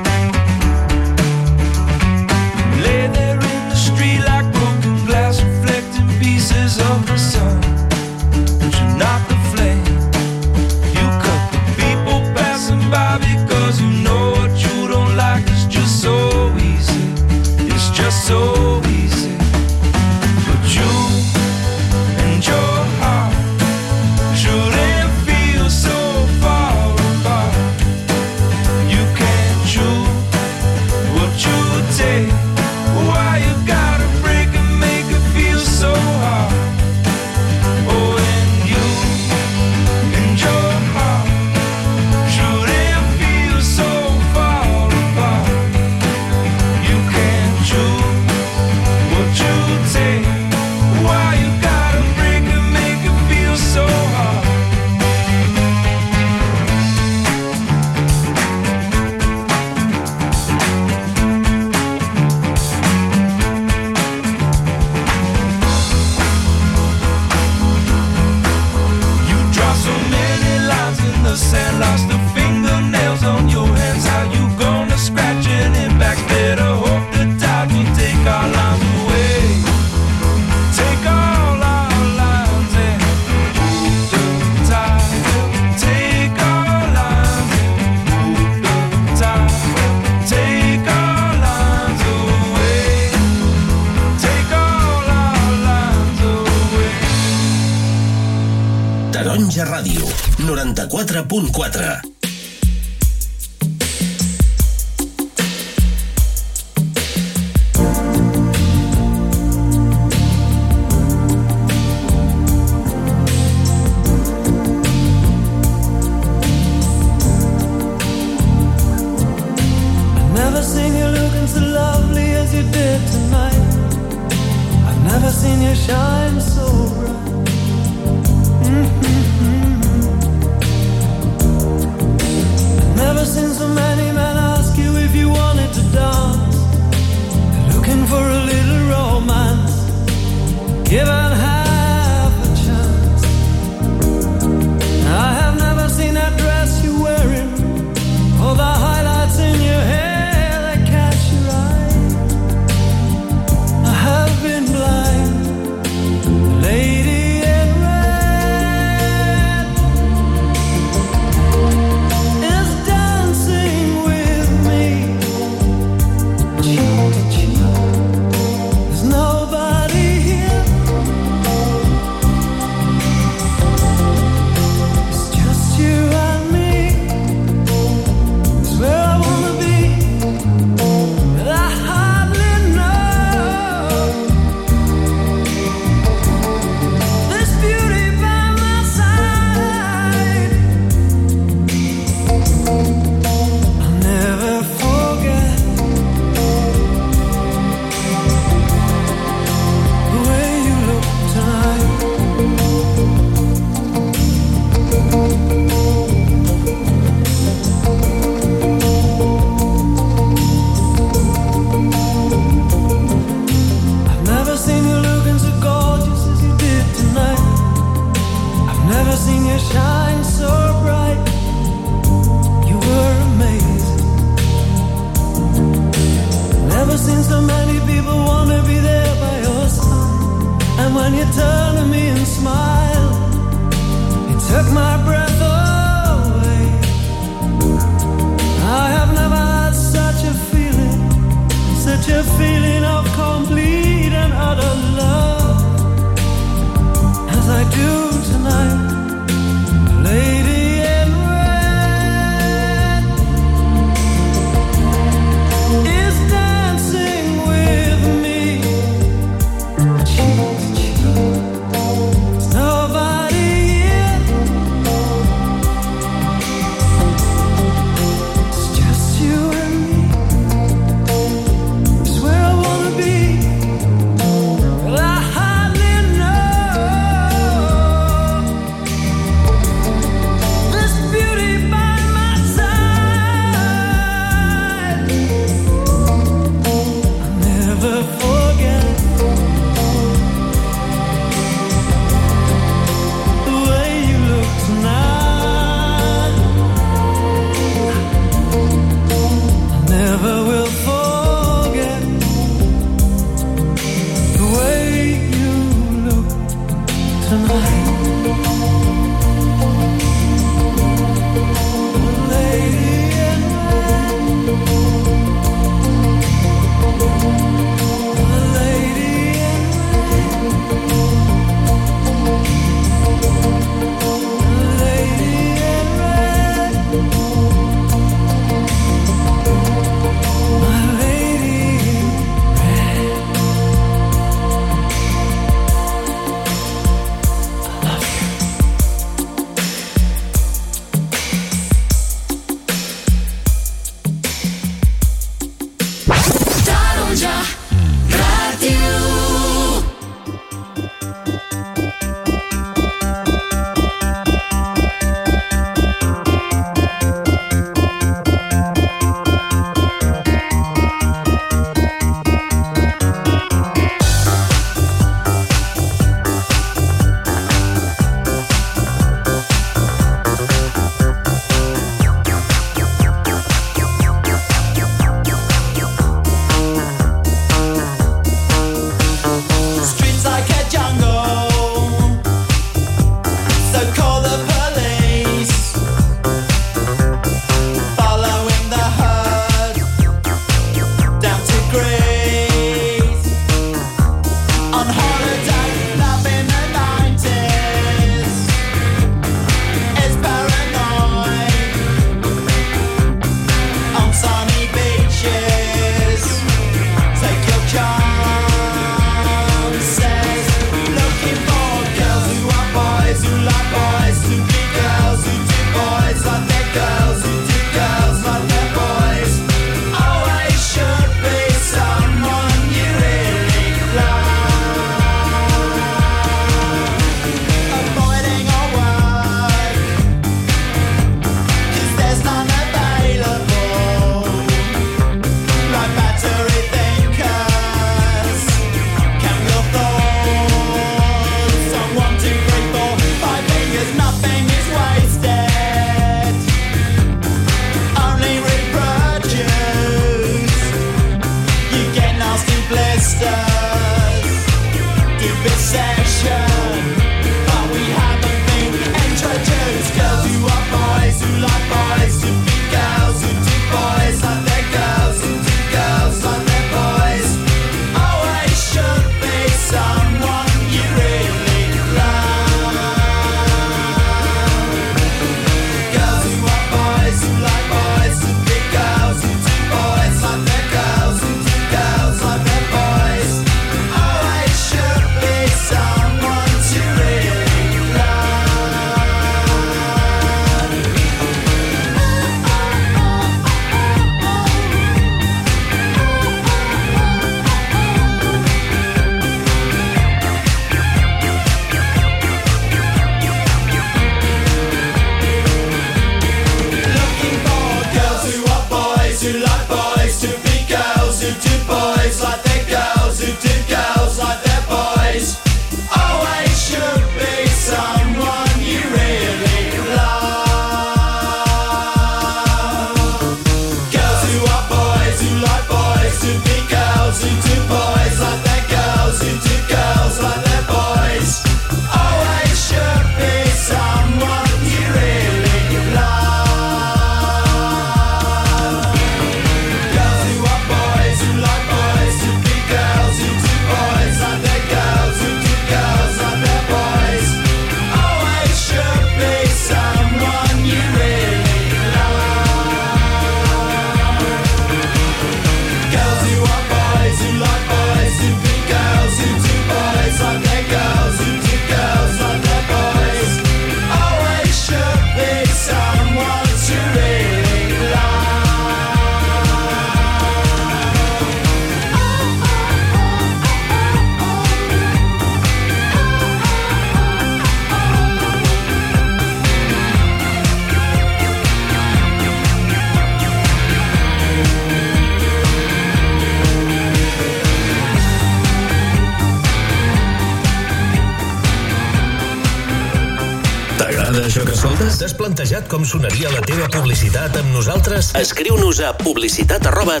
plantejat com sonaria la teva publicitat amb nosaltres? Escriu-nos a publicitat arroba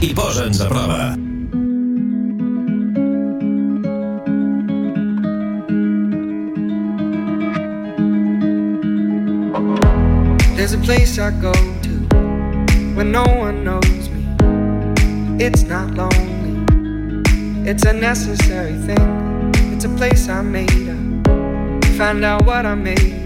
i posa'ns a prova. There's a place I go to when no one knows me. It's not lonely, it's a necessary thing. It's a place I made up. Find out what I made.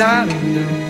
darling.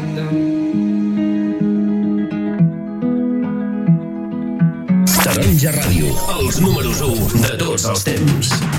els números 1 de tots els temps.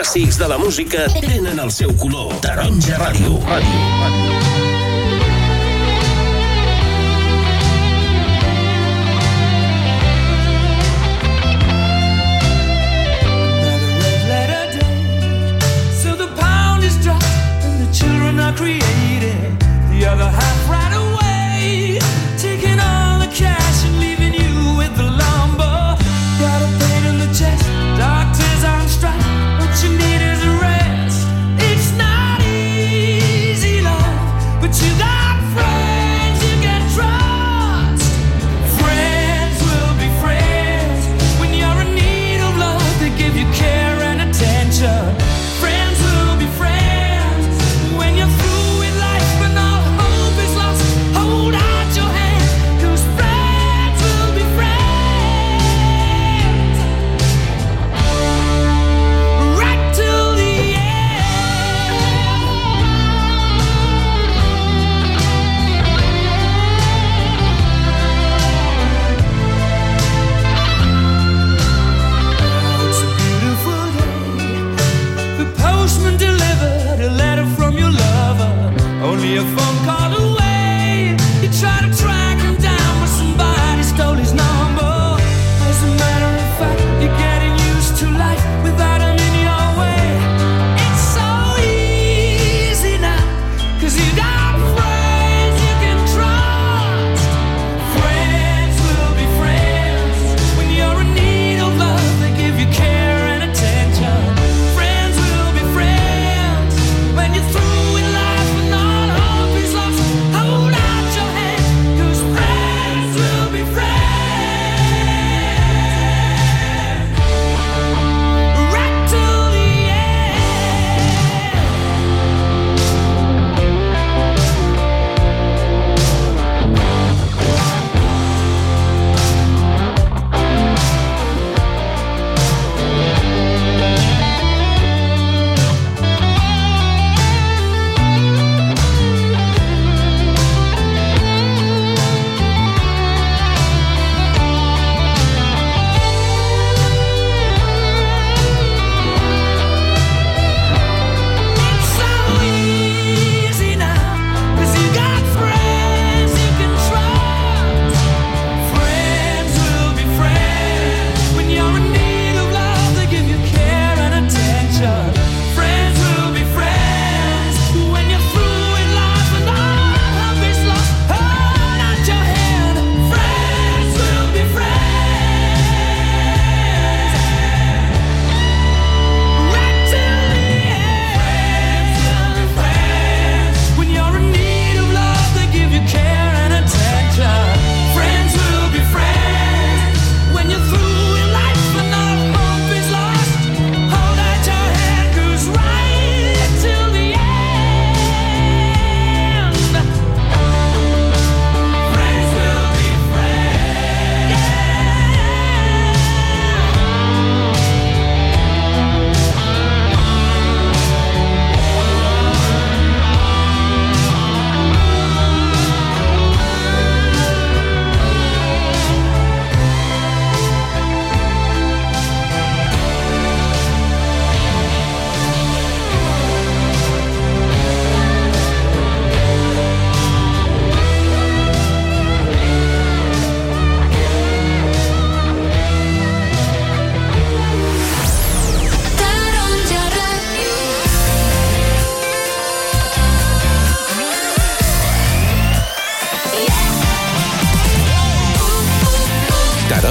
clàssics de la música tenen el seu color. Taronja Ràdio. Ràdio. Ràdio.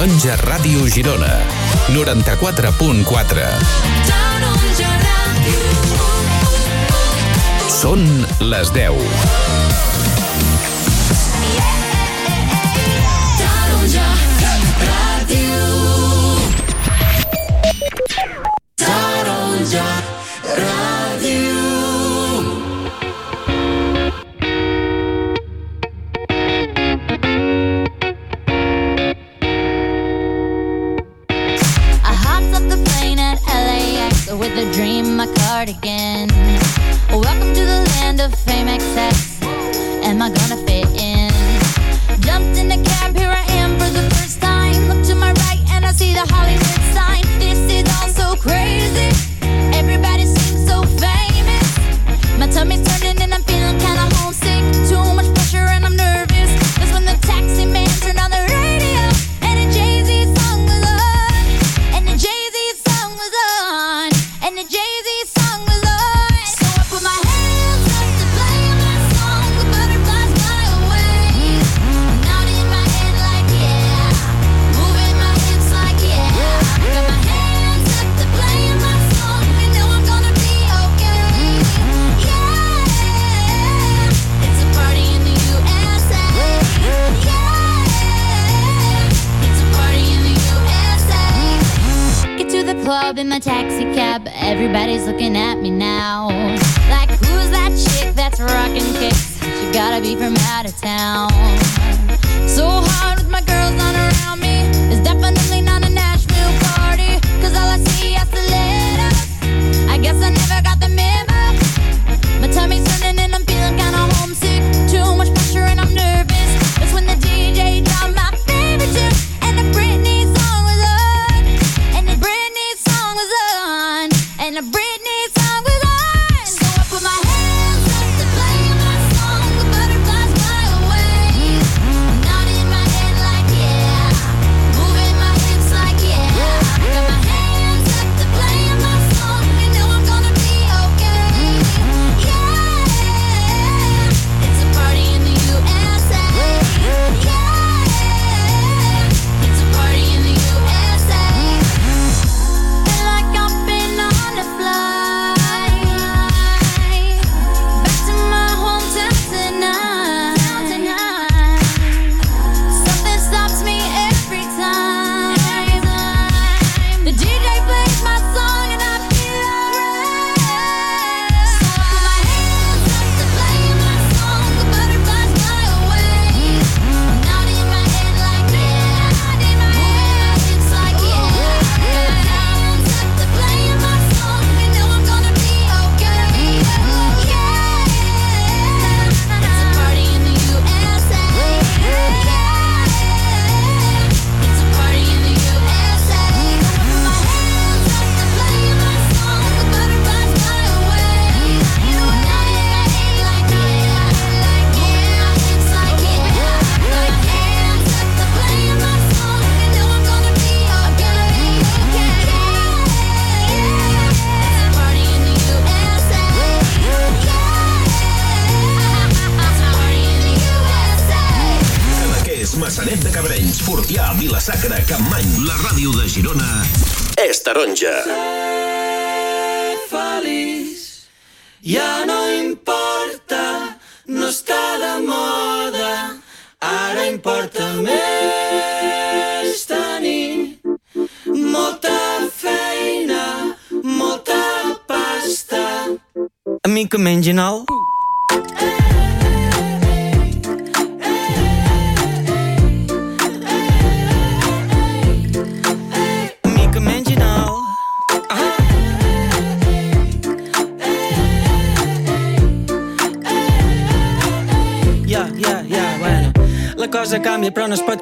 Taronja Ràdio Girona, 94.4. Són les 10. Taronja Ràdio. Taronja Ràdio.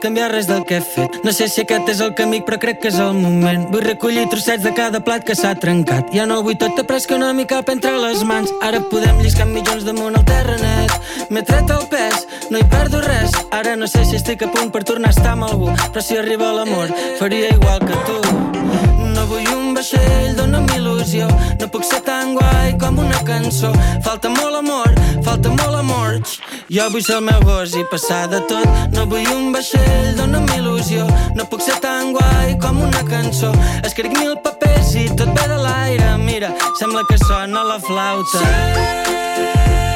Canviar res del que he fet. No sé si aquest és el camí, però crec que és el moment. Vull recollir trossets de cada plat que s'ha trencat. Ja no vull tot après que no m'hi cap entre les mans. Ara podem lliscar mitjons damunt el terranet. M'he tret el pes, no hi perdo res. Ara no sé si estic a punt per tornar a estar amb algú, però si arriba l'amor, faria igual que tu. No vull un vaixell, dona'm il·lusió. No puc ser tan guai com una cançó. Falta molt amor, falta molt amor. Jo vull ser el meu gos i passar de tot. No vull un vaixell, dona'm il·lusió. No puc ser tan guai com una cançó. Escric mil papers i tot ve de l'aire. Mira, sembla que sona la flauta. Ser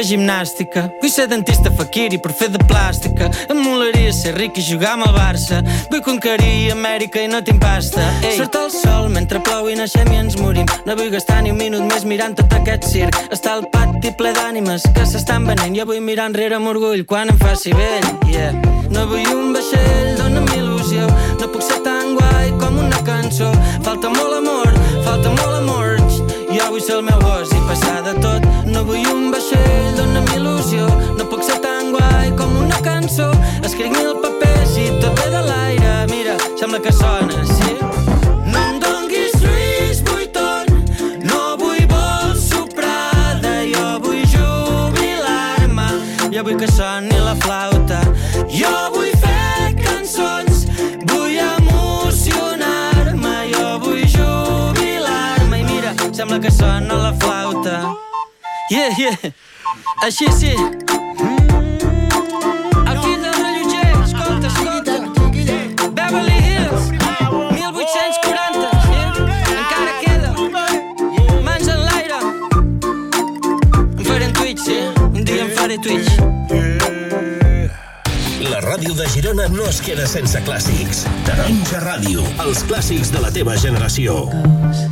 fer gimnàstica. Vull ser dentista faquiri per fer de plàstica. Em molaria ser ric i jugar amb el Barça. Vull conquerir Amèrica i no tinc pasta. Ei. Surt el sol mentre plou i naixem i ens morim. No vull gastar ni un minut més mirant tot aquest circ. Està el pati ple d'ànimes que s'estan venent. Jo vull mirar enrere amb orgull quan em faci vell. Yeah. No vull un vaixell, dona'm il·lusió. No puc ser tan guai com una cançó. Falta molt amor, falta molt amor. Jo vull ser el meu gos i passar de tot. No vull un vaixell, dona'm il·lusió. No puc ser tan guai com una cançó. Escric mil papers i tot ve de l'aire. Mira, sembla que sona, sí? No em donguis Lluís Vuitton, no vull vol soprada. Jo vull jubilar-me, jo vull que soni la flauta. Jo sembla que sona la flauta. Yeah, yeah, així sí. Mm. Aquí escolta, escolta. Encara Twitch, sí, un dia Twitch. La ràdio de Girona no es queda sense clàssics. Taronja Ràdio, els clàssics de la teva generació. Oh,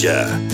Yeah.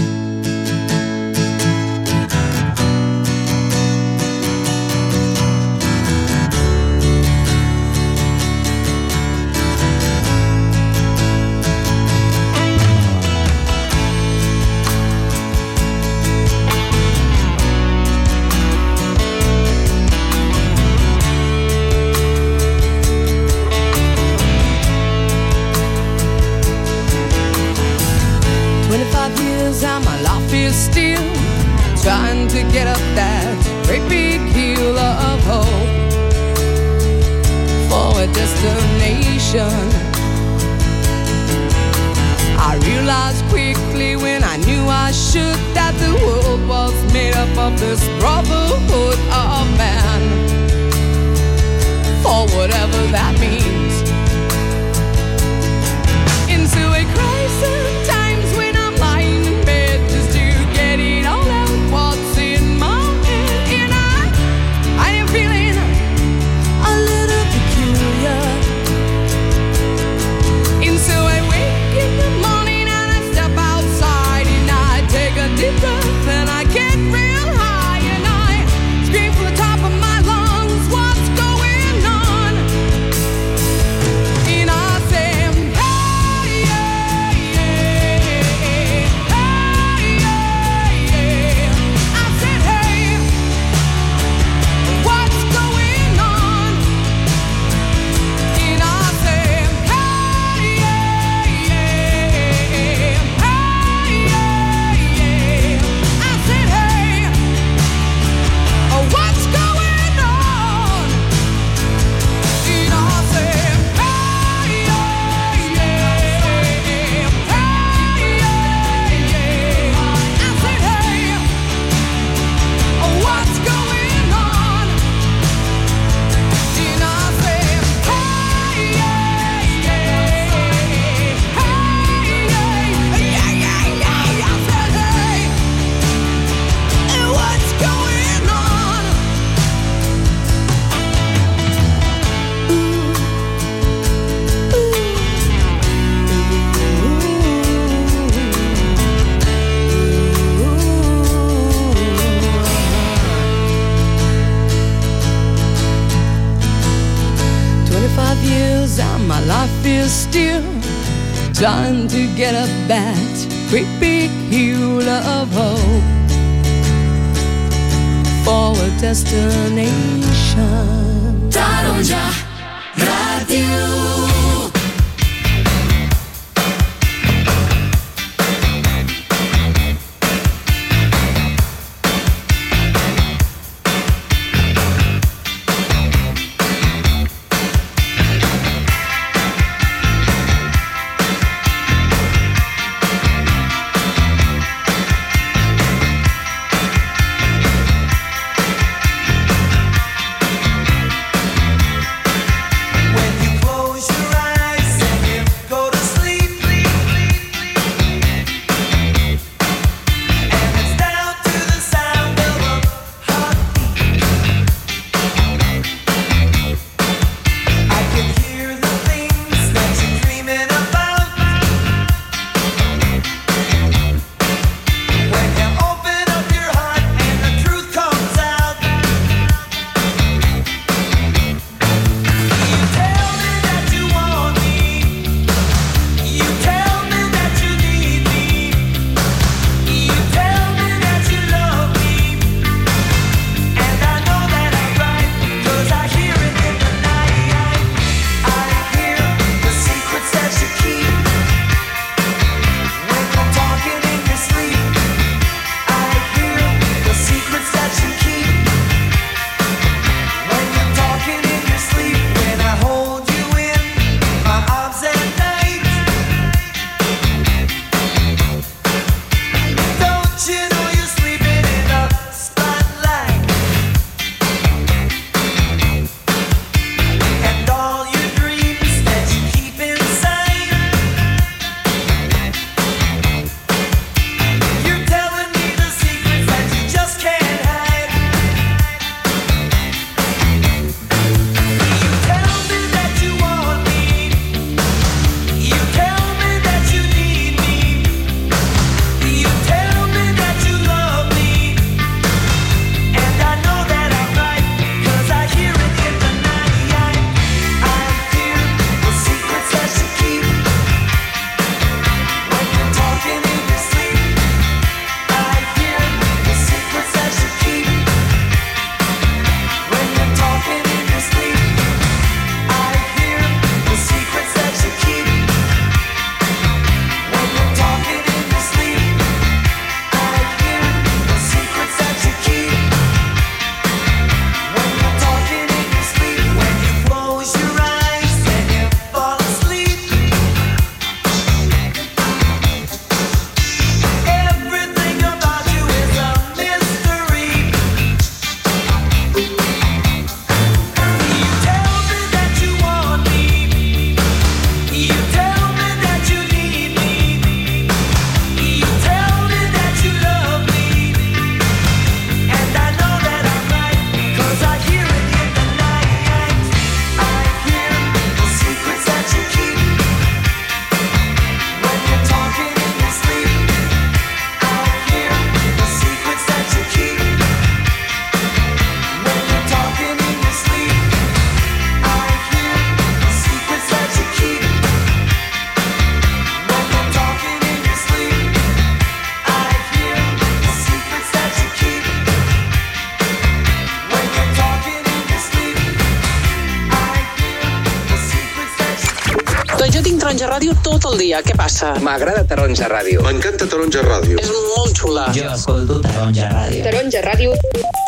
El dia. Què passa? M'agrada Taronja Ràdio. M'encanta Taronja Ràdio. És molt xula. Jo escolto Taronja Ràdio. Taronja Ràdio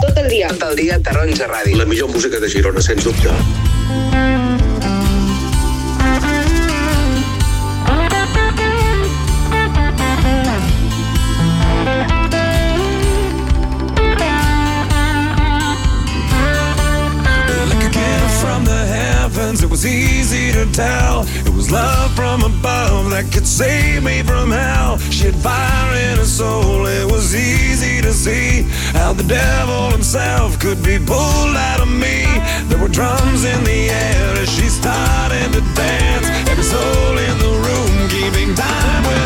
tot el dia. Tot el dia Taronja Ràdio. La millor música de Girona, sens dubte. Fire in her soul, it was easy to see how the devil himself could be pulled out of me. There were drums in the air as she started to dance. Every soul in the room keeping time with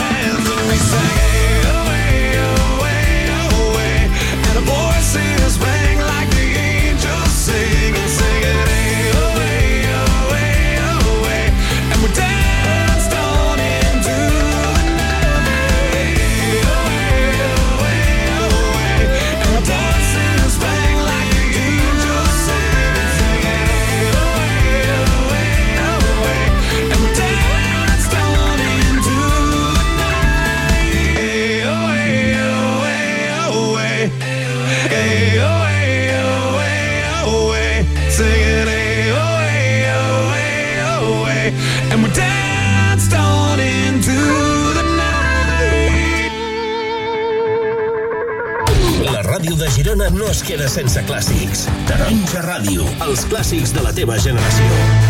Girona no es queda sense clàssics. Taronja Ràdio, els clàssics de la teva generació.